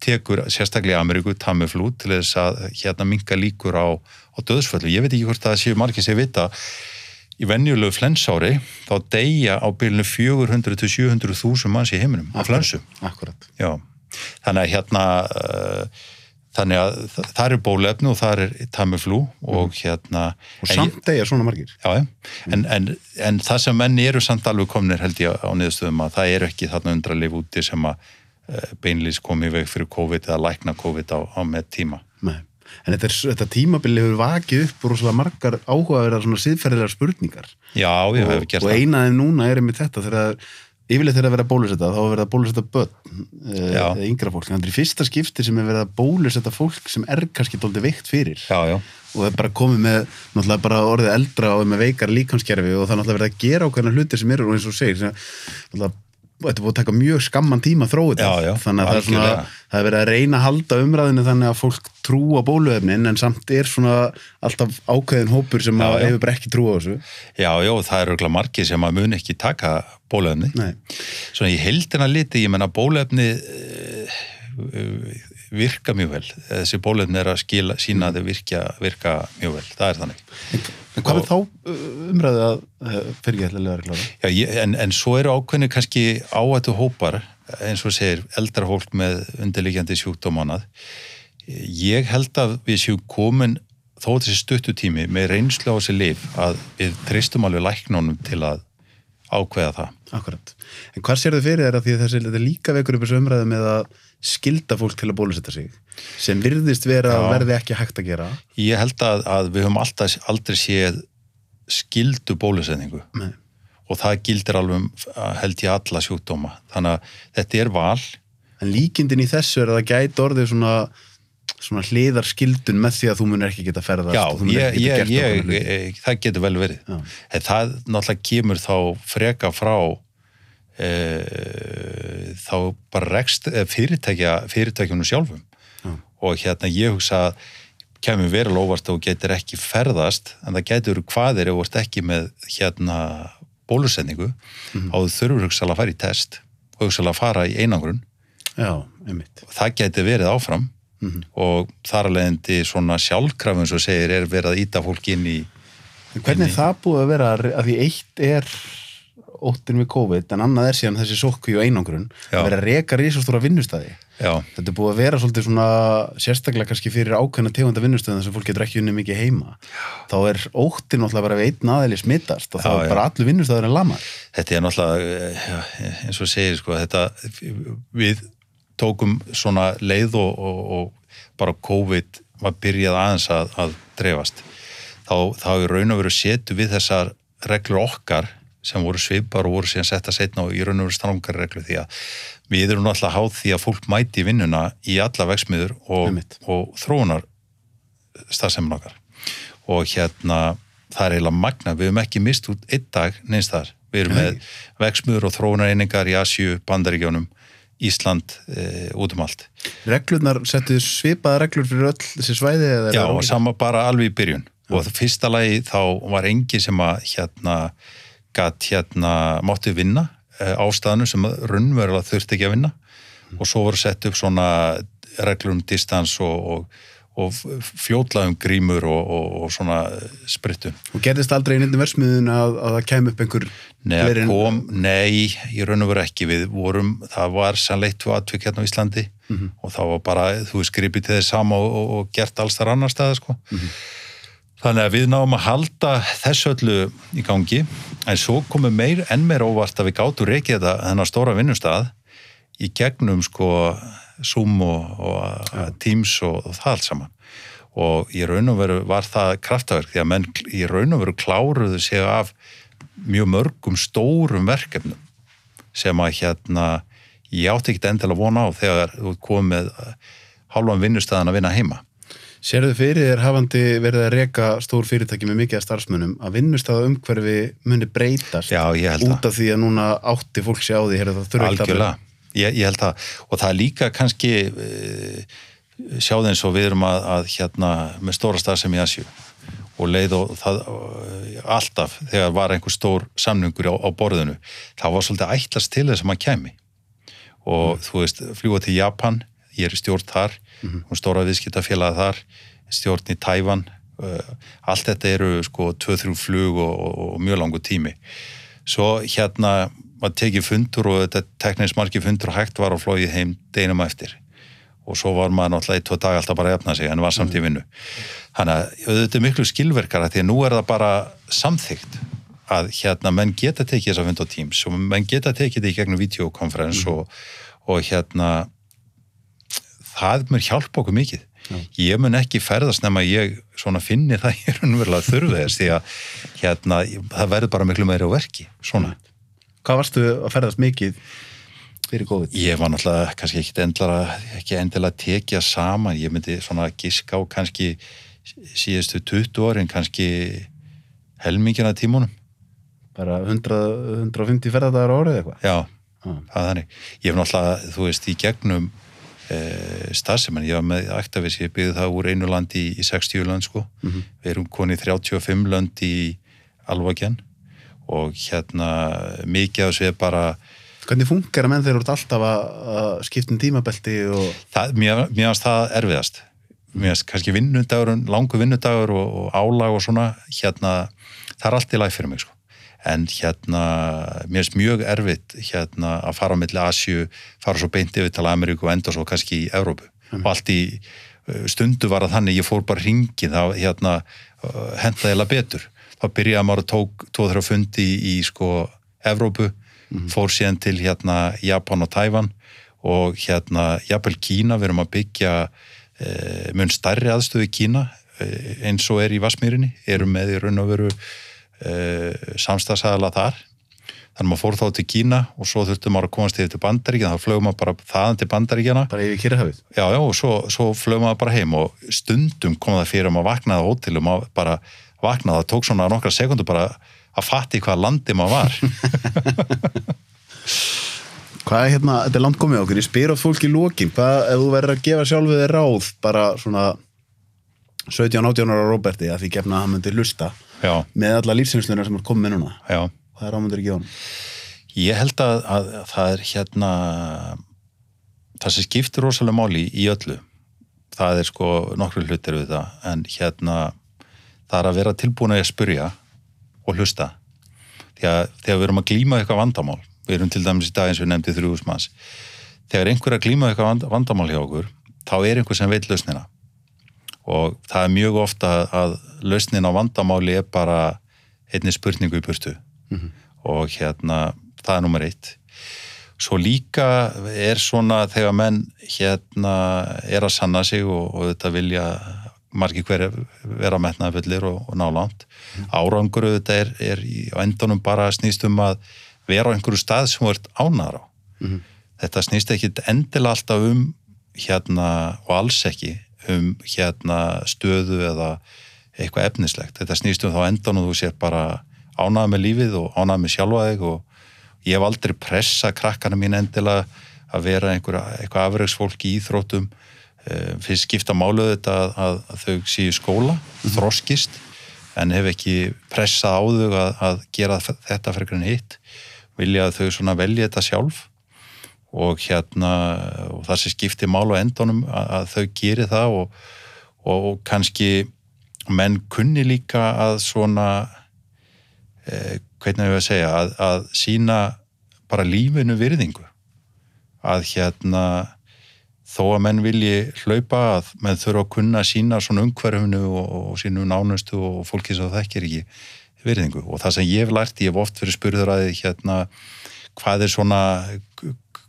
Speaker 2: tekur sérstaklega í Ameríku tamiflú til þess að hérna minka líkur á, á döðsföllu. Ég veit ekki hvort það séu margir sem vita í venjulegu flensári þá deyja á bylunu 400-700 þúsund manns í heiminum á flensu.
Speaker 1: akkurat
Speaker 2: Já, þannig að hérna uh, þannig að þa- það er bólefni og það er tamiflú og hérna
Speaker 1: og samt degja svona margir
Speaker 2: Já, já. En, en, en það sem menn eru samt alveg komnir held ég á niðurstöðum að það eru ekki þarna undralif úti sem að uh, beinlýs komi í veg fyrir COVID eða lækna COVID á, á með tíma.
Speaker 1: Nei. en þetta, þetta tímabili hefur vakið upp og rosalega margar áhugaverðar svona siðferðilegar spurningar
Speaker 2: Já, ég hef
Speaker 1: og,
Speaker 2: gert
Speaker 1: og
Speaker 2: það.
Speaker 1: eina af þeim núna er einmitt þetta þegar yfirleitt þegar að vera að bólusetta þá er verið að bólusetta börn eh, eða yngra fólk, en þetta er í fyrsta skipti sem er verið að bólusetta fólk sem er kannski dóldi veikt fyrir.
Speaker 2: Já, já.
Speaker 1: og það er bara komið með náttúrulega bara orðið eldra og með veikar líkanskerfi og það er náttúrulega verið að gera ákveðna hlutir sem eru og eins og segir náttúrulega þetta búið að taka mjög skamman tíma
Speaker 2: já,
Speaker 1: þannig að það er, svona,
Speaker 2: algjörlega.
Speaker 1: það er verið að reyna að halda umræðinu þannig að fólk trúa bóluefnin en samt er svona alltaf ákveðin hópur sem
Speaker 2: Já,
Speaker 1: hefur bara ekki trúa á þessu
Speaker 2: Já, já, það eru margir sem að mun ekki taka bólefni.
Speaker 1: Nei.
Speaker 2: Svona í heldina liti, ég menna bólefni uh, virka mjög vel. Þessi bólefni er að skila, sína að þau virka, virka mjög vel. Það er þannig.
Speaker 1: En hvað er þá uh, umræðu að uh, fyrir ekki ætlilega að klára?
Speaker 2: Já, ég, en, en svo eru ákveðni kannski áættu hópar, eins og segir, eldra fólk með undirliggjandi sjúkdómanað. Ég held að við séum komin þó þessi stuttutími með reynslu á þessi lif að við treystum alveg læknunum til að ákveða það.
Speaker 1: Akkurat. En hvað sér þau fyrir þér að því þessi líka vekur upp þessu umræðu með að skilda fólk til að bólusetta sig sem virðist vera
Speaker 2: Já.
Speaker 1: verði ekki hægt að gera
Speaker 2: Ég held að, að við höfum alltaf aldrei séð skildu bólusetningu
Speaker 1: Nei.
Speaker 2: og það gildir alveg um, held ég alla sjúkdóma. Þannig að þetta er val.
Speaker 1: en líkindin í þessu er að það gæti orðið svona, svona hliðar skildun með því að þú munir ekki geta ferðast
Speaker 2: Já,
Speaker 1: og
Speaker 2: ég,
Speaker 1: geta
Speaker 2: ég, ég, það getur vel verið. En það náttúrulega kemur þá freka frá e, þá bara rekst eh, fyrirtækja, fyrirtækjunum sjálfum.
Speaker 1: Já.
Speaker 2: Og hérna ég hugsa að kemur verið óvart og getur ekki ferðast en það getur hvað ef þú ert ekki með hérna bólusetningu
Speaker 1: Mhm.
Speaker 2: þá þú þurfur hugsalega að fara í test og hugsalega að fara í einangrun
Speaker 1: Já, einmitt
Speaker 2: það getur verið áfram
Speaker 1: Mhm.
Speaker 2: og þar að leiðandi svona sjálfkrafun svo segir er verið að íta fólk inn í
Speaker 1: hvernig er það búið að vera að því eitt er óttin við COVID en annað er síðan þessi sókvi og einangrun
Speaker 2: Já.
Speaker 1: að vera að reka risastóra vinnustæði
Speaker 2: já,
Speaker 1: þetta er búið að vera svolítið svona sérstaklega kannski fyrir ákveðna tegunda vinnustöðum sem fólk getur ekki unni mikið heima þá er óttin náttúrulega bara við einn aðeili smittast og þá
Speaker 2: Já,
Speaker 1: er
Speaker 2: já.
Speaker 1: bara allur vinnustöður en lamar
Speaker 2: þetta er náttúrulega eh, já, eins og segir sko þetta, við tókum svona leið og, og, og bara COVID var byrjað aðeins að, að dreifast. Þá, þá í raun og veru setu við þessar reglur okkar sem voru svipar og voru síðan setta setna og í raun og veru strangar reglu því að við erum náttúrulega háð því að fólk mæti vinnuna í alla veksmiður og, og þróunar starfsemin okkar. Og hérna það er eiginlega magna, við höfum ekki mist út einn dag neins þar, við erum
Speaker 1: Nei.
Speaker 2: með veksmiður og þróunareiningar í Asju, Bandaríkjónum Ísland, e, út um allt.
Speaker 1: Reglurnar settu svipaða reglur fyrir öll þessi svæði eða
Speaker 2: Já, og sama bara alveg í byrjun. Og það fyrsta lagi þá var engi sem að hérna gatt hérna, mátti vinna e, ástæðanu sem raunverulega þurfti ekki að vinna. Og svo voru sett upp svona reglur um distans og, og, og fljótlaðum grímur og, og, og svona sprittu
Speaker 1: og gerðist aldrei í nýttum versmiðun að, að það kem upp einhver
Speaker 2: Nei,
Speaker 1: fleiri en-
Speaker 2: kom, nei, í raun og veru ekki. Við vorum, það var sannleitt tvö atvik hérna á Íslandi og það var bara, þú veist, gripið til þess sama og, og, og gert alls þar annar staði, sko. Þannig að við náum að halda þessu öllu í gangi en svo komum meir, enn meir óvart að við gátum reikið þetta, þennan stóra vinnustað í gegnum, sko Zoom og, og Teams og, og það allt saman og í raun og veru var það kraftaverk því að menn í raun og veru kláruðu sig af mjög mörgum stórum verkefnum sem að hérna ég átti ekki endilega vona á þegar þú komið uh, hálfan vinnustæðan að vinna heima.
Speaker 1: Sérðu fyrir þér hafandi verið að reka stór fyrirtæki með mikið af starfsmönnum að vinnustáða umhverfi muni breytast
Speaker 2: Já, ég held
Speaker 1: út af því að núna átti fólk sé á því heyrðu, það þurfi ekki
Speaker 2: Algjörlega. Ég, ég held það. Og það er líka kannski uh, sjáð eins og við erum að, að hérna með stóra stað sem í Asju og leið og það alltaf þegar var einhver stór samningur á, á borðinu, það var svolítið ætlast til þess að maður kemi og þú veist, fljúa til Japan ég er stjórn þar, hún stóra viðskiptafélagi þar, stjórn í Tævan uh, allt þetta eru sko 2-3 flug og, og, og mjög langu tími. Svo hérna var tekið fundur og þetta teknisk margi fundur og hægt var á flóið heim deginum eftir. Og svo var maður náttúrulega í tvo dag alltaf bara að jafna sig en var samt í vinnu. Þannig að auðvitað er miklu skilverkara því að nú er það bara samþygt að hérna menn geta tekið þess að fund á Teams og menn geta tekið þetta í gegnum videokonferens og, og hérna það mér hjálpa okkur mikið. Ég mun ekki ferðast nema ég svona finni það ég er unverulega þurfið því að hérna það verður bara miklu meiri á verki svona
Speaker 1: Hvað varstu að ferðast mikið fyrir COVID?
Speaker 2: Ég var náttúrulega kannski ekki endilega, ekki endilega tekja saman, ég myndi svona giska á kannski síðustu 20 árin, kannski helmingina tímunum.
Speaker 1: Bara 100, 150 ferðadagar á árið eitthvað?
Speaker 2: Já, það er þannig. Ég hef náttúrulega, þú veist, í gegnum e, stafsemenn, ég var með Actavis, ég byggði það úr einu landi í, í 60 land, sko. Við erum konið 35 land í Alvagen og hérna mikið af þessu er bara
Speaker 1: Hvernig funkar að menn þeir eru alltaf að, skipta um tímabelti og...
Speaker 2: það, mér, mér finnst það erfiðast. Mér finnst kannski vinnudagur langu vinnudagur og, og álag og svona hérna, það er allt í læg fyrir mig sko. en hérna mér finnst mjög erfitt hérna að fara á milli Asju, fara svo beint yfir til Ameríku og enda svo kannski í Evrópu. Og allt í uh, stundu var að þannig ég fór bara hringið þá hérna uh, hendaði eða betur þá byrjaði maður að tók 2-3 fundi í, í sko Evrópu fór síðan til hérna Japan og Tævan og hérna jafnvel Kína, við erum að byggja e, mun stærri aðstöðu Kína e, eins og er í Vasmýrinni erum með í raun og veru e, samstagsæðala þar. Þannig að maður fór þá til Kína og svo þurftum maður að komast yfir til Bandaríkjana þá flögum maður bara þaðan til Bandaríkjana
Speaker 1: bara yfir kyrrahafið.
Speaker 2: já, já, og svo, svo flögum maður bara heim og stundum kom það fyrir að maður vaknaði á hótelum bara vaknaði, það tók svona nokkra sekundur bara að fatti hvað landi maður var.
Speaker 1: Hvað er hérna, þetta er langt komið okkur, ég spyr á fólk í lókin, hvað, ef þú verður að gefa sjálfið þér ráð, bara svona 17-18 ára Róberti, að því gefna að hann myndi lusta,
Speaker 2: já,
Speaker 1: með alla lífsinslunar sem er komið núna,
Speaker 2: já.
Speaker 1: Hvað er ámyndur ekki á hann?
Speaker 2: Ég held að, að það er hérna það sem skiptir rosalega máli í öllu það er sko nokkru hlutir við það en hérna það er að vera tilbúin að spyrja og hlusta. Því að þegar við erum að glíma eitthvað vandamál við erum til dæmis í dag eins og við nefndið þrjúðusmanns þegar einhver að glíma eitthvað vand- vandamál hjá okkur þá er einhver sem veit lausnina. Og það er mjög ofta að lausnin á vandamáli er bara einni spurningu í burtu. Og hérna það er nummer eitt. Svo líka er svona þegar menn hérna er að sanna sig og, og þetta vilja margir hverja vera metnaðfullir og, og ná langt. Árangur þetta er, er í, endunum bara snýst um að vera á einhverju stað sem ert ánæður á. Þetta snýst ekki endilega alltaf um hérna og alls ekki um hérna stöðu eða eitthvað efnislegt. Þetta snýst um þá endan og þú sér bara ánæða með lífið og ánæða með sjálfa þig og ég hef aldrei pressa krakkana mín endilega að vera einhver, eitthvað afreiksfólk í íþróttum. Eh, fyrst skipta máluð þetta að, að, að þau séu skóla, þroskist en hef ekki pressað á þau að, að gera þetta frekar en hitt. Vilja að þau velja þetta sjálf. Og hérna og það sem skiptir málu á endunum að, að þau geri það og, og, og kannski menn kunni líka að svona eh, hvernig hefur að segja að, að sína bara lífinu virðingu. Að hérna þó að menn vilji hlaupa að menn þurfa að kunna sína svona umhverfunu og, og sínu nánustu og fólki sem það þekkir ekki virðingu. Og það sem ég hef lært, ég hef oft verið spurður að hérna, hvað er svona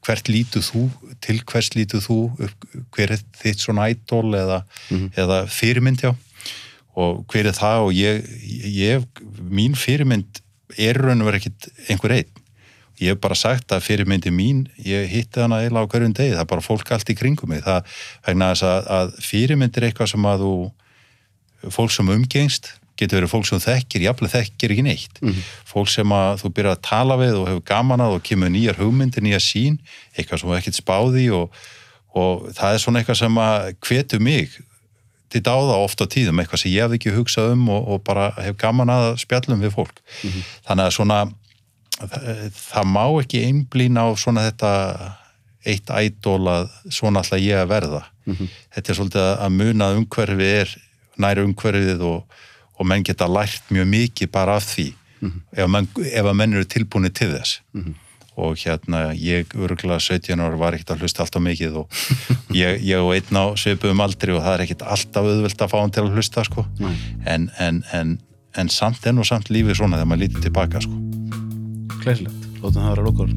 Speaker 2: hvert lítu þú, til hvers lítu þú hver er þitt svona ædol eða, eða fyrirmynd já. Og hver er það? Og ég, ég mín fyrirmynd er raun og verið ekkit einhver einn ég hef bara sagt að fyrirmyndi mín ég hitti hana eiginlega á hverjum degi það er bara fólk allt í kringum mig. Það vegna þess að, að fyrirmynd er eitthvað sem að þú fólk sem umgengst getur verið fólk sem þekkir, jafnlega þekkir ekki neitt. Fólk sem að þú byrjar að tala við og hefur gaman að og kemur nýjar hugmyndir, nýjar sín eitthvað sem þú ekkert spáði og, og það er svona eitthvað sem að hvetu mig til dáða oft á tíðum, eitthvað sem ég hef ekki hugsað um og, og bara hef gaman að spjallum við fólk. Þannig að svona það, það má ekki einblýna á svona þetta eitt ædól að svona alltaf ég að verða. Þetta er svolítið að muna umhverfið er næri umhverfið og, og menn geta lært mjög mikið bara af því ef, menn, ef að menn eru tilbúinir til þess. Og hérna ég örgulega 17 ára var ekkert að hlusta alltaf mikið og ég, ég og einn á svipum aldri og það er ekkert alltaf auðvelt að fá hann til að hlusta sko. En, en, en, en samt enn og samt lífið svona þegar maður lítið tilbaka sko
Speaker 1: Gleisilegt, látum það vera lókur.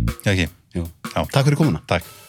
Speaker 1: Takk fyrir komuna.
Speaker 2: takk